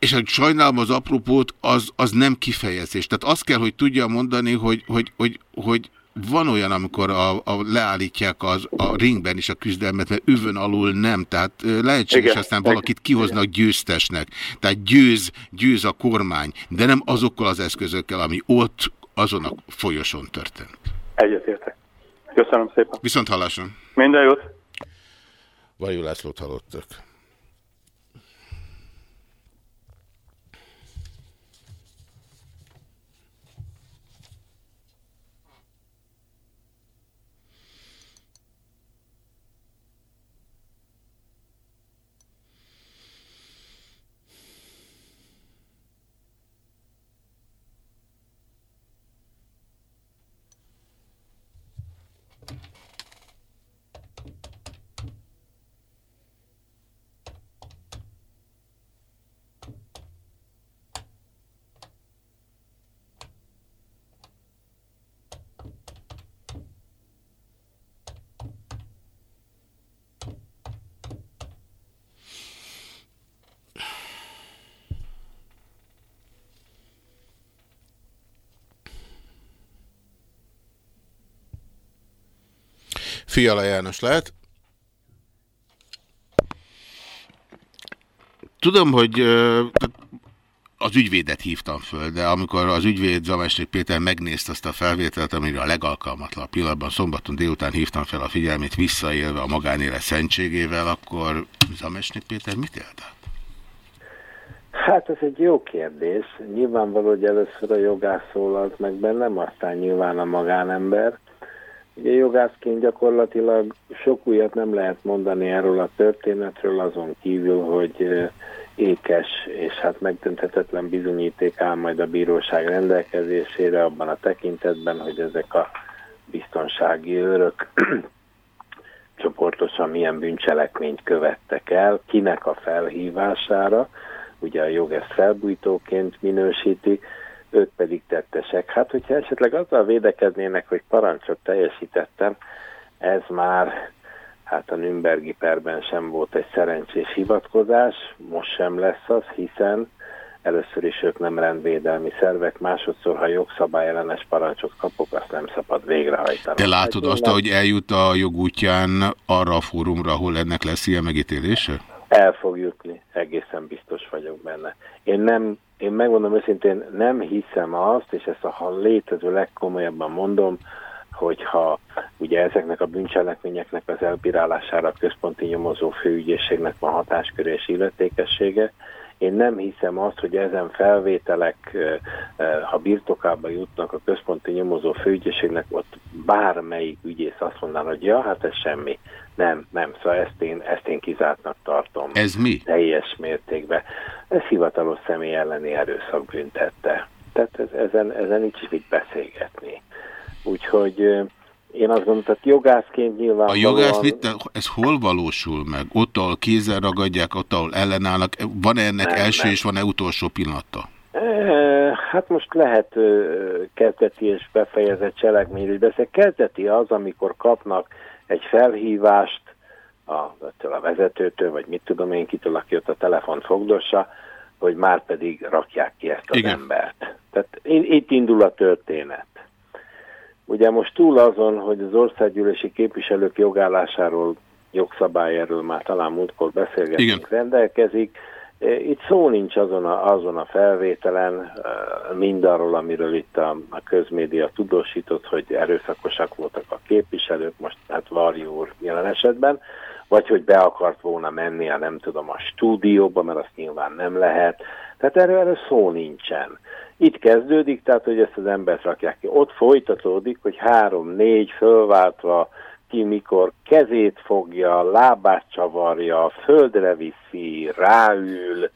A: és hogy sajnálom az apropót, az, az nem kifejezés. Tehát azt kell, hogy tudja mondani, hogy, hogy, hogy, hogy van olyan, amikor a, a leállítják az, a ringben is a küzdelmet, mert övön alul nem. Tehát lehetséges Igen. aztán valakit kihoznak győztesnek. Tehát győz, győz a kormány, de nem azokkal az eszközökkel, ami ott azon a folyosón történt.
I: Egyetértek. Köszönöm szépen.
A: Viszont halláson.
I: Minden jót.
A: Vajul Lászlót hallottak. Fiala János lehet. Tudom, hogy az ügyvédet hívtam föl, de amikor az ügyvéd Zamesnik Péter megnézte azt a felvételt, amire a legalkalmatlan pillanatban szombaton délután hívtam fel a figyelmét visszaélve a magánélet szentségével, akkor Zamesnik Péter mit élt át?
K: Hát ez egy jó kérdés. Nyilvánvaló, hogy először a jogász szólalt meg bennem, aztán nyilván a magánember. Ugye jogászként gyakorlatilag sok újat nem lehet mondani erről a történetről, azon kívül, hogy ékes és hát megdönthetetlen bizonyíték áll majd a bíróság rendelkezésére abban a tekintetben, hogy ezek a biztonsági őrök [CLEARS THROAT] csoportosan milyen bűncselekményt követtek el, kinek a felhívására, ugye a jog ezt felbújtóként minősíti, ők pedig tettesek. Hát, hogyha esetleg azzal védekeznének, hogy parancsot teljesítettem, ez már hát a Nürnbergi perben sem volt egy szerencsés hivatkozás, most sem lesz az, hiszen először is ők nem rendvédelmi szervek, másodszor, ha jogszabályellenes parancsot kapok, azt nem szabad végrehajtani.
A: Te látod azt, hogy eljut a jogútján arra a fórumra, ahol ennek lesz ilyen megítélése?
K: El fog jutni, egészen biztos vagyok benne. Én nem, én megmondom őszintén, nem hiszem azt, és ezt a létező legkomolyabban mondom, hogyha ugye ezeknek a bűncselekményeknek az elbírálására a központi nyomozó főügyészségnek van hatáskör és illetékessége, én nem hiszem azt, hogy ezen felvételek, ha birtokába jutnak a központi nyomozó főügyészségnek, ott bármelyik ügyész azt mondaná, hogy ja, hát ez semmi. Nem, nem, szóval ezt én, ezt én kizártnak tartom.
A: Ez mi?
K: Teljes mértékben. Ez hivatalos személy elleni erőszak büntette. Tehát ez, ezen, ezen nincs is mit beszélgetni. Úgyhogy én azt gondolom, hogy jogászként nyilván...
A: A jogász mit, ez hol valósul meg? Ott, ahol kézzel ragadják, ott, ahol ellenállnak. Van-e ennek nem, első nem. és van-e utolsó pillanata?
K: Hát most lehet kezdeti és befejezett cselekményről beszél. Kezdeti az, amikor kapnak egy felhívást a, a vezetőtől, vagy mit tudom én, kitől, aki ott a telefon fogdossa, hogy már pedig rakják ki ezt az Igen. embert. Tehát itt indul a történet. Ugye most túl azon, hogy az országgyűlési képviselők jogállásáról, jogszabály erről már talán múltkor beszélgetünk, rendelkezik, e, itt szó nincs azon a, azon a felvételen e, mindarról, amiről itt a, a közmédia tudósított, hogy erőszakosak voltak a képviselők, most hát Varjú úr jelen esetben, vagy hogy be akart volna menni a nem tudom a stúdióba, mert azt nyilván nem lehet. Tehát erről, erről szó nincsen. Itt kezdődik, tehát hogy ezt az embert rakják ki. Ott folytatódik, hogy három-négy fölváltva ki mikor kezét fogja, lábát csavarja, földre viszi, ráül,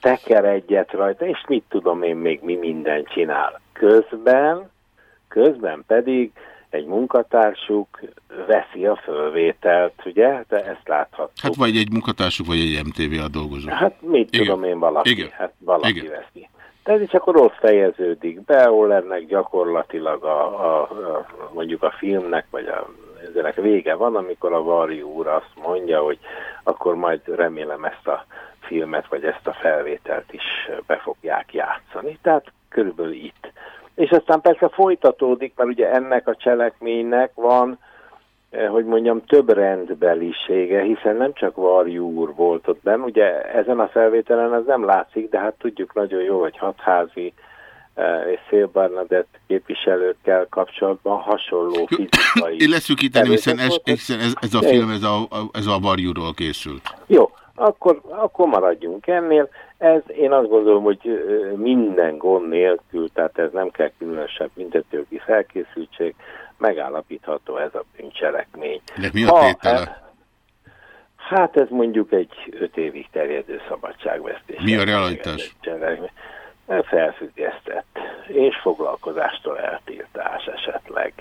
K: teker egyet rajta, és mit tudom én még mi mindent csinál. Közben, közben pedig egy munkatársuk veszi a fölvételt, ugye? De ezt láthatjuk.
A: Hát vagy egy munkatársuk, vagy egy MTV a dolgozó.
K: Hát mit Igen. tudom én, valaki, Igen. hát valaki Igen. veszi. Tehát és akkor ott fejeződik be, ahol ennek gyakorlatilag a, a, a, mondjuk a filmnek, vagy a, ennek vége van, amikor a Varjú úr azt mondja, hogy akkor majd remélem ezt a filmet, vagy ezt a felvételt is be fogják játszani. Tehát körülbelül itt. És aztán persze folytatódik, mert ugye ennek a cselekménynek van Eh, hogy mondjam, több rendbelisége, hiszen nem csak Varjú úr volt ott benn, ugye ezen a felvételen ez nem látszik, de hát tudjuk nagyon jó, hogy hatházi eh, és Szél Bernadett képviselőkkel kapcsolatban hasonló fizikai...
A: Én leszűkíteni, hiszen, ez, hiszen ez, ez a film ez a, ez a Varjúról készült.
K: Jó, akkor, akkor maradjunk ennél. Ez én azt gondolom, hogy minden gond nélkül, tehát ez nem kell különösebb büntetőjogi felkészültség, megállapítható ez a bűncselekmény.
A: De mi a tétele?
K: Hát ez mondjuk egy öt évig terjedő szabadságvesztés.
A: Mi a realitás?
K: Felfüggesztett és foglalkozástól eltiltás esetleg.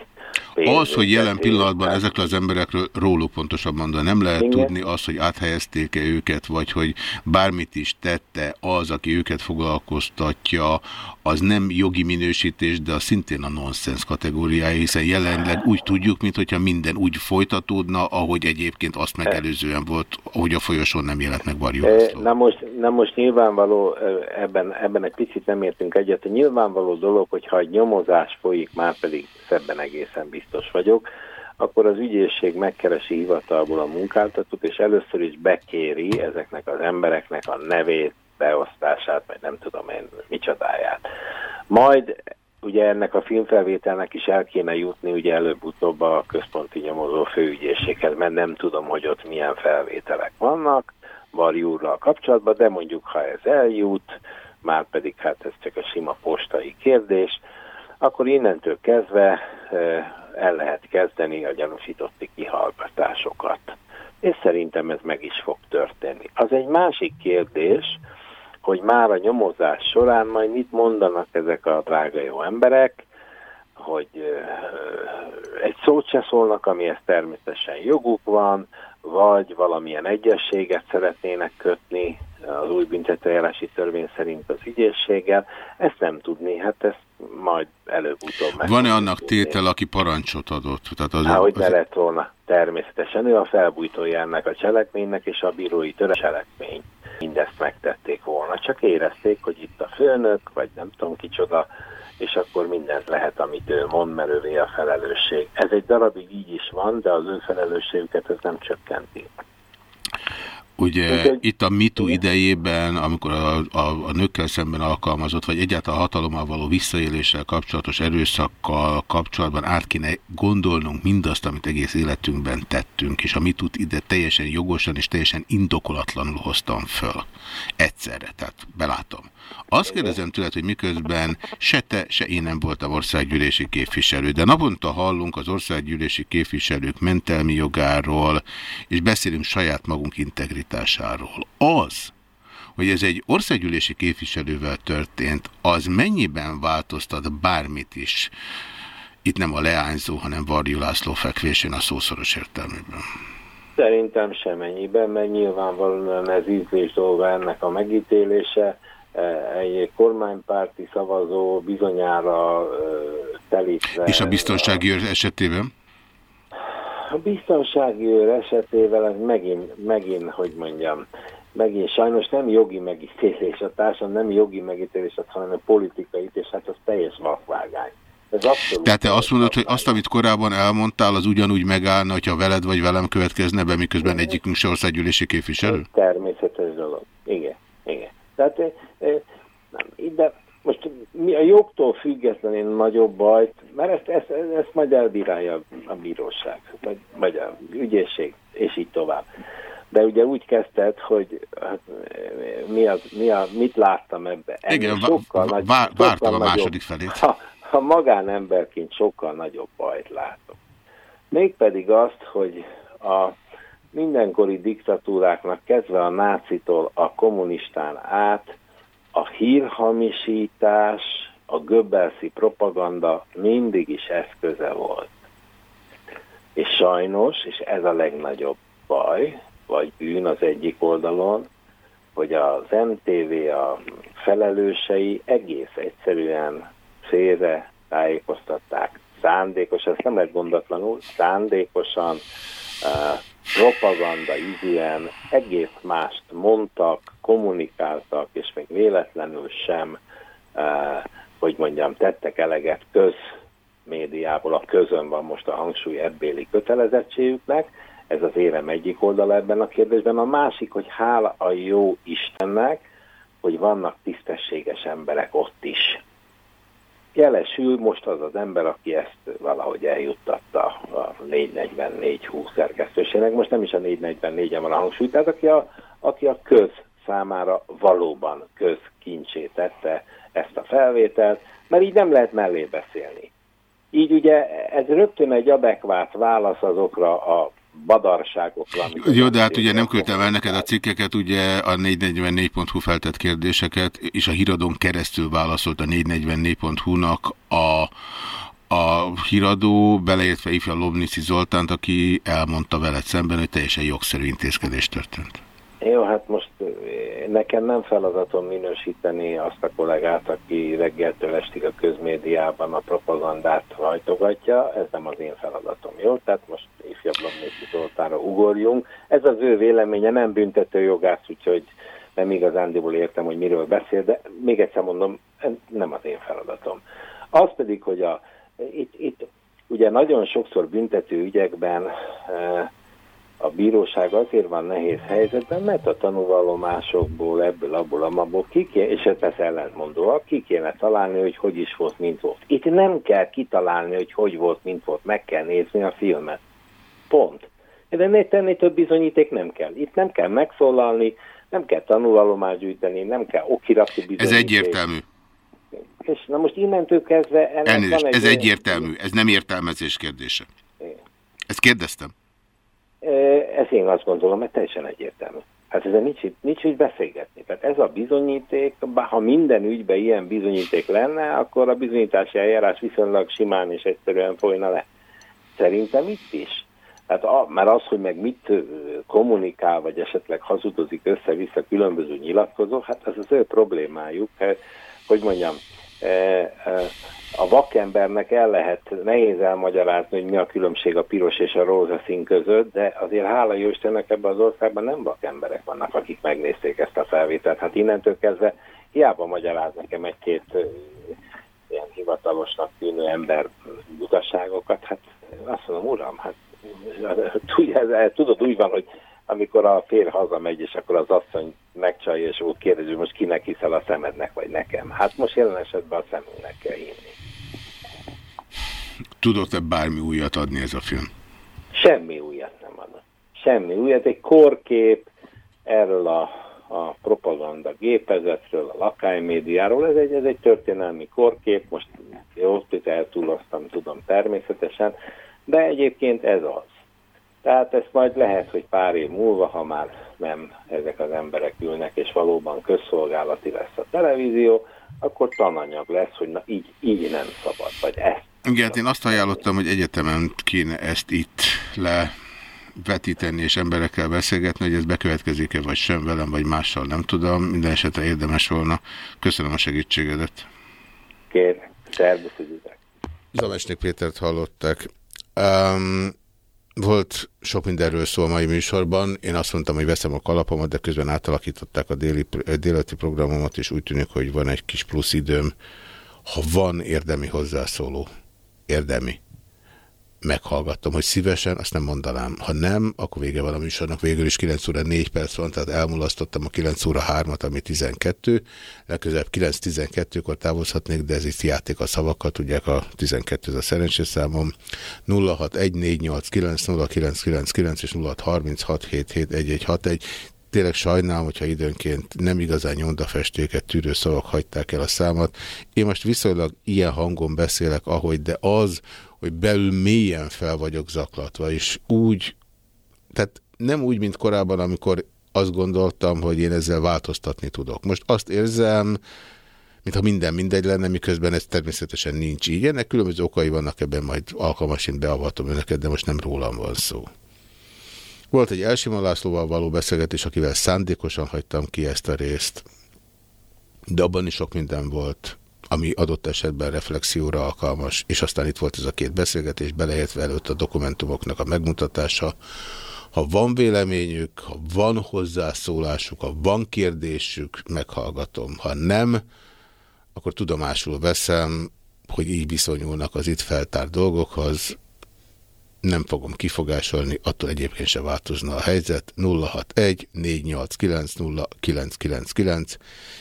A: Az, hogy jelen pillanatban ezekről az emberekről róluk pontosan mondva nem lehet Igen. tudni azt, hogy áthelyezték-e őket, vagy hogy bármit is tette az, aki őket foglalkoztatja, az nem jogi minősítés, de az szintén a nonsens kategóriája, hiszen jelenleg úgy tudjuk, mintha minden úgy folytatódna, ahogy egyébként azt megelőzően volt, ahogy a folyosón nem jelent meg Barjú
K: Na most, na most nyilvánvaló, ebben, ebben egy picit nem értünk egyet, nyilvánvaló dolog, hogyha egy nyomozás folyik, már pedig szebben egészen biztos vagyok, akkor az ügyészség megkeresi hivatalból a munkáltatót, és először is bekéri ezeknek az embereknek a nevét, beosztását, vagy nem tudom én micsodáját. Majd ugye ennek a filmfelvételnek is el kéne jutni ugye előbb-utóbb a központi nyomozó főügyészséghez, mert nem tudom, hogy ott milyen felvételek vannak Varjúrral kapcsolatban, de mondjuk ha ez eljut, már pedig hát ez csak a sima postai kérdés, akkor innentől kezdve el lehet kezdeni a gyanúsítotti kihallgatásokat. És szerintem ez meg is fog történni. Az egy másik kérdés, hogy már a nyomozás során majd mit mondanak ezek a drága jó emberek, hogy egy szót se szólnak, amihez természetesen joguk van, vagy valamilyen egyességet szeretnének kötni az új büntetőjárási törvény szerint az ügyészséggel. Ezt nem tudni, hát ezt majd előbb-utóbb meg.
A: Van-e annak tétel, aki parancsot adott?
K: Tehát az, Há, hogy az... ne lett volna. Természetesen ő a felbújtója ennek a cselekménynek, és a bírói töre cselekmény. Mindezt megtették volna. Csak érezték, hogy itt a főnök, vagy nem tudom kicsoda, és akkor minden lehet, amit ő mond, mert ővé a felelősség. Ez egy darabig így is van, de az ő felelősségüket ez nem csökkenti.
A: Ugye Úgy, itt a MeToo idejében, amikor a, a, a nőkkel szemben alkalmazott, vagy egyáltalán hatalommal való visszaéléssel kapcsolatos erőszakkal kapcsolatban át kéne gondolnunk mindazt, amit egész életünkben tettünk, és a MeToo ide teljesen jogosan és teljesen indokolatlanul hoztam föl. Egyszerre, tehát belátom. Azt kérdezem tőled, hogy miközben se te, se én nem voltam országgyűlési képviselő, de naponta hallunk az országgyűlési képviselők mentelmi jogáról, és beszélünk saját magunk integritásáról. Az, hogy ez egy országgyűlési képviselővel történt, az mennyiben változtat bármit is, itt nem a leányzó, hanem Varjú László fekvésén a szószoros értelmében.
K: Szerintem semennyiben, mert nyilvánvalóan ez ízlés dolga ennek a megítélése, egy kormánypárti szavazó bizonyára telítve...
A: És a biztonsági őr esetében?
K: A biztonsági őr esetével ez megint, megint, hogy mondjam, megint sajnos nem jogi megítélés a társam, nem jogi megítélés, hanem a politikai és hát az teljes vakvágány.
A: Tehát te azt mondod, hogy azt, amit korábban elmondtál, az ugyanúgy megállna, hogyha veled vagy velem következne be, miközben egyikünk se országgyűlési képviselő?
K: Természetes dolog. Igen, igen. Tehát de most mi a jogtól függetlenül nagyobb bajt, mert ezt, ezt, ezt majd elbírálja a bíróság, vagy, vagy a ügyészség, és így tovább. De ugye úgy kezdted, hogy hát, mi az, mi a, mit láttam ebbe.
A: Igen, sokkal nagy, vár, sokkal vártam a második felét.
K: Ha, ha magánemberként sokkal nagyobb bajt látok. Mégpedig azt, hogy a mindenkori diktatúráknak kezdve a nácitól a kommunistán át a hírhamisítás, a göbbelszi propaganda mindig is eszköze volt. És sajnos, és ez a legnagyobb baj, vagy bűn az egyik oldalon, hogy az MTV a felelősei egész egyszerűen félre tájékoztatták. Szándékosan, ezt nem lehet gondatlanul, szándékosan uh, propaganda ízűen egész mást mondtak, kommunikáltak, és még véletlenül sem, eh, hogy mondjam, tettek eleget közmédiából, a közön van most a hangsúly ebbéli kötelezettségüknek, ez az érem egyik oldala ebben a kérdésben. A másik, hogy hála a jó Istennek, hogy vannak tisztességes emberek ott is jelesül most az az ember, aki ezt valahogy eljuttatta a 444-20 szerkesztőségnek. Most nem is a 444-en van a hangsúly, tehát aki a, aki a köz számára valóban közkincsé tette ezt a felvételt, mert így nem lehet mellé beszélni. Így ugye ez rögtön egy adekvát válasz azokra a badarságokra.
A: Jó, de hát ugye nem küldtem el neked a cikkeket, ugye a 444.hu feltett kérdéseket, és a híradón keresztül válaszolt a 444.hu-nak a, a híradó, beleértve ifja Lobnici Zoltánt, aki elmondta veled szemben, hogy teljesen jogszerű intézkedés történt.
K: Jó, hát most nekem nem feladatom minősíteni azt a kollégát, aki reggeltől estig a közmédiában a propagandát hajtogatja, ez nem az én feladatom, jó? Tehát most ifjabb Lomnéki Zoltánra ugorjunk. Ez az ő véleménye, nem büntető jogász, úgyhogy nem igazándiból értem, hogy miről beszél, de még egyszer mondom, nem az én feladatom. Az pedig, hogy a, itt, itt ugye nagyon sokszor büntető ügyekben a bíróság azért van nehéz helyzetben, mert a tanúvallomásokból, ebből, abból, amabból ki kéne, és ez persze ellentmondóak, ki kéne találni, hogy hogy is volt, mint volt. Itt nem kell kitalálni, hogy hogy volt, mint volt, meg kell nézni a filmet. Pont. De tenni több bizonyíték nem kell. Itt nem kell megszólalni, nem kell tanúvallomást gyűjteni, nem kell okiratú bizonyíték.
A: Ez egyértelmű.
K: És na most innentől kezdve...
A: Elnézést, egy ez egyértelmű, ez nem értelmezés kérdése. Ezt kérdeztem.
K: Ez én azt gondolom, hogy teljesen egyértelmű. Hát ezzel nincs, nincs így beszélgetni. Tehát ez a bizonyíték, ha minden ügyben ilyen bizonyíték lenne, akkor a bizonyítási eljárás viszonylag simán és egyszerűen folyna le. Szerintem itt is. Tehát a, mert az, hogy meg mit kommunikál, vagy esetleg hazudozik össze-vissza különböző nyilatkozó, hát ez az ő problémájuk. Hogy mondjam, a vakembernek el lehet, nehéz elmagyarázni, hogy mi a különbség a piros és a rózsaszín között, de azért hála jó Istennek ebben az országban nem vakemberek vannak, akik megnézték ezt a felvételt. Hát innentől kezdve hiába magyaráz nekem egy-két ilyen hivatalosnak tűnő ember utasságokat, hát azt mondom, uram, hát tudod, úgy van, hogy amikor a fér hazamegy, és akkor az asszony megcsalja, és úgy kérdezi, hogy most kinek hiszel a szemednek, vagy nekem. Hát most jelen esetben a szemünknek kell hinni.
A: Tudott-e bármi újat adni ez a film?
K: Semmi újat nem adott. Semmi újat. Egy korkép erről a, a propaganda gépezetről, a lakánymédiáról. Ez egy, ez egy történelmi korkép, most jó, eltúloztam, tudom természetesen, de egyébként ez az. Tehát ezt majd lehet, hogy pár év múlva, ha már nem ezek az emberek ülnek, és valóban közszolgálati lesz a televízió, akkor tananyag lesz, hogy na így, így nem szabad, vagy ezt.
A: Igen, hát én azt ajánlottam, hogy egyetemen kéne ezt itt le vetíteni és emberekkel beszélgetni, hogy ez bekövetkezik-e vagy sem velem, vagy mással nem tudom. Minden esetre érdemes volna. Köszönöm a segítségedet.
K: Kér, szervusz, üdvözlök.
A: Zamesnik Pétert hallották. Um, volt sok mindenről szó a mai műsorban. Én azt mondtam, hogy veszem a kalapomat, de közben átalakították a déli, déleti programomat, és úgy tűnik, hogy van egy kis plusz időm. Ha van érdemi hozzászóló, érdemi, meghallgattam, hogy szívesen, azt nem mondanám. Ha nem, akkor vége van a műsornak. Végül is 9 óra 4 perc van, tehát elmulasztottam a 9 óra 3-at, ami 12. Legközelebb 9-12-kor távozhatnék, de ez itt játék a szavakkal, tudják, a 12 ez a szerencsés számom. 0614890999 és 0636771161 tényleg sajnálom, hogyha időnként nem igazán nyomdafestéket tűrő szavak hagyták el a számat. Én most viszonylag ilyen hangon beszélek, ahogy, de az, hogy belül mélyen fel vagyok zaklatva, és úgy, tehát nem úgy, mint korábban, amikor azt gondoltam, hogy én ezzel változtatni tudok. Most azt érzem, mintha minden mindegy lenne, miközben ez természetesen nincs így. Ennek különböző okai vannak, ebben majd alkalmasint beavatom önöket, de most nem rólam van szó. Volt egy Elsima Lászlóval való beszélgetés, akivel szándékosan hagytam ki ezt a részt, de abban is sok minden volt, ami adott esetben reflexióra alkalmas, és aztán itt volt ez a két beszélgetés, beleértve előtt a dokumentumoknak a megmutatása. Ha van véleményük, ha van hozzászólásuk, ha van kérdésük, meghallgatom. Ha nem, akkor tudomásul veszem, hogy így viszonyulnak az itt feltárt dolgokhoz, nem fogom kifogásolni, attól egyébként se változna a helyzet. 061 489 0999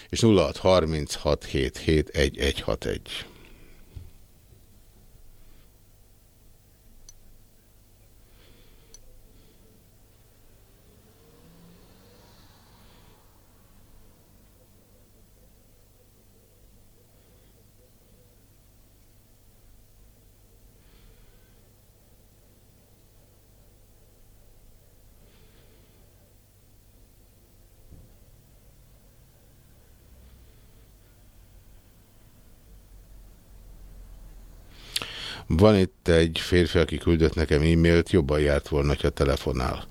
A: és 0636771161. Van itt egy férfi, aki küldött nekem e-mailt, jobban járt volna, ha telefonál.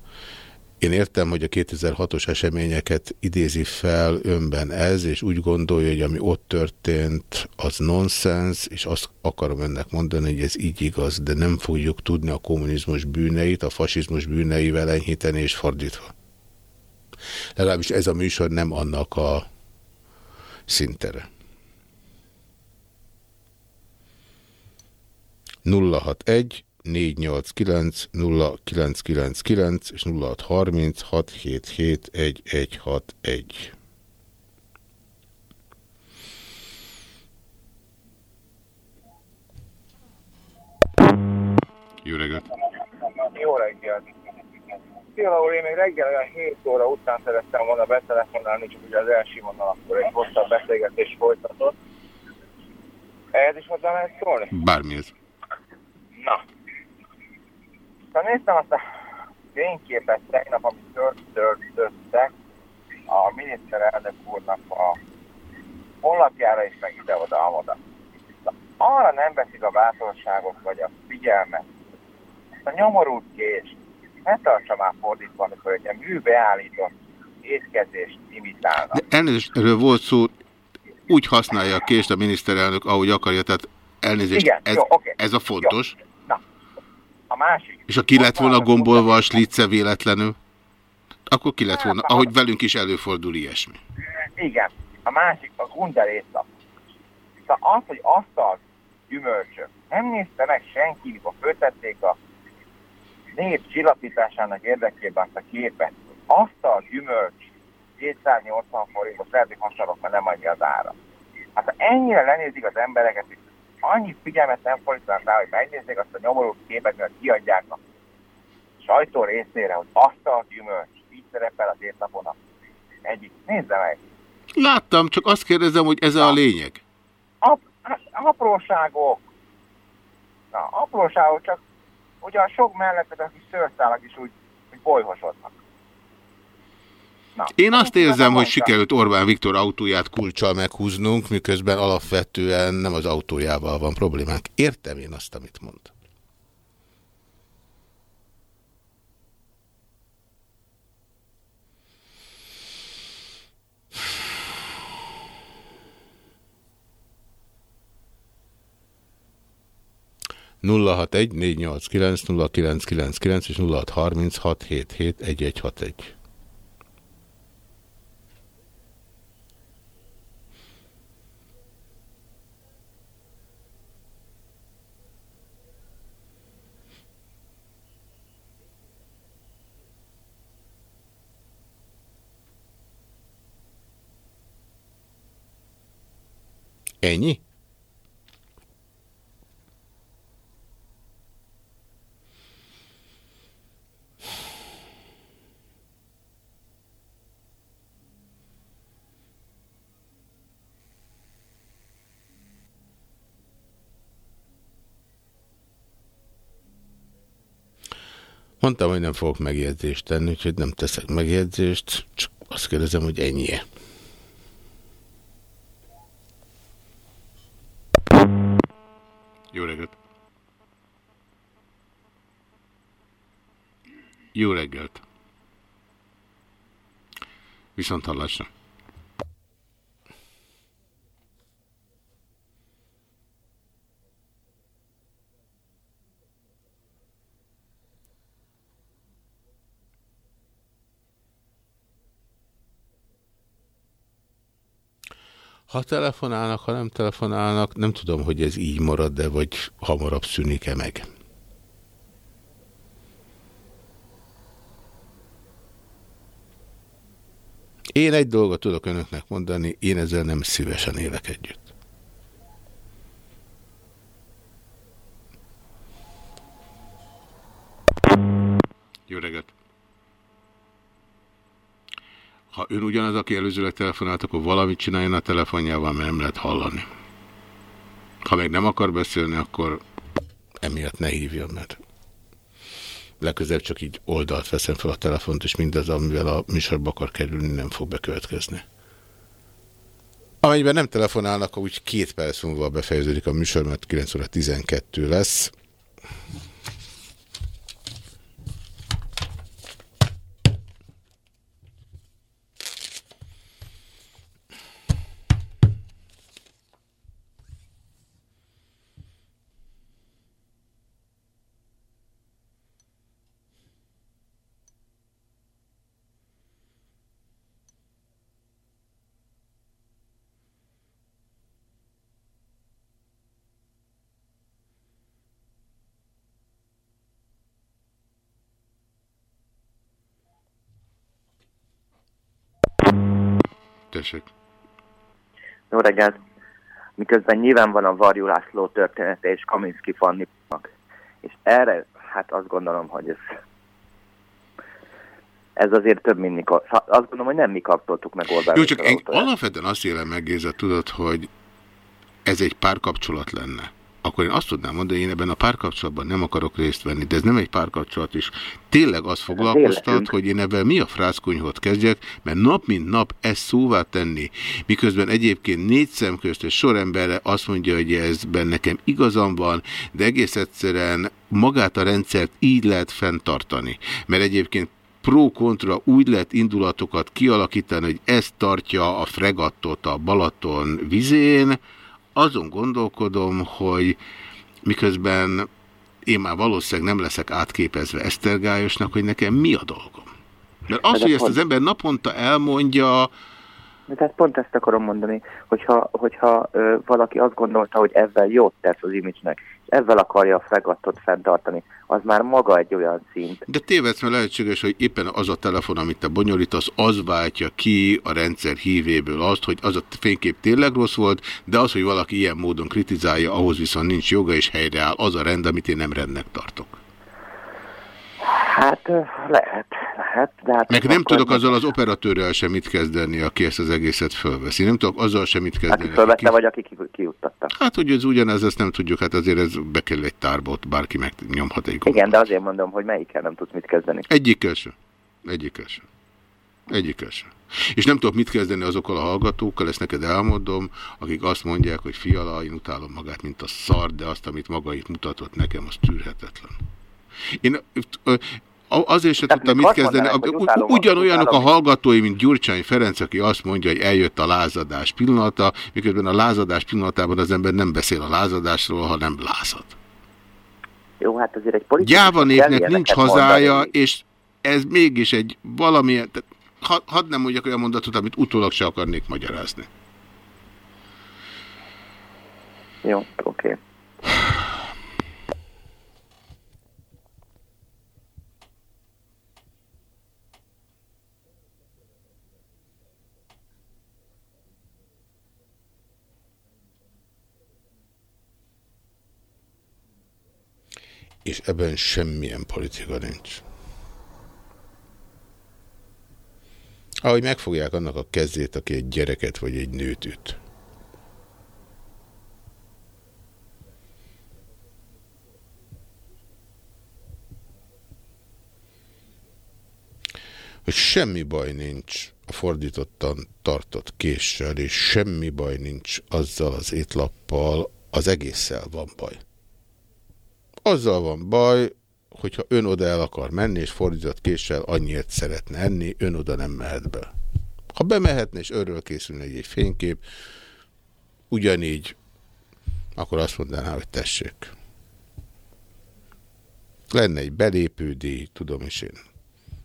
A: Én értem, hogy a 2006-os eseményeket idézi fel önben ez, és úgy gondolja, hogy ami ott történt, az nonsens, és azt akarom önnek mondani, hogy ez így igaz, de nem fogjuk tudni a kommunizmus bűneit, a fasizmus bűneivel enyhíteni, és fordítva. Legalábbis ez a műsor nem annak a szintere. 061 489 0999 és 0630 677 1161. Jó reggelt!
L: Jó reggelt! Úr, én még reggel olyan 7 óra után szerettem volna betelefonálni, csak ugye az első vonal akkor egy hosszabb beszélgetés folytatott. Ehhez is hozzá lehet szólni?
A: Bármihez.
L: Na. Szóval néztem azt a fényképet tegnap, amit tört, a miniszterelnök úrnak a honlapjára is meg ide-oda, amoda. Arra nem veszik a bátorságot vagy a figyelmet, a nyomorult kést, ne tartsa már fordítva, amikor egy műbeállított étkezést imitálnak.
A: De elnézést, volt szó, úgy használja a kést a miniszterelnök, ahogy akarja, tehát elnézést,
L: Igen,
A: ez,
L: jó, okay.
A: ez a fontos.
L: Jó. A másik.
A: És ha ki lett volna gombolva a slice véletlenül, akkor ki lett volna, ahogy velünk is előfordul ilyesmi.
L: Igen. A másik a gunderészap. Szóval az, hogy asztalt gyümölcsök. Nem nézte meg senki, mikor föltették a nép csillapításának érdekében azt a képet. Asztal gyümölcs 280 forintos, lehet, hogy hasonlók, mert nem annyi az ára. Hát ha ennyire lenézik az embereket, hogy annyi figyelmet nem fordítanak rá, hogy megnézzék azt a nyomorult képet, mert kiadják a sajtó részére, hogy asztal gyümölcs, így szerepel az étlapon egyik. Nézze meg!
A: Láttam, csak azt kérdezem, hogy ez a lényeg.
L: Ap hát, apróságok. Na, apróságok, csak ugye a sok mellett a kis szőrszálak is úgy, úgy bolyhosodnak.
A: Na, Én azt érzem, hogy sikerült Orbán Viktor autóját kulcsal meghúznunk, miközben alapvetően nem az autójával van problémánk. Értem én azt, amit mond. 061 489 és 0636771161. Ennyi? Mondtam, hogy nem fogok megjegyzést tenni, úgyhogy nem teszek megjegyzést, csak azt kérdezem, hogy ennyi. Jó reggelt! Jó reggelt! Viszont hallásra! Ha telefonálnak, ha nem telefonálnak, nem tudom, hogy ez így marad, de vagy hamarabb szűnik-e meg. Én egy dolgot tudok önöknek mondani, én ezzel nem szívesen élek együtt. Jó reggelt! Ha ön ugyanaz, aki előzőleg telefonált, akkor valamit csináljon a telefonjával, mert nem lehet hallani. Ha meg nem akar beszélni, akkor emiatt ne hívjon, mert legközelebb csak így oldalt veszem fel a telefont, és mindaz, amivel a műsorba akar kerülni, nem fog bekövetkezni. Amennyiben nem telefonálnak, úgy két perc múlva befejeződik a műsor, mert 9 óra 12 lesz. Tessék.
L: Jó reggelt! Miközben nyilván van a Varjú László története és Kaminski Fanninak. És erre, hát azt gondolom, hogy ez ez azért több, mint mikor. Azt gondolom, hogy nem mi kaptoltuk meg Orbán
A: Jó, csak én alapvetően azt élem meg, Géza, tudod, hogy ez egy párkapcsolat lenne akkor én azt tudnám mondani, hogy én ebben a párkapcsolatban nem akarok részt venni, de ez nem egy párkapcsolat is. Tényleg azt foglalkoztat, hogy én ebben mi a frászkonyhot kezdjek, mert nap mint nap ezt szóvá tenni, miközben egyébként négy szem közt egy soremberre azt mondja, hogy ezben nekem igazam van, de egész egyszerűen magát a rendszert így lehet fenntartani. Mert egyébként pro-kontra úgy lehet indulatokat kialakítani, hogy ez tartja a fregattot a Balaton vizén, azon gondolkodom, hogy miközben én már valószínűleg nem leszek átképezve Esztergályosnak, hogy nekem mi a dolgom. Mert az, hogy ezt az ember naponta elmondja,
L: de tehát pont ezt akarom mondani, hogyha, hogyha ö, valaki azt gondolta, hogy ezzel jót tesz az imidzsnek, ezzel akarja a fregattot fenntartani, az már maga egy olyan szint.
A: De tévedsz, mert lehetséges, hogy éppen az a telefon, amit te bonyolítasz, az váltja ki a rendszer hívéből azt, hogy az a fénykép tényleg rossz volt, de az, hogy valaki ilyen módon kritizálja, ahhoz viszont nincs joga és helyreáll az a rend, amit én nem rendnek tartok.
L: Hát lehet, lehet. De hát
A: Meg nem tudok azzal az operatőrrel sem mit kezdeni, aki ezt az egészet fölveszi. Nem tudok azzal sem mit kezdeni.
L: Aki fölvette, ki... vagy aki kiuttatta.
A: Hát, hogy ez ugyanez, ezt nem tudjuk, hát azért ez be kell egy tárbot, bárki megnyomhat egy
L: gombot. Igen, de azért mondom, hogy melyikkel nem tudsz mit kezdeni.
A: Egyikkel sem. Egyikkel sem. Egyikkel sem. És nem tudok mit kezdeni azokkal a hallgatókkal, ezt neked elmondom, akik azt mondják, hogy fiala, én utálom magát, mint a szar, de azt, amit maga itt mutatott nekem, az tűrhetetlen. Én azért sem tudtam mit kezdeni. Ugyanolyanok a hallgatói, mint Gyurcsány Ferenc, aki azt mondja, hogy eljött a lázadás pillanata, miközben a lázadás pillanatában az ember nem beszél a lázadásról, hanem lázad.
L: Jó, hát azért egy politikus...
A: Gyáva népnek nincs hazája, mondani. és ez mégis egy valamilyen... Hadd had nem mondjak olyan mondatot, amit utólag se akarnék magyarázni.
L: Jó, oké. Okay.
A: És ebben semmilyen politika nincs. Ahogy megfogják annak a kezét, aki egy gyereket vagy egy nőt üt. hogy semmi baj nincs a fordítottan tartott késsel, és semmi baj nincs azzal az étlappal, az egésszel van baj. Azzal van baj, hogyha ön oda el akar menni, és fordított késsel annyiért szeretne enni, ön oda nem mehet be. Ha bemehetne, és örről készülne egy, egy fénykép, ugyanígy, akkor azt mondaná, hogy tessék. Lenne egy belépődíj, tudom is én,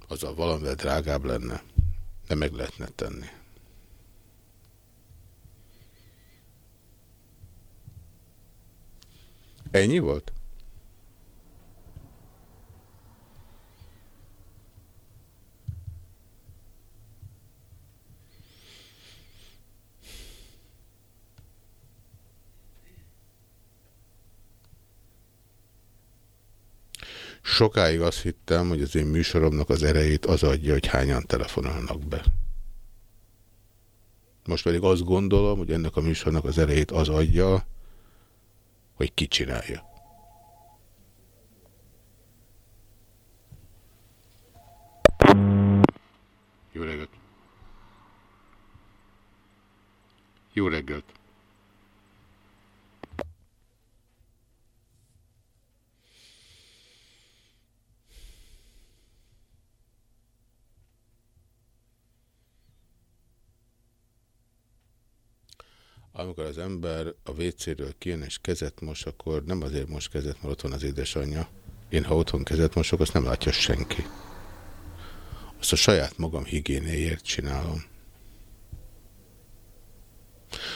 A: azzal valamivel drágább lenne, de meg lehetne tenni. Ennyi volt? Sokáig azt hittem, hogy az én műsoromnak az erejét az adja, hogy hányan telefonálnak be. Most pedig azt gondolom, hogy ennek a műsornak az erejét az adja, hogy ki csinálja. Jó reggelt! Jó reggelt! Amikor az ember a WC-ről kijön és kezet mos, akkor nem azért most kezet, mert ott van az édesanyja. Én, ha otthon kezet mosok, azt nem látja senki. Azt a saját magam higiénéért csinálom.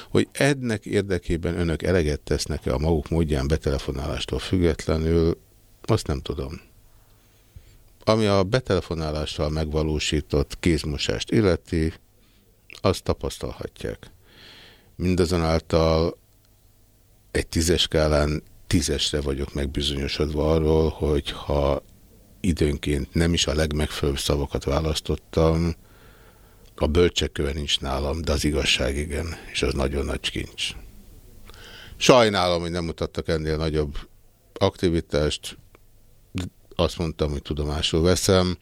A: Hogy ennek érdekében önök eleget tesznek-e a maguk módján betelefonálástól függetlenül, azt nem tudom. Ami a betelefonálással megvalósított kézmosást illeti, azt tapasztalhatják. Mindazonáltal egy tízes skálán tízesre vagyok megbizonyosodva arról, hogy ha időnként nem is a legmegfelelőbb szavakat választottam, a bölcsekköve nincs nálam, de az igazság igen, és az nagyon nagy kincs. Sajnálom, hogy nem mutattak ennél nagyobb aktivitást. Azt mondtam, hogy tudomásul veszem.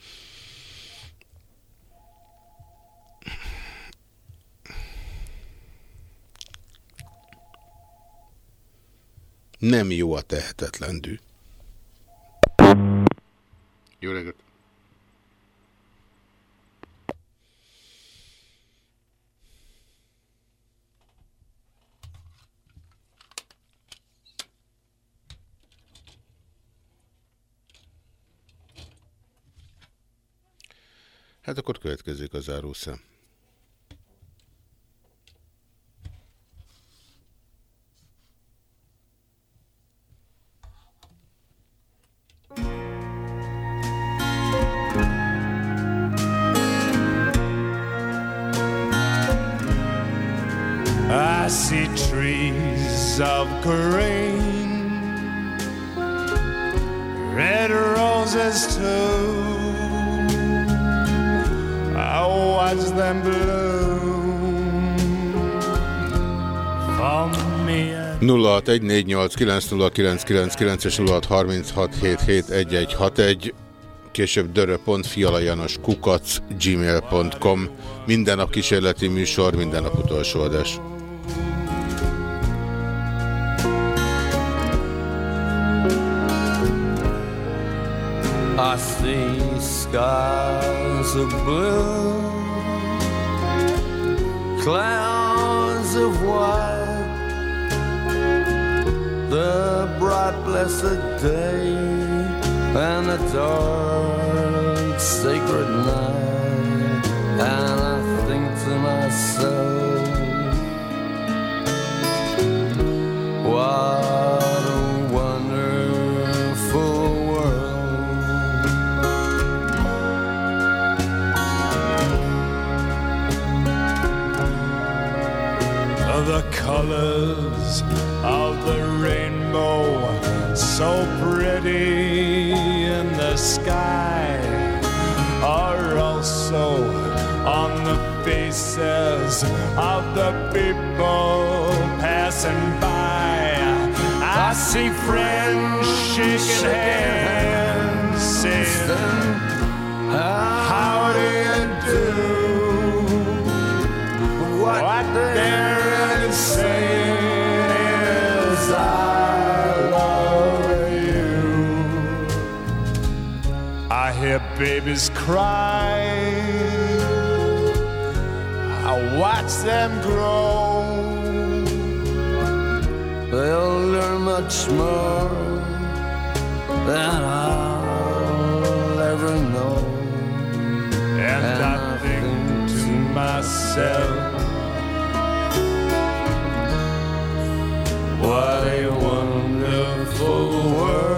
A: Nem jó a tehetetlen dű. Jó reggelt! Hát akkor következik a zárószem. 0614890999 és 0636771161 később dörö.fialajanos kukac gmail.com Minden nap kísérleti műsor, minden nap utolsó adás.
D: I see skies of blue, clouds of white, bright blessed day, and the dark sacred night, and I think to myself, what a wonderful world.
C: the colors so pretty in the sky are also on the faces of the people passing by. I see friends shaking hands saying babies cry. I watch them grow.
D: They'll learn much more than I'll ever know.
C: And, I, think to myself, what a wonderful world.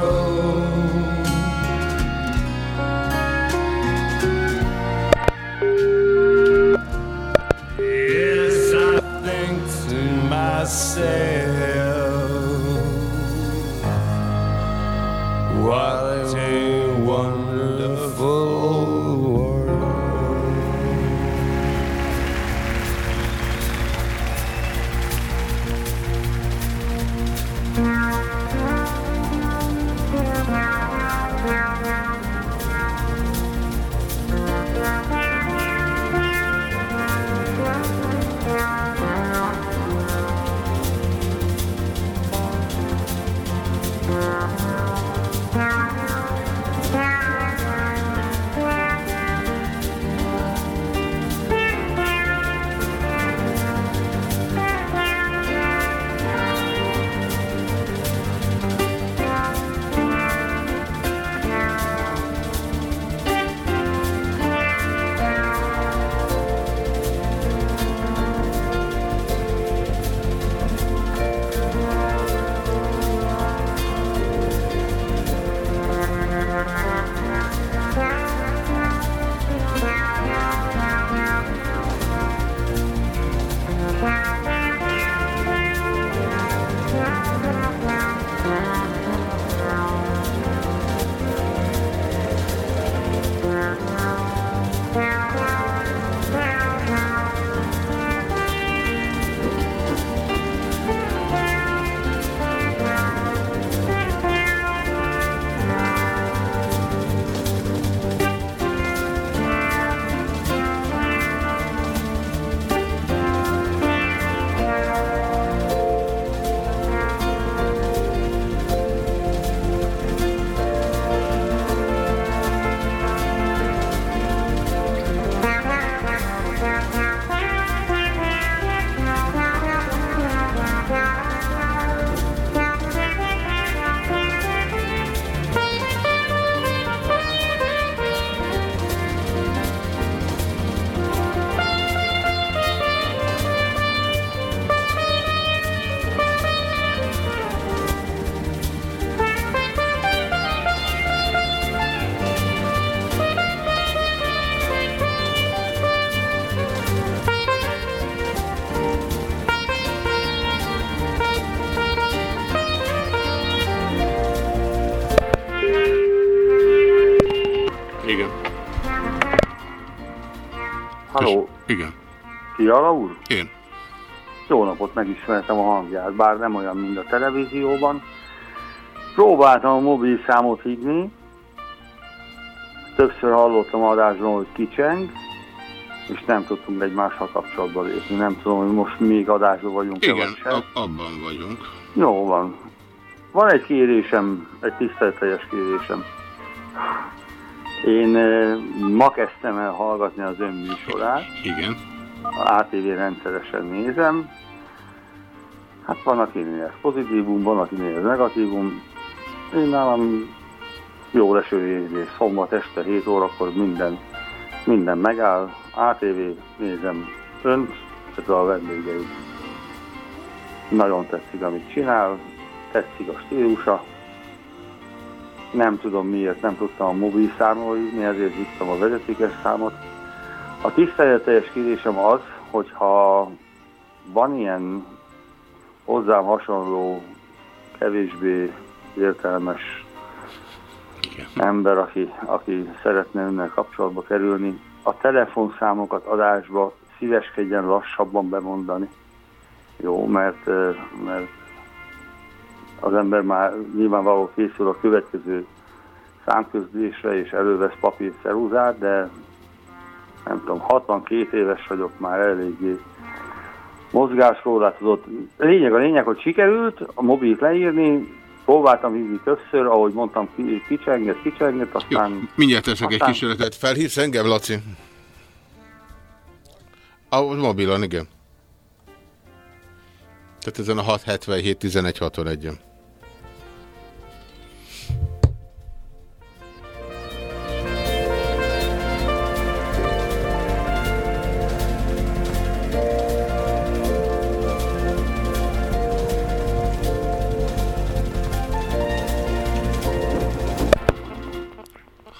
M: Napot, megismertem a hangját, bár nem olyan, mint a televízióban. Próbáltam a mobil számot hívni, többször hallottam adásban, hogy kicseng, és nem tudtunk egymással kapcsolatba lépni. Nem tudom, hogy most még adásban vagyunk
A: Igen,
M: vagy sem.
A: ab- abban vagyunk.
M: Jó van. Van egy kérésem, egy tiszteleteljes kérésem. Én eh, ma kezdtem el hallgatni az ön műsorát.
A: Igen.
M: A ATV rendszeresen nézem. Hát van, akinél ez pozitívum, van, akinél ez negatívum. Én nálam jó leső érzés. Szombat este 7 órakor minden, minden megáll. ATV nézem önt, ez a vendégeit. Nagyon tetszik, amit csinál, tetszik a stílusa. Nem tudom miért, nem tudtam a mobil számról írni, ezért hívtam a vezetékes számot. A tiszteleteljes kérésem az, hogyha van ilyen hozzám hasonló, kevésbé értelmes ember, aki, aki szeretne önnel kapcsolatba kerülni, a telefonszámokat adásba szíveskedjen lassabban bemondani. Jó, mert, mert az ember már nyilvánvaló készül a következő számközlésre, és elővesz papír ceruzát, de nem tudom, 62 éves vagyok már eléggé mozgáskorlátozott. Lényeg a lényeg, hogy sikerült a mobilt leírni, próbáltam hívni többször, ahogy mondtam, ki- kicsenget, kicsenget, aztán...
A: Mindjárt teszek egy
M: aztán-
A: kísérletet. Felhívsz engem, Laci? A mobilon, igen. Tehát ezen a 677 11 61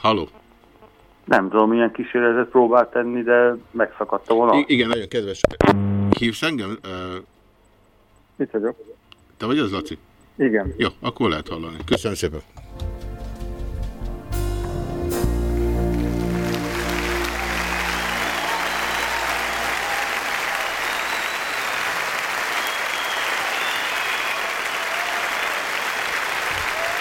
A: Halló.
M: Nem tudom, milyen kísérletet próbált tenni, de megszakadt a vonal.
A: I- igen, nagyon kedves. Hívsz engem? Ö,
M: Itt vagyok.
A: Te vagy az, Laci?
M: Igen.
A: Jó, akkor lehet hallani. Köszönöm szépen.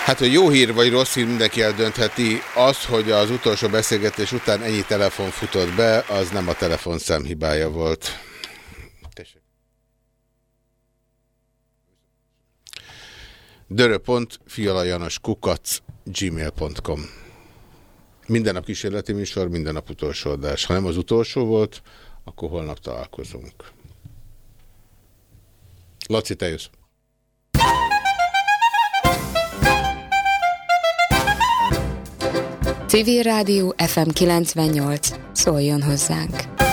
A: Hát, hogy jó hír vagy rossz hír, mindenki eldöntheti. Az, hogy az utolsó beszélgetés után ennyi telefon futott be, az nem a telefonszám hibája volt. Kukac gmail.com Minden nap kísérleti műsor, minden nap utolsó adás. Ha nem az utolsó volt, akkor holnap találkozunk. Laci, te jössz.
N: Civil Rádió FM 98. Szóljon hozzánk!